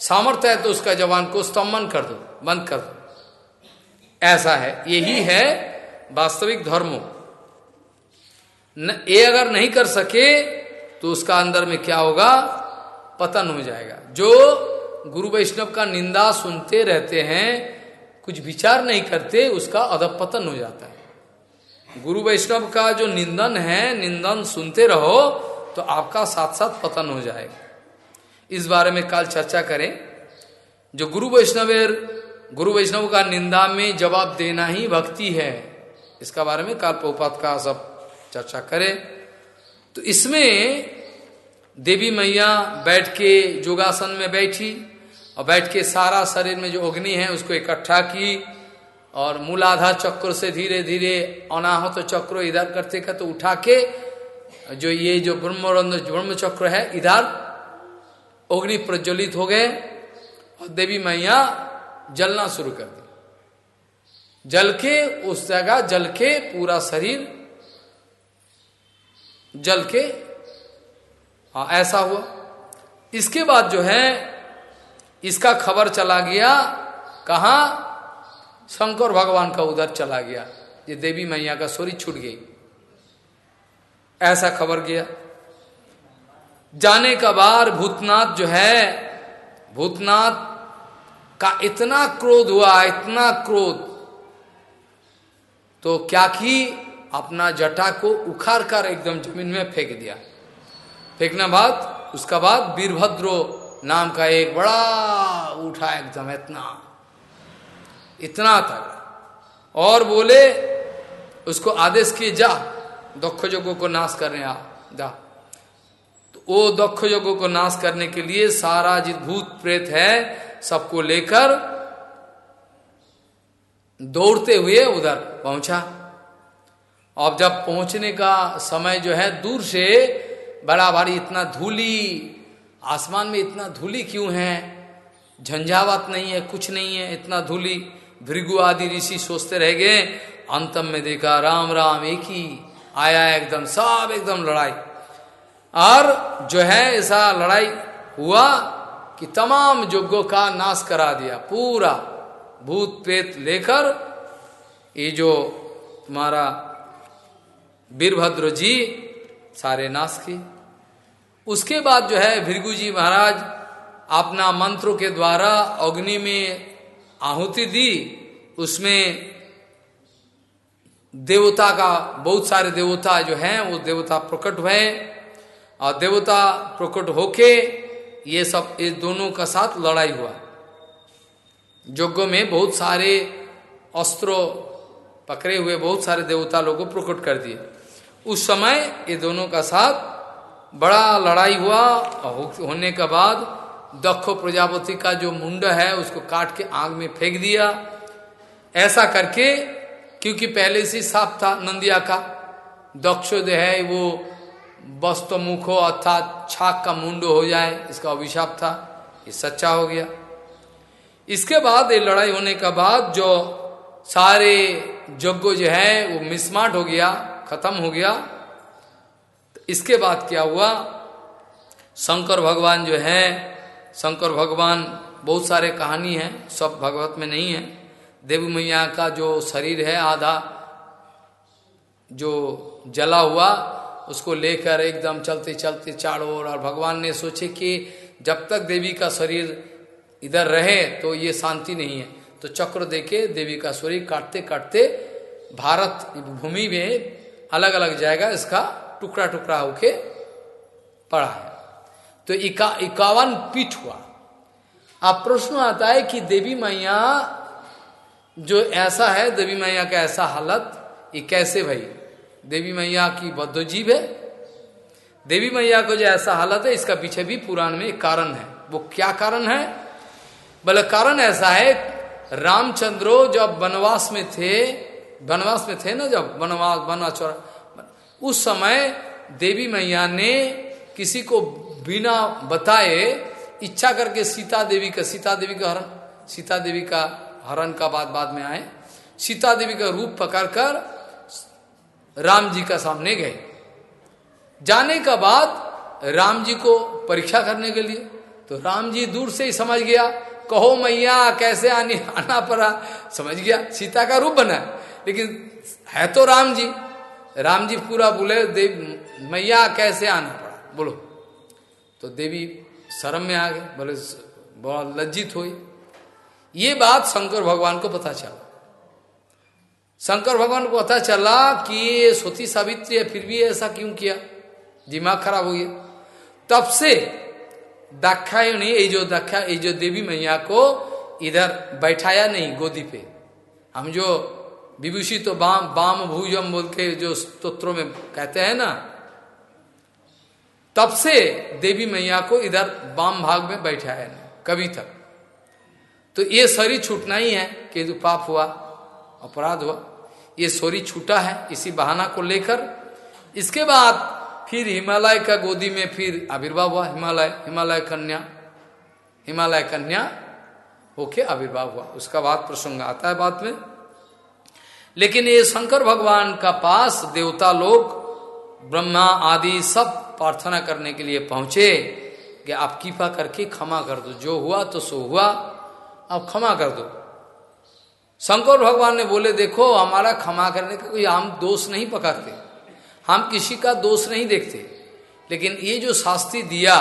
सामर्थ्य है तो उसका जवान को स्तंभन कर दो, बंद कर दो। ऐसा है। यही है वास्तविक धर्म। ये अगर नहीं कर सके तो उसका अंदर में क्या होगा? पतन हो जाएगा। जो गुरु वैष्णव का निंदा सुनते रहते हैं, कुछ विचार नहीं करते, उसका अधपतन हो जाता है। गुरु वैष्णव का जो निंदन है, निंदन सुनते रहो तो आपका साथ साथ पतन हो जाएगा। इस बारे में कल चर्चा करें। जो गुरु वैष्णव गुरु वैष्णव का निंदा में जवाब देना ही भक्ति है, इसका बारे में काल पोपात का सब चर्चा करें। तो इसमें देवी मैया बैठ के योगासन में बैठी, और बैठ के सारा शरीर में जो अग्नि है, उसको इकट्ठा की और मूलाधार चक्र से धीरे धीरे अनाहत चक्र इधर करते करते उठा के जो ये जो ब्रह्मरंद ब्रह्म चक्र है, इधर अग्नि प्रज्वलित हो गए और देवी मैया जलना शुरू कर दी। जल के उस जगह जल के पूरा शरीर जल के हाँ ऐसा हुआ। इसके बाद जो है, इसका खबर चला गया, कहा? शंकर भगवान का उधर चला गया। ये देवी मैया का सोरी छूट गई। ऐसा खबर गया। जाने का बार भूतनाथ जो है, भूतनाथ का इतना क्रोध हुआ, इतना क्रोध। तो क्या की? अपना जटा को उखाड़ कर एकदम ज़मीन में फेंक दिया। फेंकने बाद उसका बाद वीरभद्रो नाम का एक बड़ा उठा एकदम इतना इतना तक और बोले, उसको आदेश किए जा दक्ष योगों को नाश करने आ, जा। तो वो दक्ष योगों को नाश करने के लिए सारा जित भूत प्रेत है, सबको लेकर दौड़ते हुए उधर पहुँचा। अब जब पहुँचने का समय जो है, दूर से बड़ा भारी इतना धूली, आसमान में इतना धूली क्यों है? झंझावत नहीं है, कुछ नहीं है, इतना धूली। भृगु आदि ऋषि सोचते रह गए, अंतम में देखा राम राम एक ही, आया एकदम, सब एकदम लड़ाई। और जो है ऐसा लड़ाई हुआ कि तमाम योगों का नाश करा दिया, पूरा भूत प्रेत लेकर। ये जो तुम्हारा वीरभद्र जी, सारे नाश की उसके बाद जो है भृगु जी महाराज अपना मंत्रों के द्वारा अग्नि में आहुति दी, उसमें देवता का, बहुत सारे देवता जो हैं, वो देवता प्रकट हुए। और देवता प्रकट होके ये सब इस दोनों का साथ लड़ाई हुआ। यज्ञ में बहुत सारे अस्त्रों पकड़े हुए, बहुत सारे देवता लोगों को प्रकट कर दिए। उस समय ये दोनों का साथ बड़ा लड़ाई हुआ होने के बाद दक्ष प्रजापति का जो मुंड है, उसको काट के आग में फेंक दिया। ऐसा करके, क्योंकि पहले से साफ़ था नंदिया का दक्ष जो है, वो वस्तु मुखो अर्थात छाक का मुंड हो जाए, इसका अभिशाप था, ये सच्चा हो गया। इसके बाद, ये लड़ाई होने के बाद जो सारे यज्ञ जो है, वो मिसमाट हो गया, खत्म हो गया। इसके बाद क्या हुआ? शंकर भगवान जो है शंकर भगवान बहुत सारे कहानी है, सब भगवत में नहीं है। देवी मैया का जो शरीर है, आधा जो जला हुआ, उसको लेकर एकदम चलते चलते चारों ओर, और भगवान ने सोचे कि जब तक देवी का शरीर इधर रहे तो ये शांति नहीं है। तो चक्र देके देवी का शरीर काटते काटते भारत भूमि में अलग अलग जाएगा इसका टुकड़ा टुकड़ा होके पड़ा है। तो इका पीठ हुआ। अब प्रश्न आता है कि देवी मैया जो ऐसा है, देवी मैया का ऐसा हालत, ये कैसे भाई? देवी मैया की बद्ध जीव है। देवी मैया को जो ऐसा हालत है, इसका पीछे भी पुराण में एक कारण है। वो क्या कारण है? बोले, कारण ऐसा है, रामचंद्रो जब वनवास में थे, वनवास में थे ना जब वनवास वनवास, उस समय देवी मैया ने किसी को बिना बताए इच्छा करके सीता देवी का, सीता देवी का हरण सीता देवी का हरण का बाद बाद में आए। सीता देवी का रूप पकड़कर राम जी का सामने गए। जाने का बाद राम जी को परीक्षा करने के लिए तो राम जी दूर से ही समझ गया, कहो मैया, कैसे आने, आना पड़ा? समझ गया, सीता का रूप बना। लेकिन है तो राम जी। राम जी पूरा बोले, देव, मैया, कैसे आना पड़ा? बोलो। तो देवी शर्म में आ गए, बोले, बहुत लज्जित हुई। ये बात शंकर भगवान को पता चला। शंकर भगवान को पता चला कि ये सोती सावित्री है, फिर भी ऐसा क्यों किया? दिमाग खराब हो गया। तब से दाक्षायणी ये जो दक्षा ये जो देवी मैया को इधर बैठाया नहीं, गोदी पे। हम जो विभूषित तो बाम बाम भूजम बोल के जो स्त्रोत्रों में कहते हैं ना तब से देवी मैया को इधर बाम भाग में बैठाया नहीं कभी तक। तो ये शरीर छूटना ही है कि जो पाप हुआ, अपराध हुआ, ये शरीर छूटा है, इसी बहाना को लेकर। इसके बाद फिर हिमालय का गोदी में फिर आविर्भाव हुआ, हिमालय हिमालय कन्या हिमालय कन्या होके आविर्भाव हुआ। उसका बाद प्रसंग आता है बाद में। लेकिन ये शंकर भगवान का पास देवता लोग ब्रह्मा आदि सब प्रार्थना करने के लिए पहुँचे कि आप कृपा करके क्षमा कर दो। जो हुआ तो सो हुआ, अब क्षमा कर दो। शंकर भगवान ने बोले, देखो, हमारा क्षमा करने का कोई हम दोष नहीं पकड़ते। हम किसी का दोष नहीं देखते। लेकिन ये जो शास्त्री दिया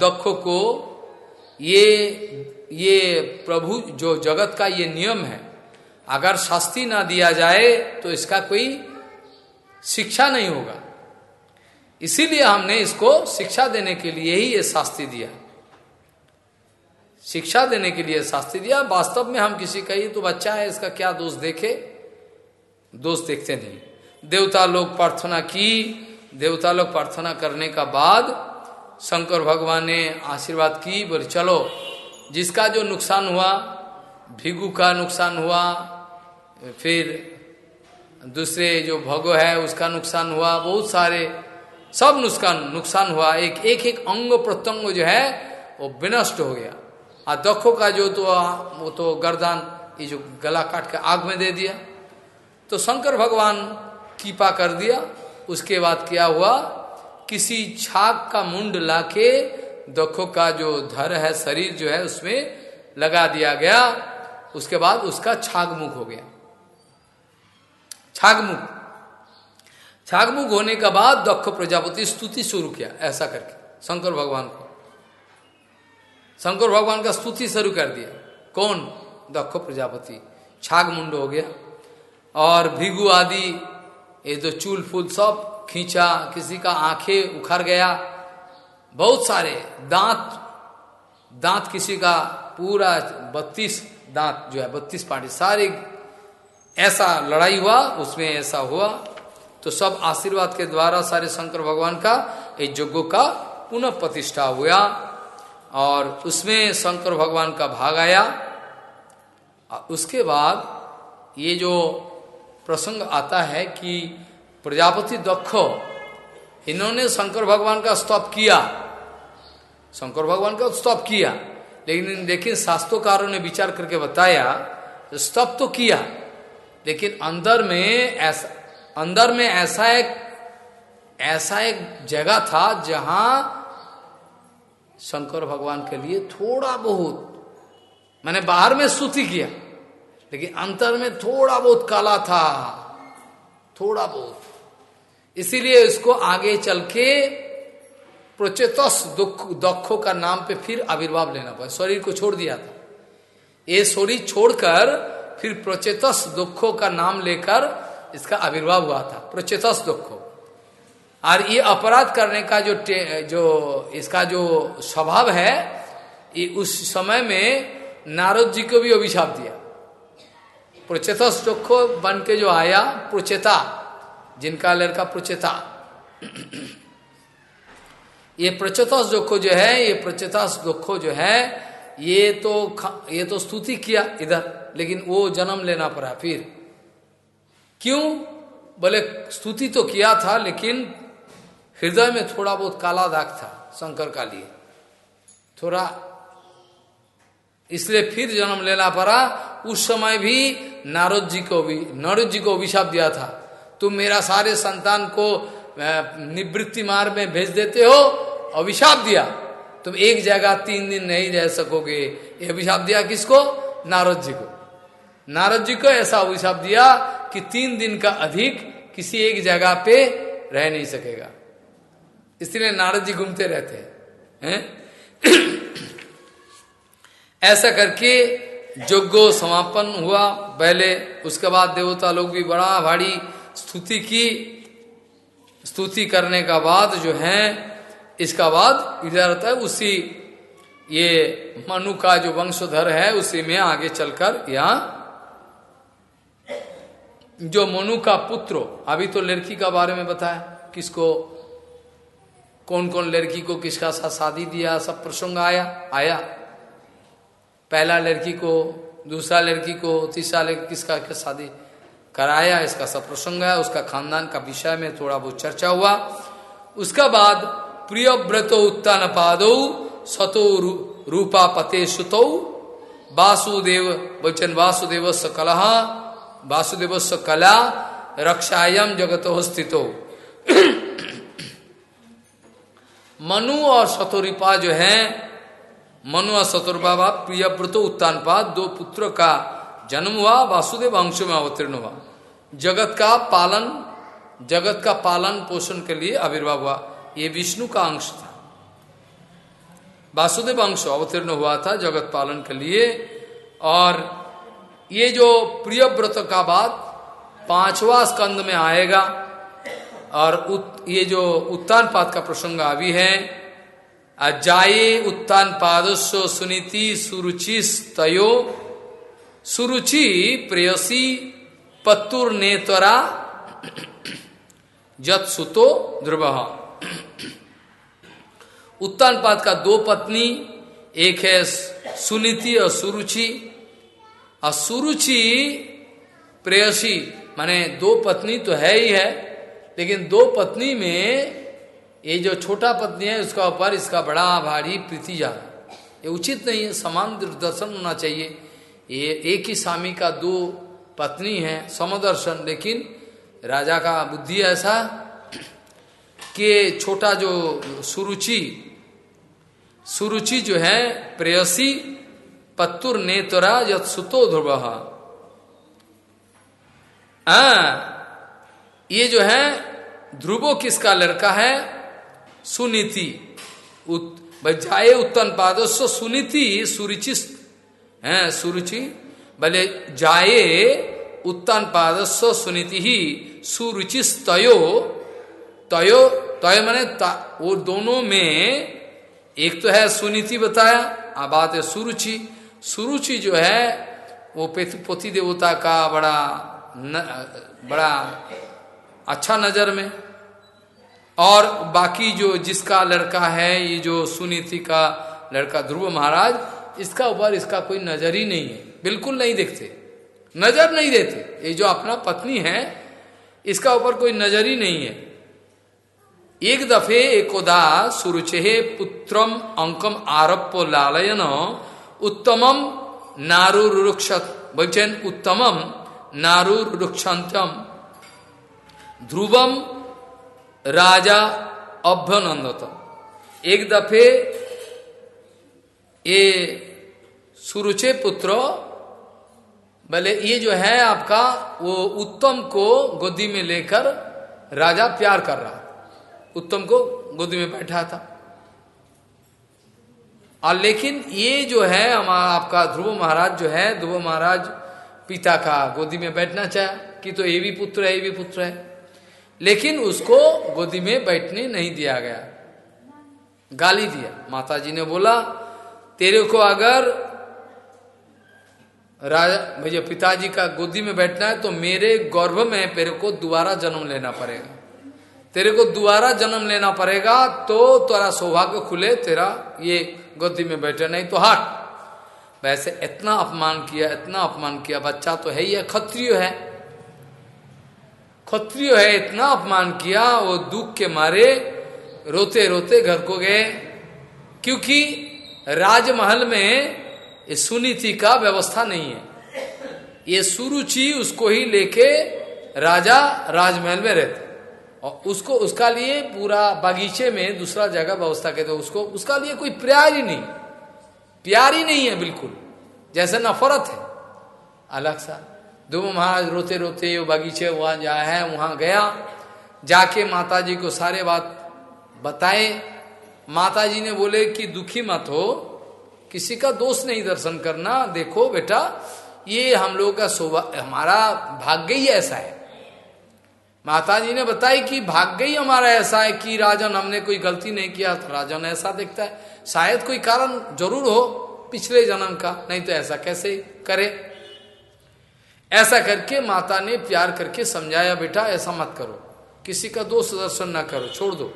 दक्ष को, ये ये प्रभु, जो जगत का ये नियम है, अगर शास्त्री ना दिया जाए तो इसका कोई शिक्षा नहीं होगा। इसीलिए हमने इसको शिक्षा देने के लिए ही ये शास्त्री दिया। शिक्षा देने के लिए शास्त्री दिया। वास्तव में हम किसी का ही तो बच्चा है, इसका क्या दोष देखे? दोष देखते नहीं। देवता लोग प्रार्थना की। देवता लोग प्रार्थना करने का बाद शंकर भगवान ने आशीर्वाद की, बोले, चलो, जिसका जो नुकसान हुआ, भिगु का नुकसान हुआ, फिर दूसरे जो भगो है, उसका नुकसान हुआ, बहुत सारे सब नुकसान नुकसान हुआ। एक एक एक अंग प्रत्यंग जो है, वो विनष्ट हो गया। और दखो का जो तो वो तो गर्दान, ये जो गला काट के आग में दे दिया। तो शंकर भगवान कीपा कर दिया। उसके बाद क्या हुआ? किसी छाग का मुंड लाके दखो का जो धर है, शरीर जो है, उसमें लगा दिया गया। उसके बाद उसका छागमुख हो गया। छागमुख। छागमुख होने के बाद दक्ष प्रजापति स्तुति शुरू किया, ऐसा करके। शंकर भगवान को। शंकर भगवान का स्तुति शुरू कर दिया। कौन? दक्ष प्रजापति। छाग मुंड हो गया। और भिगु आदि, ये जो चूल फूल सब खींचा, किसी का आँखें उखड़ गया। बहुत सारे दांत दांत किसी का पूरा बत्तीस दांत जो है, बत्तीस पार्टी सारे ऐसा लड़ाई हुआ, उसमें ऐसा हुआ। तो सब आशीर्वाद के द्वारा सारे शंकर भगवान का एक यज्ञों का पुनः प्रतिष्ठा हुआ और उसमें शंकर भगवान का भाग आया। उसके बाद ये जो प्रसंग आता है कि प्रजापति दक्ष, इन्होंने शंकर भगवान का स्तप किया। शंकर भगवान का स्तप किया। लेकिन लेकिन शास्त्रोकारों ने विचार करके बताया, स्तप तो किया, लेकिन अंदर में ऐसा अंदर में ऐसा एक ऐसा एक जगह था जहाँ शंकर भगवान के लिए थोड़ा बहुत, मैंने बाहर में स्तुति किया, लेकिन अंतर में थोड़ा बहुत काला था, थोड़ा बहुत। इसीलिए इसको आगे चल के प्रचेतस दुख दक्षों का नाम पे फिर आविर्भाव लेना पड़ा। शरीर को छोड़ दिया था। ये शरीर छोड़कर फिर प्रचेतस दुखों का नाम लेकर इसका आविर्भाव हुआ था। प्रचेतस दुखो। और ये अपराध करने का जो जो इसका जो स्वभाव है, ये उस समय में नारद जी को भी अभिशाप दिया। प्रचेतस दुखो बन के जो आया, प्रचेता, जिनका लड़का प्रचेता। ये प्रचेतस दुखो जो है, ये प्रचेतस दुखो जो है, ये तो ये तो स्तुति किया इधर, लेकिन वो जन्म लेना पड़ा फिर। क्यों? बोले, स्तुति तो किया था, लेकिन हृदय में थोड़ा बहुत काला दाग था, शंकर का लिए। थोड़ा इसलिए फिर जन्म लेना पड़ा। उस समय भी नारद जी को भी, नारद जी को अभिशाप दिया था। तुम मेरा सारे संतान को निवृत्ति मार्ग में भेज देते हो, अभिशाप दिया। तुम एक जगह तीन दिन नहीं रह सकोगे। ये अभिशाप दिया किसको? नारद जी को। नारद जी को ऐसा अभिशाप दिया कि तीन दिन का अधिक किसी एक जगह पे रह नहीं सकेगा। इसलिए नारद जी घूमते रहते हैं ऐसा करके जोगो समापन हुआ। पहले उसके बाद देवता लोग भी बड़ा भारी स्तुति की। स्तुति करने का बाद जो है, इसका बाद इधर आता है, उसी ये मनु का जो वंशधर है, उसी में आगे चलकर यहाँ जो मनु का पुत्र अभी तो लड़की का बारे में बताया, किसको कौन कौन लड़की को किसका साथ शादी दिया, सब प्रसंग आया आया। पहला लड़की को, दूसरा लड़की को, तीसरा लड़की किसका शादी कराया, इसका सब प्रसंग है उसका खानदान का विषय में थोड़ा बहुत चर्चा हुआ। उसका बाद प्रिय व्रत उत्तान पादो सतो रूपा पते सुतो वासुदेव, वचन वासुदेव सकलह वासुदेव कला रक्षायम जगत स्थित। मनु और सतोरिपा जो है, मनु और सतोरिपा प्रिय व्रत उत्तान दो पुत्र का जन्म हुआ, वासुदेव अंश में अवतीर्ण हुआ। जगत का पालन, जगत का पालन पोषण के लिए आविर्भाव हुआ। ये विष्णु का अंश था। वासुदेव अंश अवतीर्ण हुआ था जगत पालन के लिए, और ये जो प्रिय व्रत का बात पांचवा स्कंद में आएगा और उत, ये जो उत्तान पाद का प्रसंग अभी है जाये उत्तान पादस्व सुनीति सुरुचि तयो सुरुचि प्रेयसी पत्तुर नेतरा जत सुतो ध्रुव। उत्तान पाद का दो पत्नी एक है सुनीति और सुरुचि। और सुरुचि प्रेयसी, माने दो पत्नी तो है ही है, लेकिन दो पत्नी में ये जो छोटा पत्नी है, उसका ऊपर इसका बड़ा भारी प्रीति जा ये उचित नहीं है, समान दर्शन होना चाहिए। ये एक ही स्वामी का दो पत्नी है, समदर्शन, लेकिन राजा का बुद्धि ऐसा कि छोटा जो सुरुचि सुरुचि जो है, प्रेयसी पत्तुर नेतरा यत सुतो ध्रुव ये जो है, ध्रुवो किसका लड़का है? सुनीति। जाए उत्तन पादस्व सुनीति सुरुचि है, सुरुचि? भले जाए उत्तान पादस्व सुनीति ही सुरुचि तयो। तयो, तय मैंने वो दोनों में, एक तो है सुनीति बताया अब बात है सुरुचि। सुरुचि जो है वो पोती देवता का बड़ा न, बड़ा अच्छा नज़र में। और बाकी जो जिसका लड़का है ये जो सुनीति का लड़का ध्रुव महाराज इसका ऊपर इसका कोई नज़र ही नहीं है। बिल्कुल नहीं देखते। नज़र नहीं देते। ये जो अपना पत्नी है इसका ऊपर कोई नज़र ही नहीं है। एक दफे एकोदा सुरुचे पुत्रम अंकम आरप्य लालयन उत्तमम नारुरुक्ष बोलছেন उत्तमम नारुरुक्षंतम ध्रुवम राजा अभ्यनंदत एक दफे ये सुरुचे पुत्र भले ये जो है आपका, वो उत्तम को गोदी में लेकर राजा प्यार कर रहा उत्तम को गोदी में बैठा था। और लेकिन ये जो है हमारा आपका ध्रुव महाराज जो है, ध्रुव महाराज पिता का गोदी में बैठना चाहे, कि तो ये भी पुत्र है, ये भी पुत्र है। लेकिन उसको गोदी में बैठने नहीं दिया गया। गाली दिया। माता जी ने बोला, तेरे को अगर राजा, भैया पिताजी का गोदी में बैठना है तो मेरे गर्भ में तेरे को दोबारा जन्म लेना पड़ेगा। तेरे को दोबारा जन्म लेना पड़ेगा तो तेरा सौभाग्य खुले, तेरा ये गोदी में बैठे, नहीं तो हट। वैसे इतना अपमान किया, इतना अपमान किया, बच्चा तो है ही है है। क्षत्रिय है, इतना अपमान किया, वो दुख के मारे रोते रोते घर को गए। क्योंकि राजमहल में सुनीति का व्यवस्था नहीं है। ये सुरुचि उसको ही लेके राजा राजमहल में रहते। और उसको, उसका लिए पूरा बागीचे में दूसरा जगह व्यवस्था कहते उसको, उसका लिए कोई प्यार ही नहीं। प्यार ही नहीं है बिल्कुल। जैसे नफरत है। अलग सा। दो महाराज रोते रोते वो बागीचे वहाँ जा है, वहाँ गया। जाके माता जी को सारे बात बताए। माता जी ने बोले कि दुखी मत हो। किसी का दोष नहीं दर्शन करना। देखो बेटा, ये हम लोगों का सौभाग्य हमारा भाग्य ही ऐसा है। माता जी ने बताई कि भाग्य ही हमारा ऐसा है कि राजन हमने कोई गलती नहीं किया तो राजन ऐसा देखता है। शायद कोई कारण ज़रूर हो पिछले जन्म का, नहीं तो ऐसा कैसे करे? ऐसा करके माता ने प्यार करके समझाया, बेटा, ऐसा मत करो। किसी का दोष दर्शन ना करो, छोड़ दो।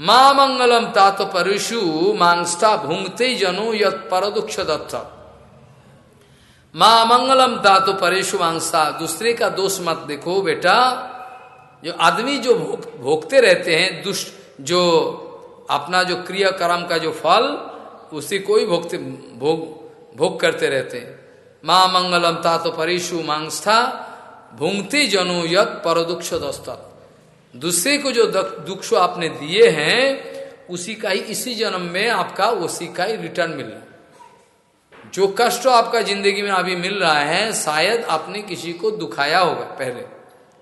माँ मंगलम तात परिशु मांगस्ता भूंगते जनो, यत पर दुक्ष दत्त माँ मंगलम तातो परेशु मांगस्ता दूसरे का दोष मत देखो बेटा। जो आदमी जो भोग, भोगते रहते हैं दुष्ट जो अपना जो क्रियाक्रम का जो फल उसी को ही भोगते भोग भोग करते रहते हैं। माँ मंगलम तातो परेशु मांगस्था भूंगते जनो यत पर दुक्ष दस्त। दूसरे को जो दुख आपने दिए हैं उसी का ही इसी जन्म में आपका उसी का ही रिटर्न मिल रहा जो कष्ट आपका ज़िंदगी में अभी मिल रहा है, शायद आपने किसी को दुखाया होगा पहले।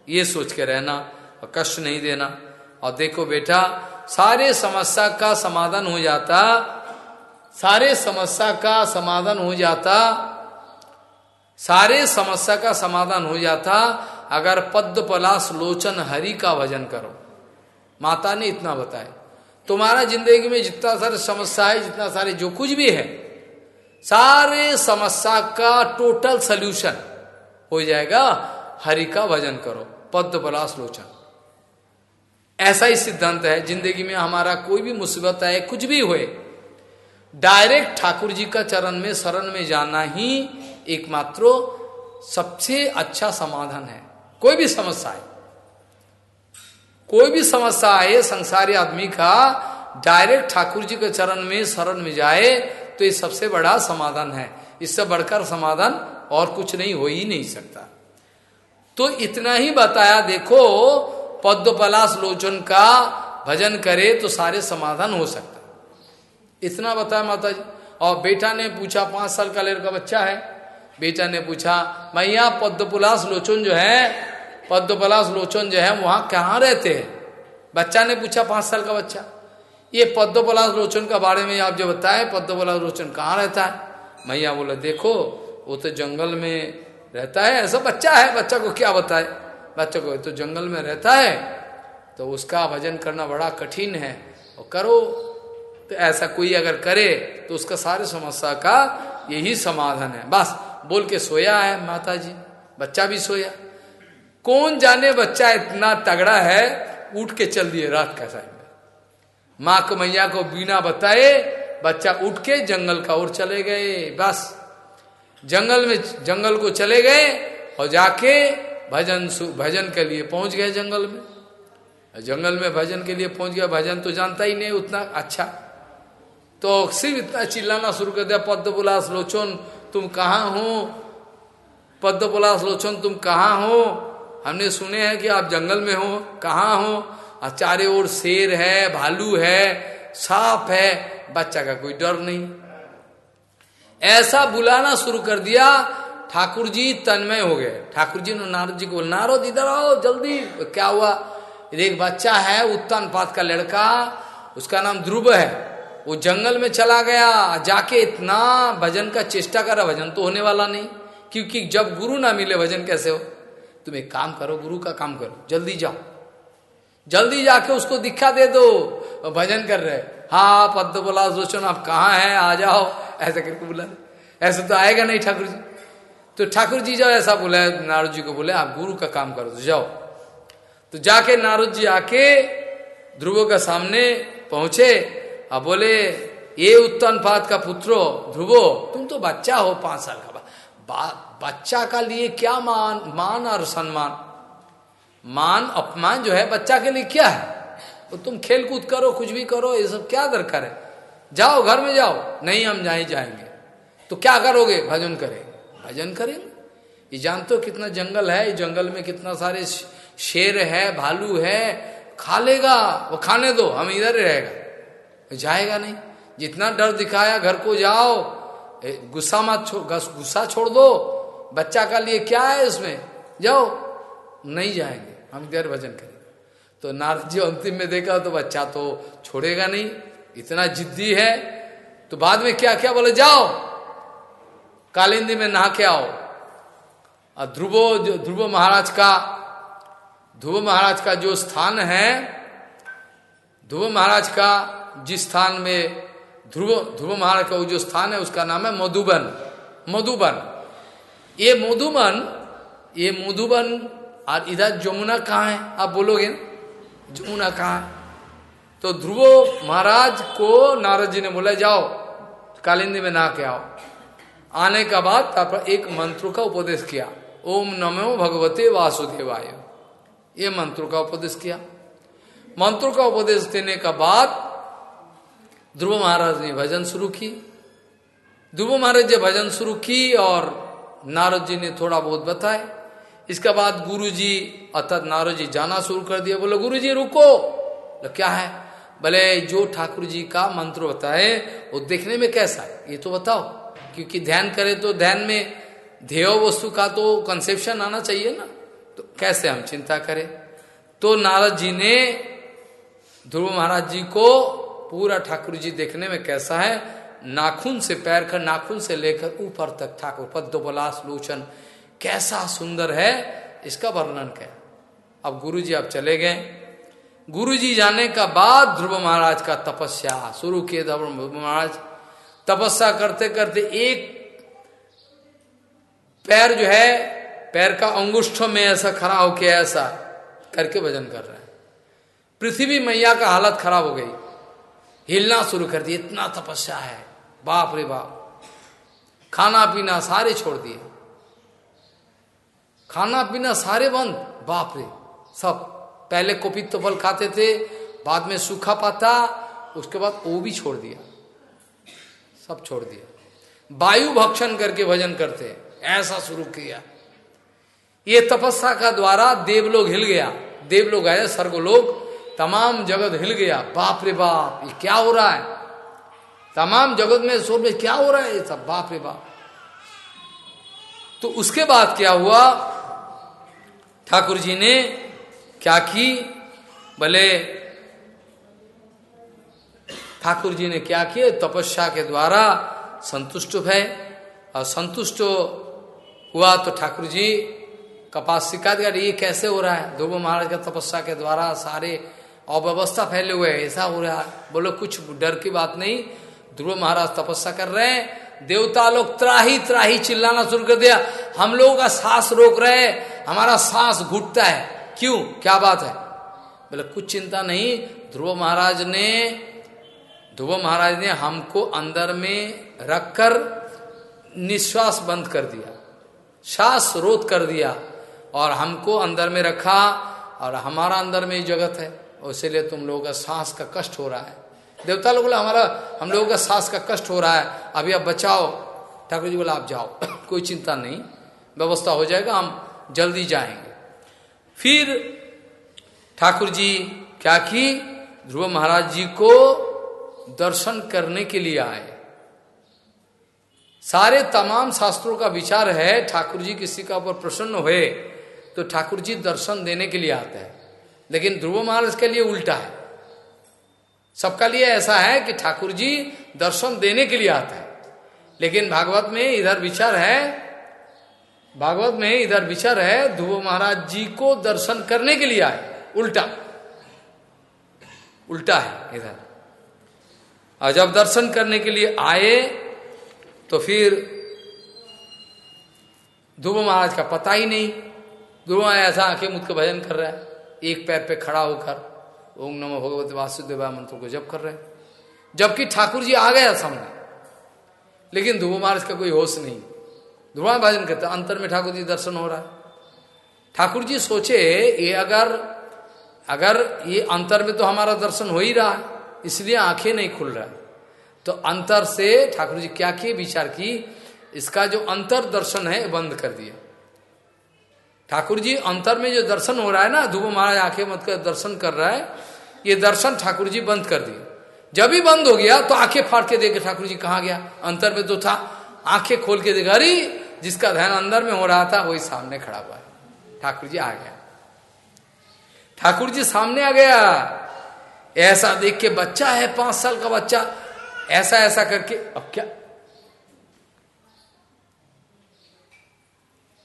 ये सोच के रहना और कष्ट नहीं देना। और देखो बेटा, सारे समस्या का समाधान हो जाता, सारे समस्या का समाधान हो जाता, सारे समस्या का समाधान हो जाता, अगर पद्म पलाश लोचन हरि का भजन करो। माता ने इतना बताया। तुम्हारा ज़िंदगी में जितना सारे समस्या है, जितना सारे जो कुछ भी है सारे समस्या का टोटल सोल्यूशन हो जाएगा। हरि का भजन करो, पद्म पलाश लोचन ऐसा ही सिद्धांत है, ज़िंदगी में हमारा कोई भी मुसीबत आए, कुछ भी हुए डायरेक्ट ठाकुर जी का चरण में, शरण में जाना ही एकमात्र सबसे अच्छा समाधान है। कोई भी समस्या है कोई भी समस्या आए, संसारी आदमी का डायरेक्ट ठाकुर जी के चरण में, शरण में जाए तो ये सबसे बड़ा समाधान है। इससे बढ़कर समाधान और कुछ नहीं, हो ही नहीं सकता। तो इतना ही बताया, देखो पद्म पलाश लोचन का भजन करे तो सारे समाधान हो सकता। इतना बताया माता जी और बेटा ने पूछा, पाँच साल का लड़का बच्चा है। बेटा ने पूछा, मैया, पद्मपुलास लोचन जो है, पद्मपुलास लोचन जो है, वहाँ कहाँ रहते हैं? बच्चा ने पूछा, पाँच साल का बच्चा। ये पद्मपुलास लोचन का बारे में आप जो बताए पद्मपुलास लोचन कहाँ रहता है? मैया बोले, देखो, वो तो जंगल में रहता है, ऐसा बच्चा है, बच्चा को क्या बताए? बच्चा को तो जंगल में रहता है तो उसका भजन करना बड़ा कठिन है। और करो तो ऐसा कोई अगर करे तो उसका सारे समस्या का यही समाधान है। बस, बोल के सोया है माता जी बच्चा भी सोया। कौन जाने बच्चा इतना तगड़ा है, उठ के चल दिए, रात का टाइम में को मैया को बिना बताए, बच्चा उठ के जंगल का ओर चले गए, बस। जंगल में, जंगल को चले गए और जाके भजन भजन के लिए पहुँच गए जंगल में। जंगल में भजन के लिए पहुँच गया, भजन तो जानता ही नहीं उतना अच्छा। तो सिर्फ़ इतना चिल्लाना शुरू कर दिया पद्म बुलास लोचन, तुम कहाँ हो? पद्म पलाश लोचन, तुम कहाँ हो? हमने सुने हैं कि आप जंगल में हो, कहाँ हो? चारे ओर शेर है, भालू है साफ़ है, बच्चा का कोई डर नहीं। ऐसा बुलाना शुरू कर दिया ठाकुर जी तन्मय हो गए। ठाकुर जी ने नारद जी को नारद, इधर आओ जल्दी। क्या हुआ? एक बच्चा है, उत्तान पात का लड़का, उसका नाम ध्रुव है। वो जंगल में चला गया, जाके इतना भजन का चेष्टा करा, भजन तो होने वाला नहीं। क्योंकि जब गुरु ना मिले, भजन कैसे हो? तुम एक काम करो, गुरु का काम करो, जल्दी जाओ। जल्दी जाके उसको दिखा दे दो। भजन कर रहे हाँ। पद्म बोला सोचो आप कहाँ हैं? आ जाओ। ऐसा करके बोला। ऐसे तो आएगा नहीं ठाकुर जी। तो ठाकुर जी जाओ ऐसा बोले नारद जी को बोले आप गुरु का काम करो तो जाओ। तो जाके नारद जी आके ध्रुव का सामने पहुँचे और बोले ये उत्तन पाद का पुत्रो ध्रुवो तुम तो बच्चा हो पाँच साल का बा, बच्चा का लिए क्या मान मान और सम्मान? मान, अपमान जो है बच्चा के लिए क्या है? तो तुम खेल कूद करो, कुछ भी करो, ये सब क्या दरकार है जाओ, घर में जाओ। नहीं, हम जाए जाएँगे। तो क्या करोगे? भजन करेंगे भजन करेंगे? ये जानते हो कितना जंगल है? जंगल में कितना सारे शेर है, भालू है। खा लेगा, वो खाने दो, हम इधर ही रहेगा। जाएगा नहीं। जितना डर दिखाया, घर को जाओ। गुस्सा मत गुस्सा छोड़ दो। बच्चा का लिए क्या है इसमें? जाओ। नहीं जाएँगे। हम इधर भजन करेंगे। तो नारद जी अंतिम में देखा तो बच्चा तो छोड़ेगा नहीं, इतना जिद्दी है। तो बाद में क्या क्या बोले, जाओ, कालिंदी में नहा के आओ। और ध्रुवो ध्रुव महाराज का ध्रुव महाराज का जो स्थान है, ध्रुव महाराज का जिस स्थान में ध्रुव ध्रुव महाराज का जो स्थान है, उसका नाम है मधुबन। मधुबन। ये मधुबन ये मधुबन और इधर जमुना कहाँ है? आप बोलोगे जमुना कहाँ है? तो ध्रुव महाराज को नारद जी ने बोला, जाओ, कालिंदी में ना के आओ। आने का बाद तापर एक मंत्र का उपदेश किया। ओम नमो भगवते वासुदेवाय। ये मंत्र का उपदेश किया। मंत्र का उपदेश देने का बाद ध्रुव महाराज ने भजन शुरू की। ध्रुव महाराज ने भजन शुरू की और नारद जी ने थोड़ा बहुत बताए इसके बाद गुरु जी अर्थात नारद जी जाना शुरू कर दिया बोले गुरु जी रुको। तो क्या है? भले जो ठाकुर जी का मंत्र होता है वो देखने में कैसा है? ये तो बताओ। क्योंकि ध्यान करे तो ध्यान में ध्येय वस्तु का तो कंसेप्शन आना चाहिए ना। तो कैसे हम चिंता करें? तो नारद जी ने ध्रुव महाराज जी को पूरा ठाकुर जी देखने में कैसा है? नाखून से पैर कर, नाखून से लेकर ऊपर तक ठाकुर पद्म लोचन कैसा सुंदर है, इसका वर्णन क्या अब गुरु जी अब चले गए। गुरु जी जाने का बाद ध्रुव महाराज का तपस्या शुरू किए ध्रुव महाराज। तपस्या करते करते एक पैर जो है, पैर का अंगुष्ठ में ऐसा खड़ा हो होके ऐसा करके भजन कर रहे हैं। पृथ्वी मैया का हालत खराब हो गई। हिलना शुरू कर दिया इतना तपस्या है। बाप रे बाप। खाना पीना सारे छोड़ दिए। खाना पीना सारे बंद। बाप रे। सब। पहले कोपित तो फल खाते थे, बाद में सूखा पाता, उसके बाद वो भी छोड़ दिया। सब छोड़ दिया। वायु भक्षण करके भजन करते ऐसा शुरू किया। ये तपस्या का द्वारा देवलोग हिल गया। देवलोग आए स्वर्गलोग तमाम जगत हिल गया। बाप रे बाप, ये क्या हो रहा है? तमाम जगत में सोच में क्या हो रहा है ये सब? बाप रे बाप। तो उसके बाद क्या हुआ? ठाकुर जी ने क्या की? भले ठाकुर जी ने क्या किए तपस्या के द्वारा संतुष्ट है और संतुष्ट हुआ तो ठाकुर जी कपास शिकायत कर ये कैसे हो रहा है? ध्रुव महाराज का तपस्या के द्वारा सारे अव्यवस्था फैले हुए ऐसा हो रहा है। बोलो, कुछ डर की बात नहीं ध्रुव महाराज तपस्या कर रहे हैं। देवता लोग त्राही त्राही चिल्लाना शुरू कर दिया। हम लोगों का सांस रोक रहे हमारा सांस घुटता है। क्यों? क्या बात है? बोले, कुछ चिंता नहीं। ध्रुव महाराज ने, ध्रुव महाराज ने हमको अंदर में रखकर निश्वास बंद कर दिया। श्वास रोध कर दिया और हमको अंदर में रखा और हमारा अंदर में ही जगत है। इसीलिए तुम लोगों का सांस का कष्ट हो रहा है। देवता लोग बोला, हमारा, हम लोगों का सांस का कष्ट हो रहा है। अभी आप बचाओ। ठाकुर जी बोला, आप जाओ। कोई चिंता नहीं। व्यवस्था हो जाएगा, हम जल्दी जाएँगे। फिर ठाकुर जी क्या की? ध्रुव महाराज जी को दर्शन करने के लिए आए। सारे तमाम शास्त्रों का विचार है, ठाकुर जी किसी का ऊपर प्रसन्न हुए तो ठाकुर जी दर्शन देने के लिए आते हैं। लेकिन ध्रुव महाराज के लिए उल्टा है। सबका लिए ऐसा है कि ठाकुर जी दर्शन देने के लिए आता है। लेकिन भागवत में इधर विचार है, भागवत में इधर विचार है, ध्रुव महाराज जी को दर्शन करने के लिए आए। उल्टा। उल्टा है इधर। और जब दर्शन करने के लिए आए तो फिर ध्रुव महाराज का पता ही नहीं। ध्रुव ऐसा आँखें मुद के भजन कर रहा है, एक पैर पे खड़ा होकर। ओम नमो भगवत वासुदेवा मंत्र को जप कर रहे हैं। जबकि ठाकुर जी आ गया सामने। लेकिन ध्रुव महाराज का कोई होश नहीं। ध्रुवा भजन करते अंतर में ठाकुर जी दर्शन हो रहा है। ठाकुर जी सोचे, ये अगर अगर ये अंतर में तो हमारा दर्शन हो ही रहा है, इसलिए आँखें नहीं खुल रहा तो अंतर से ठाकुर जी क्या किए? विचार की इसका जो अंतर दर्शन है, बंद कर दिया। ठाकुर जी अंतर में जो दर्शन हो रहा है ना, धूप महाराज आँखें मत कर दर्शन कर रहा है, ये दर्शन ठाकुर जी बंद कर दिए। जब ही बंद हो गया तो आँखें फाड़ के देखे ठाकुर जी कहा गया? अंतर में तो था। आँखें खोल के देखा, अरे, जिसका ध्यान अंदर में हो रहा था, वही सामने खड़ा हुआ है। ठाकुर जी आ गया। ठाकुर जी सामने आ गया। ऐसा देख के बच्चा है, पाँच साल का बच्चा। ऐसा ऐसा करके, अब क्या?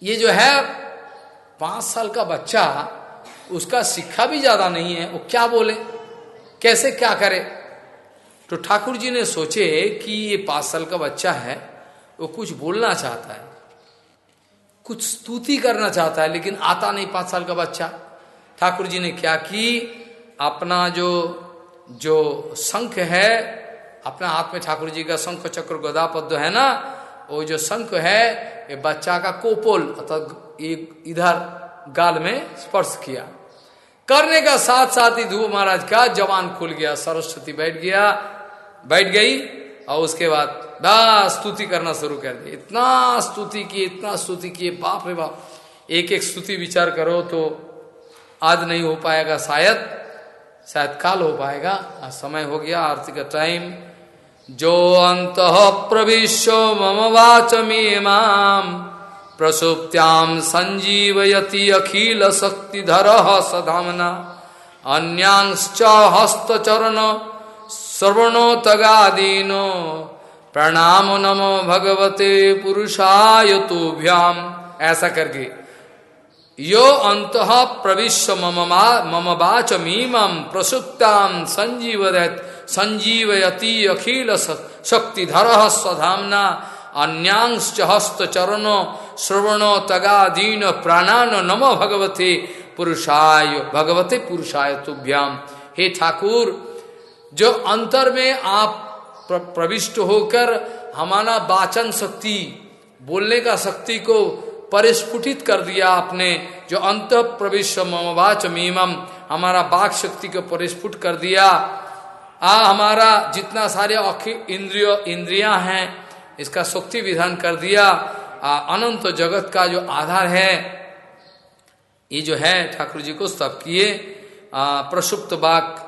ये जो है पाँच साल का बच्चा, उसका शिक्षा भी ज़्यादा नहीं है, वो क्या बोले? कैसे क्या करे? तो ठाकुर जी ने सोचे कि ये पाँच साल का बच्चा है, वो कुछ बोलना चाहता है, कुछ स्तुति करना चाहता है, लेकिन आता नहीं पाँच साल का बच्चा। ठाकुर जी ने क्या की? अपना जो जो शंख है, अपना हाथ में ठाकुर जी का शंख चक्र गदा पद्म है ना, वो जो शंख है, ये बच्चा का कोपोल, अर्थात इधर गाल में स्पर्श किया। करने का साथ साथ ही ध्रुव महाराज का जवान खुल गया, सरस्वती बैठ गया, बैठ गई, और उसके बाद स्तुति करना शुरू कर दी इतना स्तुति की इतना स्तुति किए, बाप रे बाप। एक एक स्तुति विचार करो तो आज नहीं हो पाएगा, शायद शायद काल हो पाएगा। आज समय हो गया, आरती का टाइम जो अंत प्रविश्व मम वाच मीमाम प्रसुप्त्याम संजीवयति अखिल शक्तिधर सधामना। अन्यांश्च हस्तचरण तगादीनो प्रणाम नमो भगवते पुरुषाय तुभ्याम ऐसा करके। यो अंत प्रविश्व मम वाच मीम प्रसुप्ताम संजीवयत संजीवयति अखिल शक्तिधर स्वधामना अन्यांश हस्त चरण श्रवण तगादीन प्राणान नम भगवते पुरुषाय भगवते पुरुषाय तुभ्याम। हे ठाकुर, जो अंतर में आप प्रविष्ट होकर हमारा वाचन शक्ति, बोलने का शक्ति को परिस्फुटित कर दिया आपने, जो अंत प्रविश्व ममवाच मीमम हमारा बाक शक्ति को परिस्फुट कर दिया। आ हमारा जितना सारे इंद्रिय, इंद्रियाँ हैं इसका शक्ति विधान कर दिया। अनंत जगत का जो आधार है, ये जो है, ठाकुर जी को स्तप किए। प्रसुप्त बाक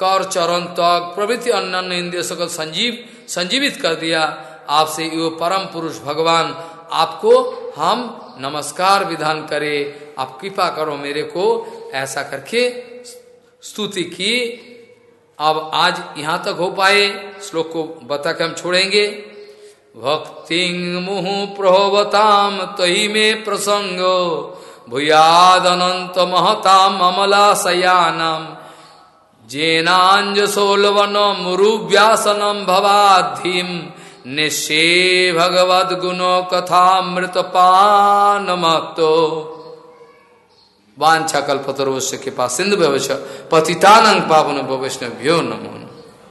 कर चरण तक प्रभृति अन्य इंद्रिय सकल संजीव, संजीवित कर दिया। आपसे यो परम पुरुष भगवान, आपको हम नमस्कार विधान करे। आप कृपा करो मेरे को ऐसा करके स्तुति की। अब आज यहाँ तक हो पाए, श्लोक को बता के हम छोड़ेंगे। भक्ति मुहु प्रोहवताम तही में प्रसंग भूयादनंत महताम अमलाशयानम जेनांजसोलवन मुरुव्यासनम भवाधीम निशे भगवद गुणो कथामृत पान महतो वाछा कल्पतरोस्य के पास सिंधु पतितानंग पावन वैष्णव्यो नमो।